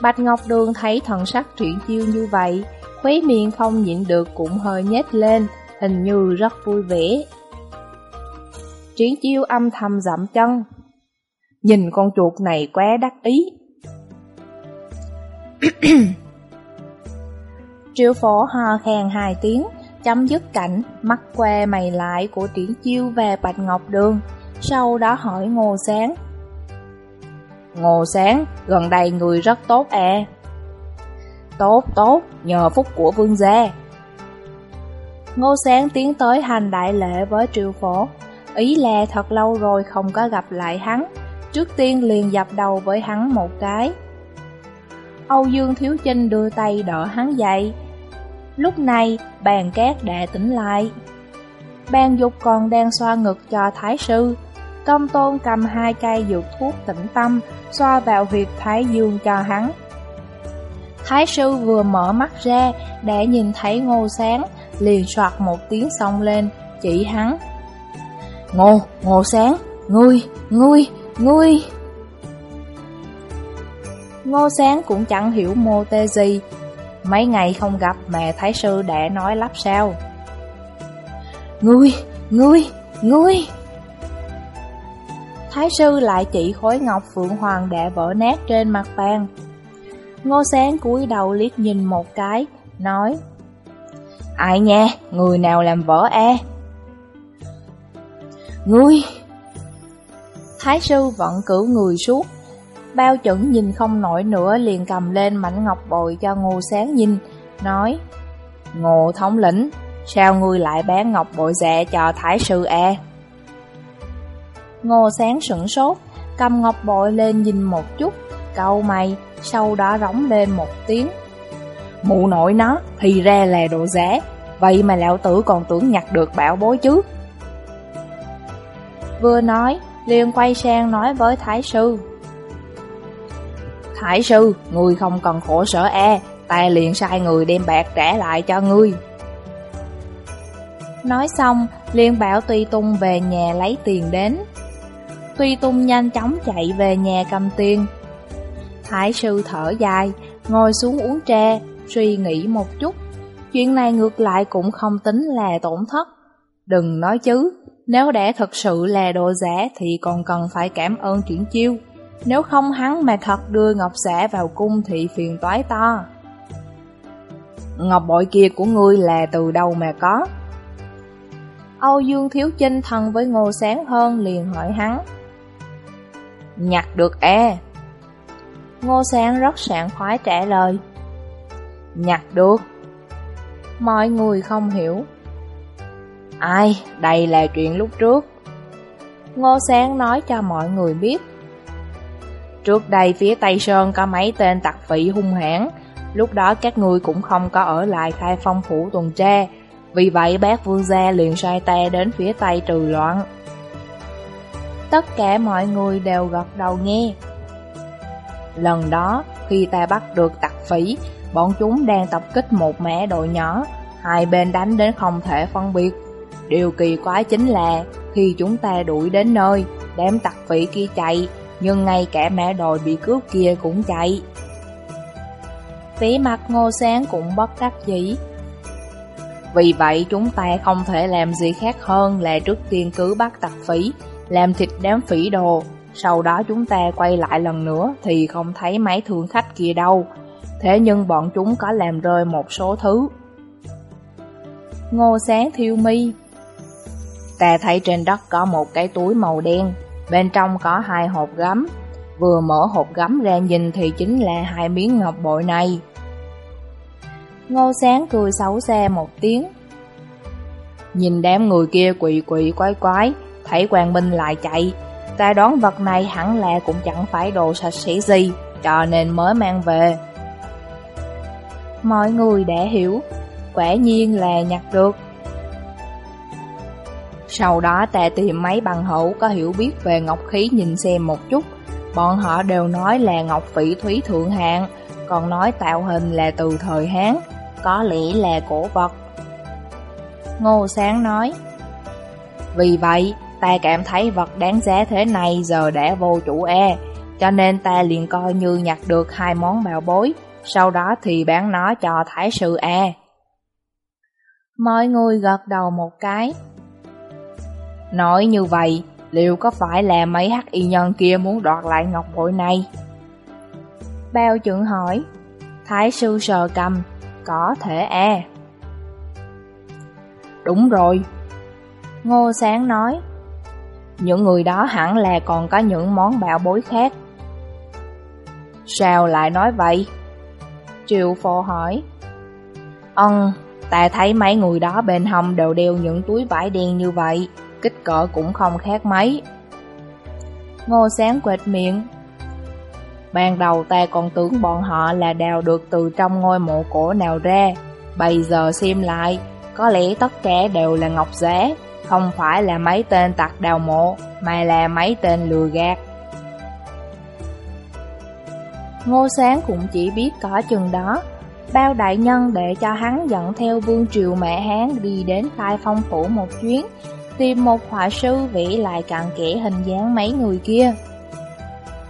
Bạch Ngọc Đường thấy thần sắc triển chiêu như vậy, khuấy miệng không nhịn được cũng hơi nhếch lên, hình như rất vui vẻ. Triển chiêu âm thầm dậm chân. Nhìn con chuột này quá đắc ý. Triệu phổ hò khen hai tiếng, chấm dứt cảnh mắt que mày lại của triển chiêu về Bạch Ngọc Đường, sau đó hỏi Ngô Sáng. Ngô Sáng, gần đây người rất tốt à. Tốt, tốt, nhờ phúc của vương gia. Ngô Sáng tiến tới hành đại lễ với triệu phổ, ý là thật lâu rồi không có gặp lại hắn, trước tiên liền dập đầu với hắn một cái. Âu Dương Thiếu Chinh đưa tay đỡ hắn dậy, Lúc này, bàn cát đã tỉnh lại. Bàn dục còn đang xoa ngực cho thái sư. Công tôn cầm hai cây dược thuốc tĩnh tâm, xoa vào huyệt thái dương cho hắn. Thái sư vừa mở mắt ra, đã nhìn thấy ngô sáng, liền soạt một tiếng xông lên, chỉ hắn. Ngô, ngô sáng, ngươi, ngươi, ngươi. Ngô sáng cũng chẳng hiểu mô tê gì, Mấy ngày không gặp mẹ Thái Sư đã nói lắp sao? Ngươi, ngươi, ngươi! Thái Sư lại chỉ khối ngọc Phượng Hoàng đã vỡ nát trên mặt bàn. Ngô Sáng cúi đầu liếc nhìn một cái, nói Ai nha, người nào làm vỡ e Ngươi! Thái sư vẫn cử người suốt. Bao chuẩn nhìn không nổi nữa liền cầm lên mảnh ngọc bội cho ngô sáng nhìn, nói Ngô thống lĩnh, sao ngươi lại bán ngọc bội rẻ cho thái sư e? Ngô sáng sửng sốt, cầm ngọc bội lên nhìn một chút, câu mày, sau đó rống lên một tiếng. Mụ nội nó, thì ra là đồ rẻ vậy mà lão tử còn tưởng nhặt được bảo bối chứ. Vừa nói, liền quay sang nói với Thái Sư. Thái Sư, người không cần khổ sở e, ta liền sai người đem bạc trả lại cho ngươi. Nói xong, liền bảo Tuy Tung về nhà lấy tiền đến. Tuy Tung nhanh chóng chạy về nhà cầm tiền. Thái sư thở dài, ngồi xuống uống trà, suy nghĩ một chút. Chuyện này ngược lại cũng không tính là tổn thất. Đừng nói chứ, nếu đã thật sự là đồ giả thì còn cần phải cảm ơn chuyển chiêu. Nếu không hắn mà thật đưa Ngọc Xã vào cung thì phiền toái to. Ngọc bội kia của ngươi là từ đâu mà có? Âu Dương Thiếu Chinh thân với Ngô Sáng hơn liền hỏi hắn. Nhặt được e. Ngô Sáng rất sảng khoái trả lời. Nhặt được. Mọi người không hiểu. Ai, đây là chuyện lúc trước. Ngô Sáng nói cho mọi người biết. Trước đây phía Tây Sơn có mấy tên tặc phỉ hung hãn, lúc đó các ngươi cũng không có ở lại khai phong phủ tuần tra, vì vậy bác vương gia liền sai ta đến phía Tây trừ loạn. Tất cả mọi người đều gật đầu nghe. Lần đó, khi ta bắt được tặc phỉ, bọn chúng đang tập kích một mẻ đội nhỏ, hai bên đánh đến không thể phân biệt. Điều kỳ quái chính là, khi chúng ta đuổi đến nơi, đám tặc phỉ kia chạy, nhưng ngay cả mẹ đòi bị cướp kia cũng chạy. vẻ mặt ngô sáng cũng bất đắc dĩ. Vì vậy chúng ta không thể làm gì khác hơn là trước tiên cứ bắt tặc phỉ, làm thịt đám phỉ đồ. Sau đó chúng ta quay lại lần nữa thì không thấy mấy thương khách kia đâu. Thế nhưng bọn chúng có làm rơi một số thứ. Ngô sáng thiêu mi Ta thấy trên đất có một cái túi màu đen, bên trong có hai hộp gấm. Vừa mở hộp gấm ra nhìn thì chính là hai miếng ngọc bội này. Ngô sáng cười xấu xa một tiếng. Nhìn đám người kia quỳ quỳ quái quái, thấy quan binh lại chạy. Ta đoán vật này hẳn là cũng chẳng phải đồ sạch sẽ gì, cho nên mới mang về. Mọi người đã hiểu, quả nhiên là nhặt được. Sau đó ta tìm mấy bằng hữu có hiểu biết về ngọc khí nhìn xem một chút. Bọn họ đều nói là ngọc phỉ thúy thượng hạng, còn nói tạo hình là từ thời Hán, có lẽ là cổ vật. Ngô Sáng nói, Vì vậy, ta cảm thấy vật đáng giá thế này giờ đã vô chủ e, cho nên ta liền coi như nhặt được hai món bảo bối, sau đó thì bán nó cho Thái sư e. Mọi người gật đầu một cái. Nói như vậy, liệu có phải là mấy hắc y nhân kia muốn đoạt lại ngọc bội này? Bao trưởng hỏi, Thái sư sờ cầm, có thể e. Đúng rồi. Ngô Sáng nói, những người đó hẳn là còn có những món bảo bối khác. Sao lại nói vậy? Triệu phổ hỏi. Ân, ta thấy mấy người đó bên hông đều đeo những túi vải đen như vậy, kích cỡ cũng không khác mấy. Ngô Sáng quệt miệng. Ban đầu ta còn tưởng bọn họ là đào được từ trong ngôi mộ cổ nào ra, bây giờ xem lại, có lẽ tất cả đều là ngọc giá, không phải là mấy tên tặc đào mộ, mà là mấy tên lừa gạt. Ngô Sáng cũng chỉ biết có chừng đó, bao đại nhân để cho hắn dẫn theo vương triều mẹ Hán đi đến khai phong phủ một chuyến, tìm một họa sư vẽ lại cặn kẽ hình dáng mấy người kia.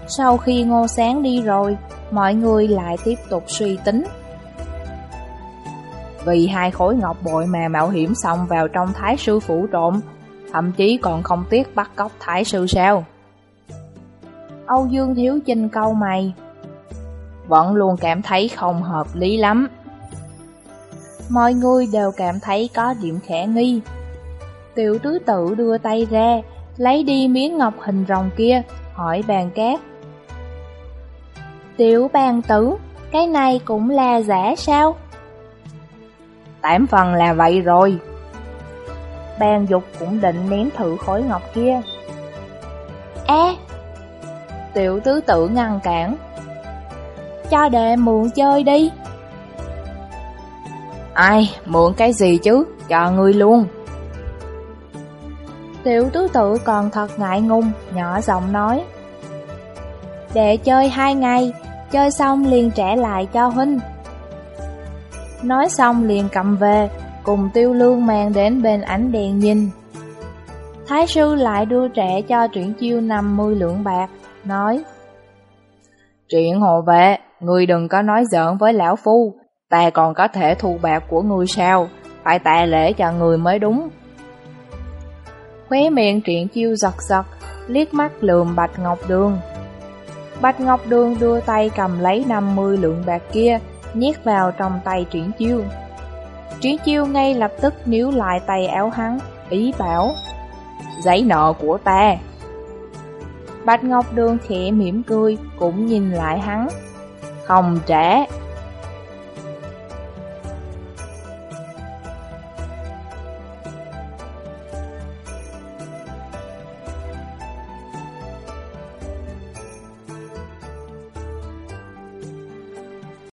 Sau khi Ngô Sáng đi rồi, mọi người lại tiếp tục suy tính. Vì hai khối ngọc bội mà mạo hiểm xong vào trong thái sư phủ trộm, thậm chí còn không tiếc bắt cóc thái sư sao. Âu Dương Thiếu Chinh câu mày, vẫn luôn cảm thấy không hợp lý lắm. Mọi người đều cảm thấy có điểm khả nghi. Tiểu tứ tự đưa tay ra, lấy đi miếng ngọc hình rồng kia, hỏi bàn cát. Tiểu bàn tử, cái này cũng là giả sao? Tám phần là vậy rồi. Bàn dục cũng định ném thử khối ngọc kia. E Tiểu tứ tử ngăn cản Cho đệ mượn chơi đi Ai, mượn cái gì chứ, cho ngươi luôn Tiểu tứ tự còn thật ngại ngùng, nhỏ giọng nói. "Để chơi hai ngày, chơi xong liền trẻ lại cho huynh. Nói xong liền cầm về, cùng tiêu lương mang đến bên ánh đèn nhìn. Thái sư lại đưa trẻ cho truyện chiêu 50 lượng bạc, nói. Truyện hồ vệ, ngươi đừng có nói giỡn với lão phu, ta còn có thể thu bạc của ngươi sao, phải tạ lễ cho người mới đúng. Khóe miệng triển chiêu giật giật, liếc mắt lườm Bạch Ngọc Đường. Bạch Ngọc Đường đưa tay cầm lấy 50 lượng bạc kia, nhét vào trong tay triển chiêu. triển chiêu ngay lập tức níu lại tay áo hắn, ý bảo giấy nợ của ta. Bạch Ngọc Đường khẽ mỉm cười, cũng nhìn lại hắn. Không trả.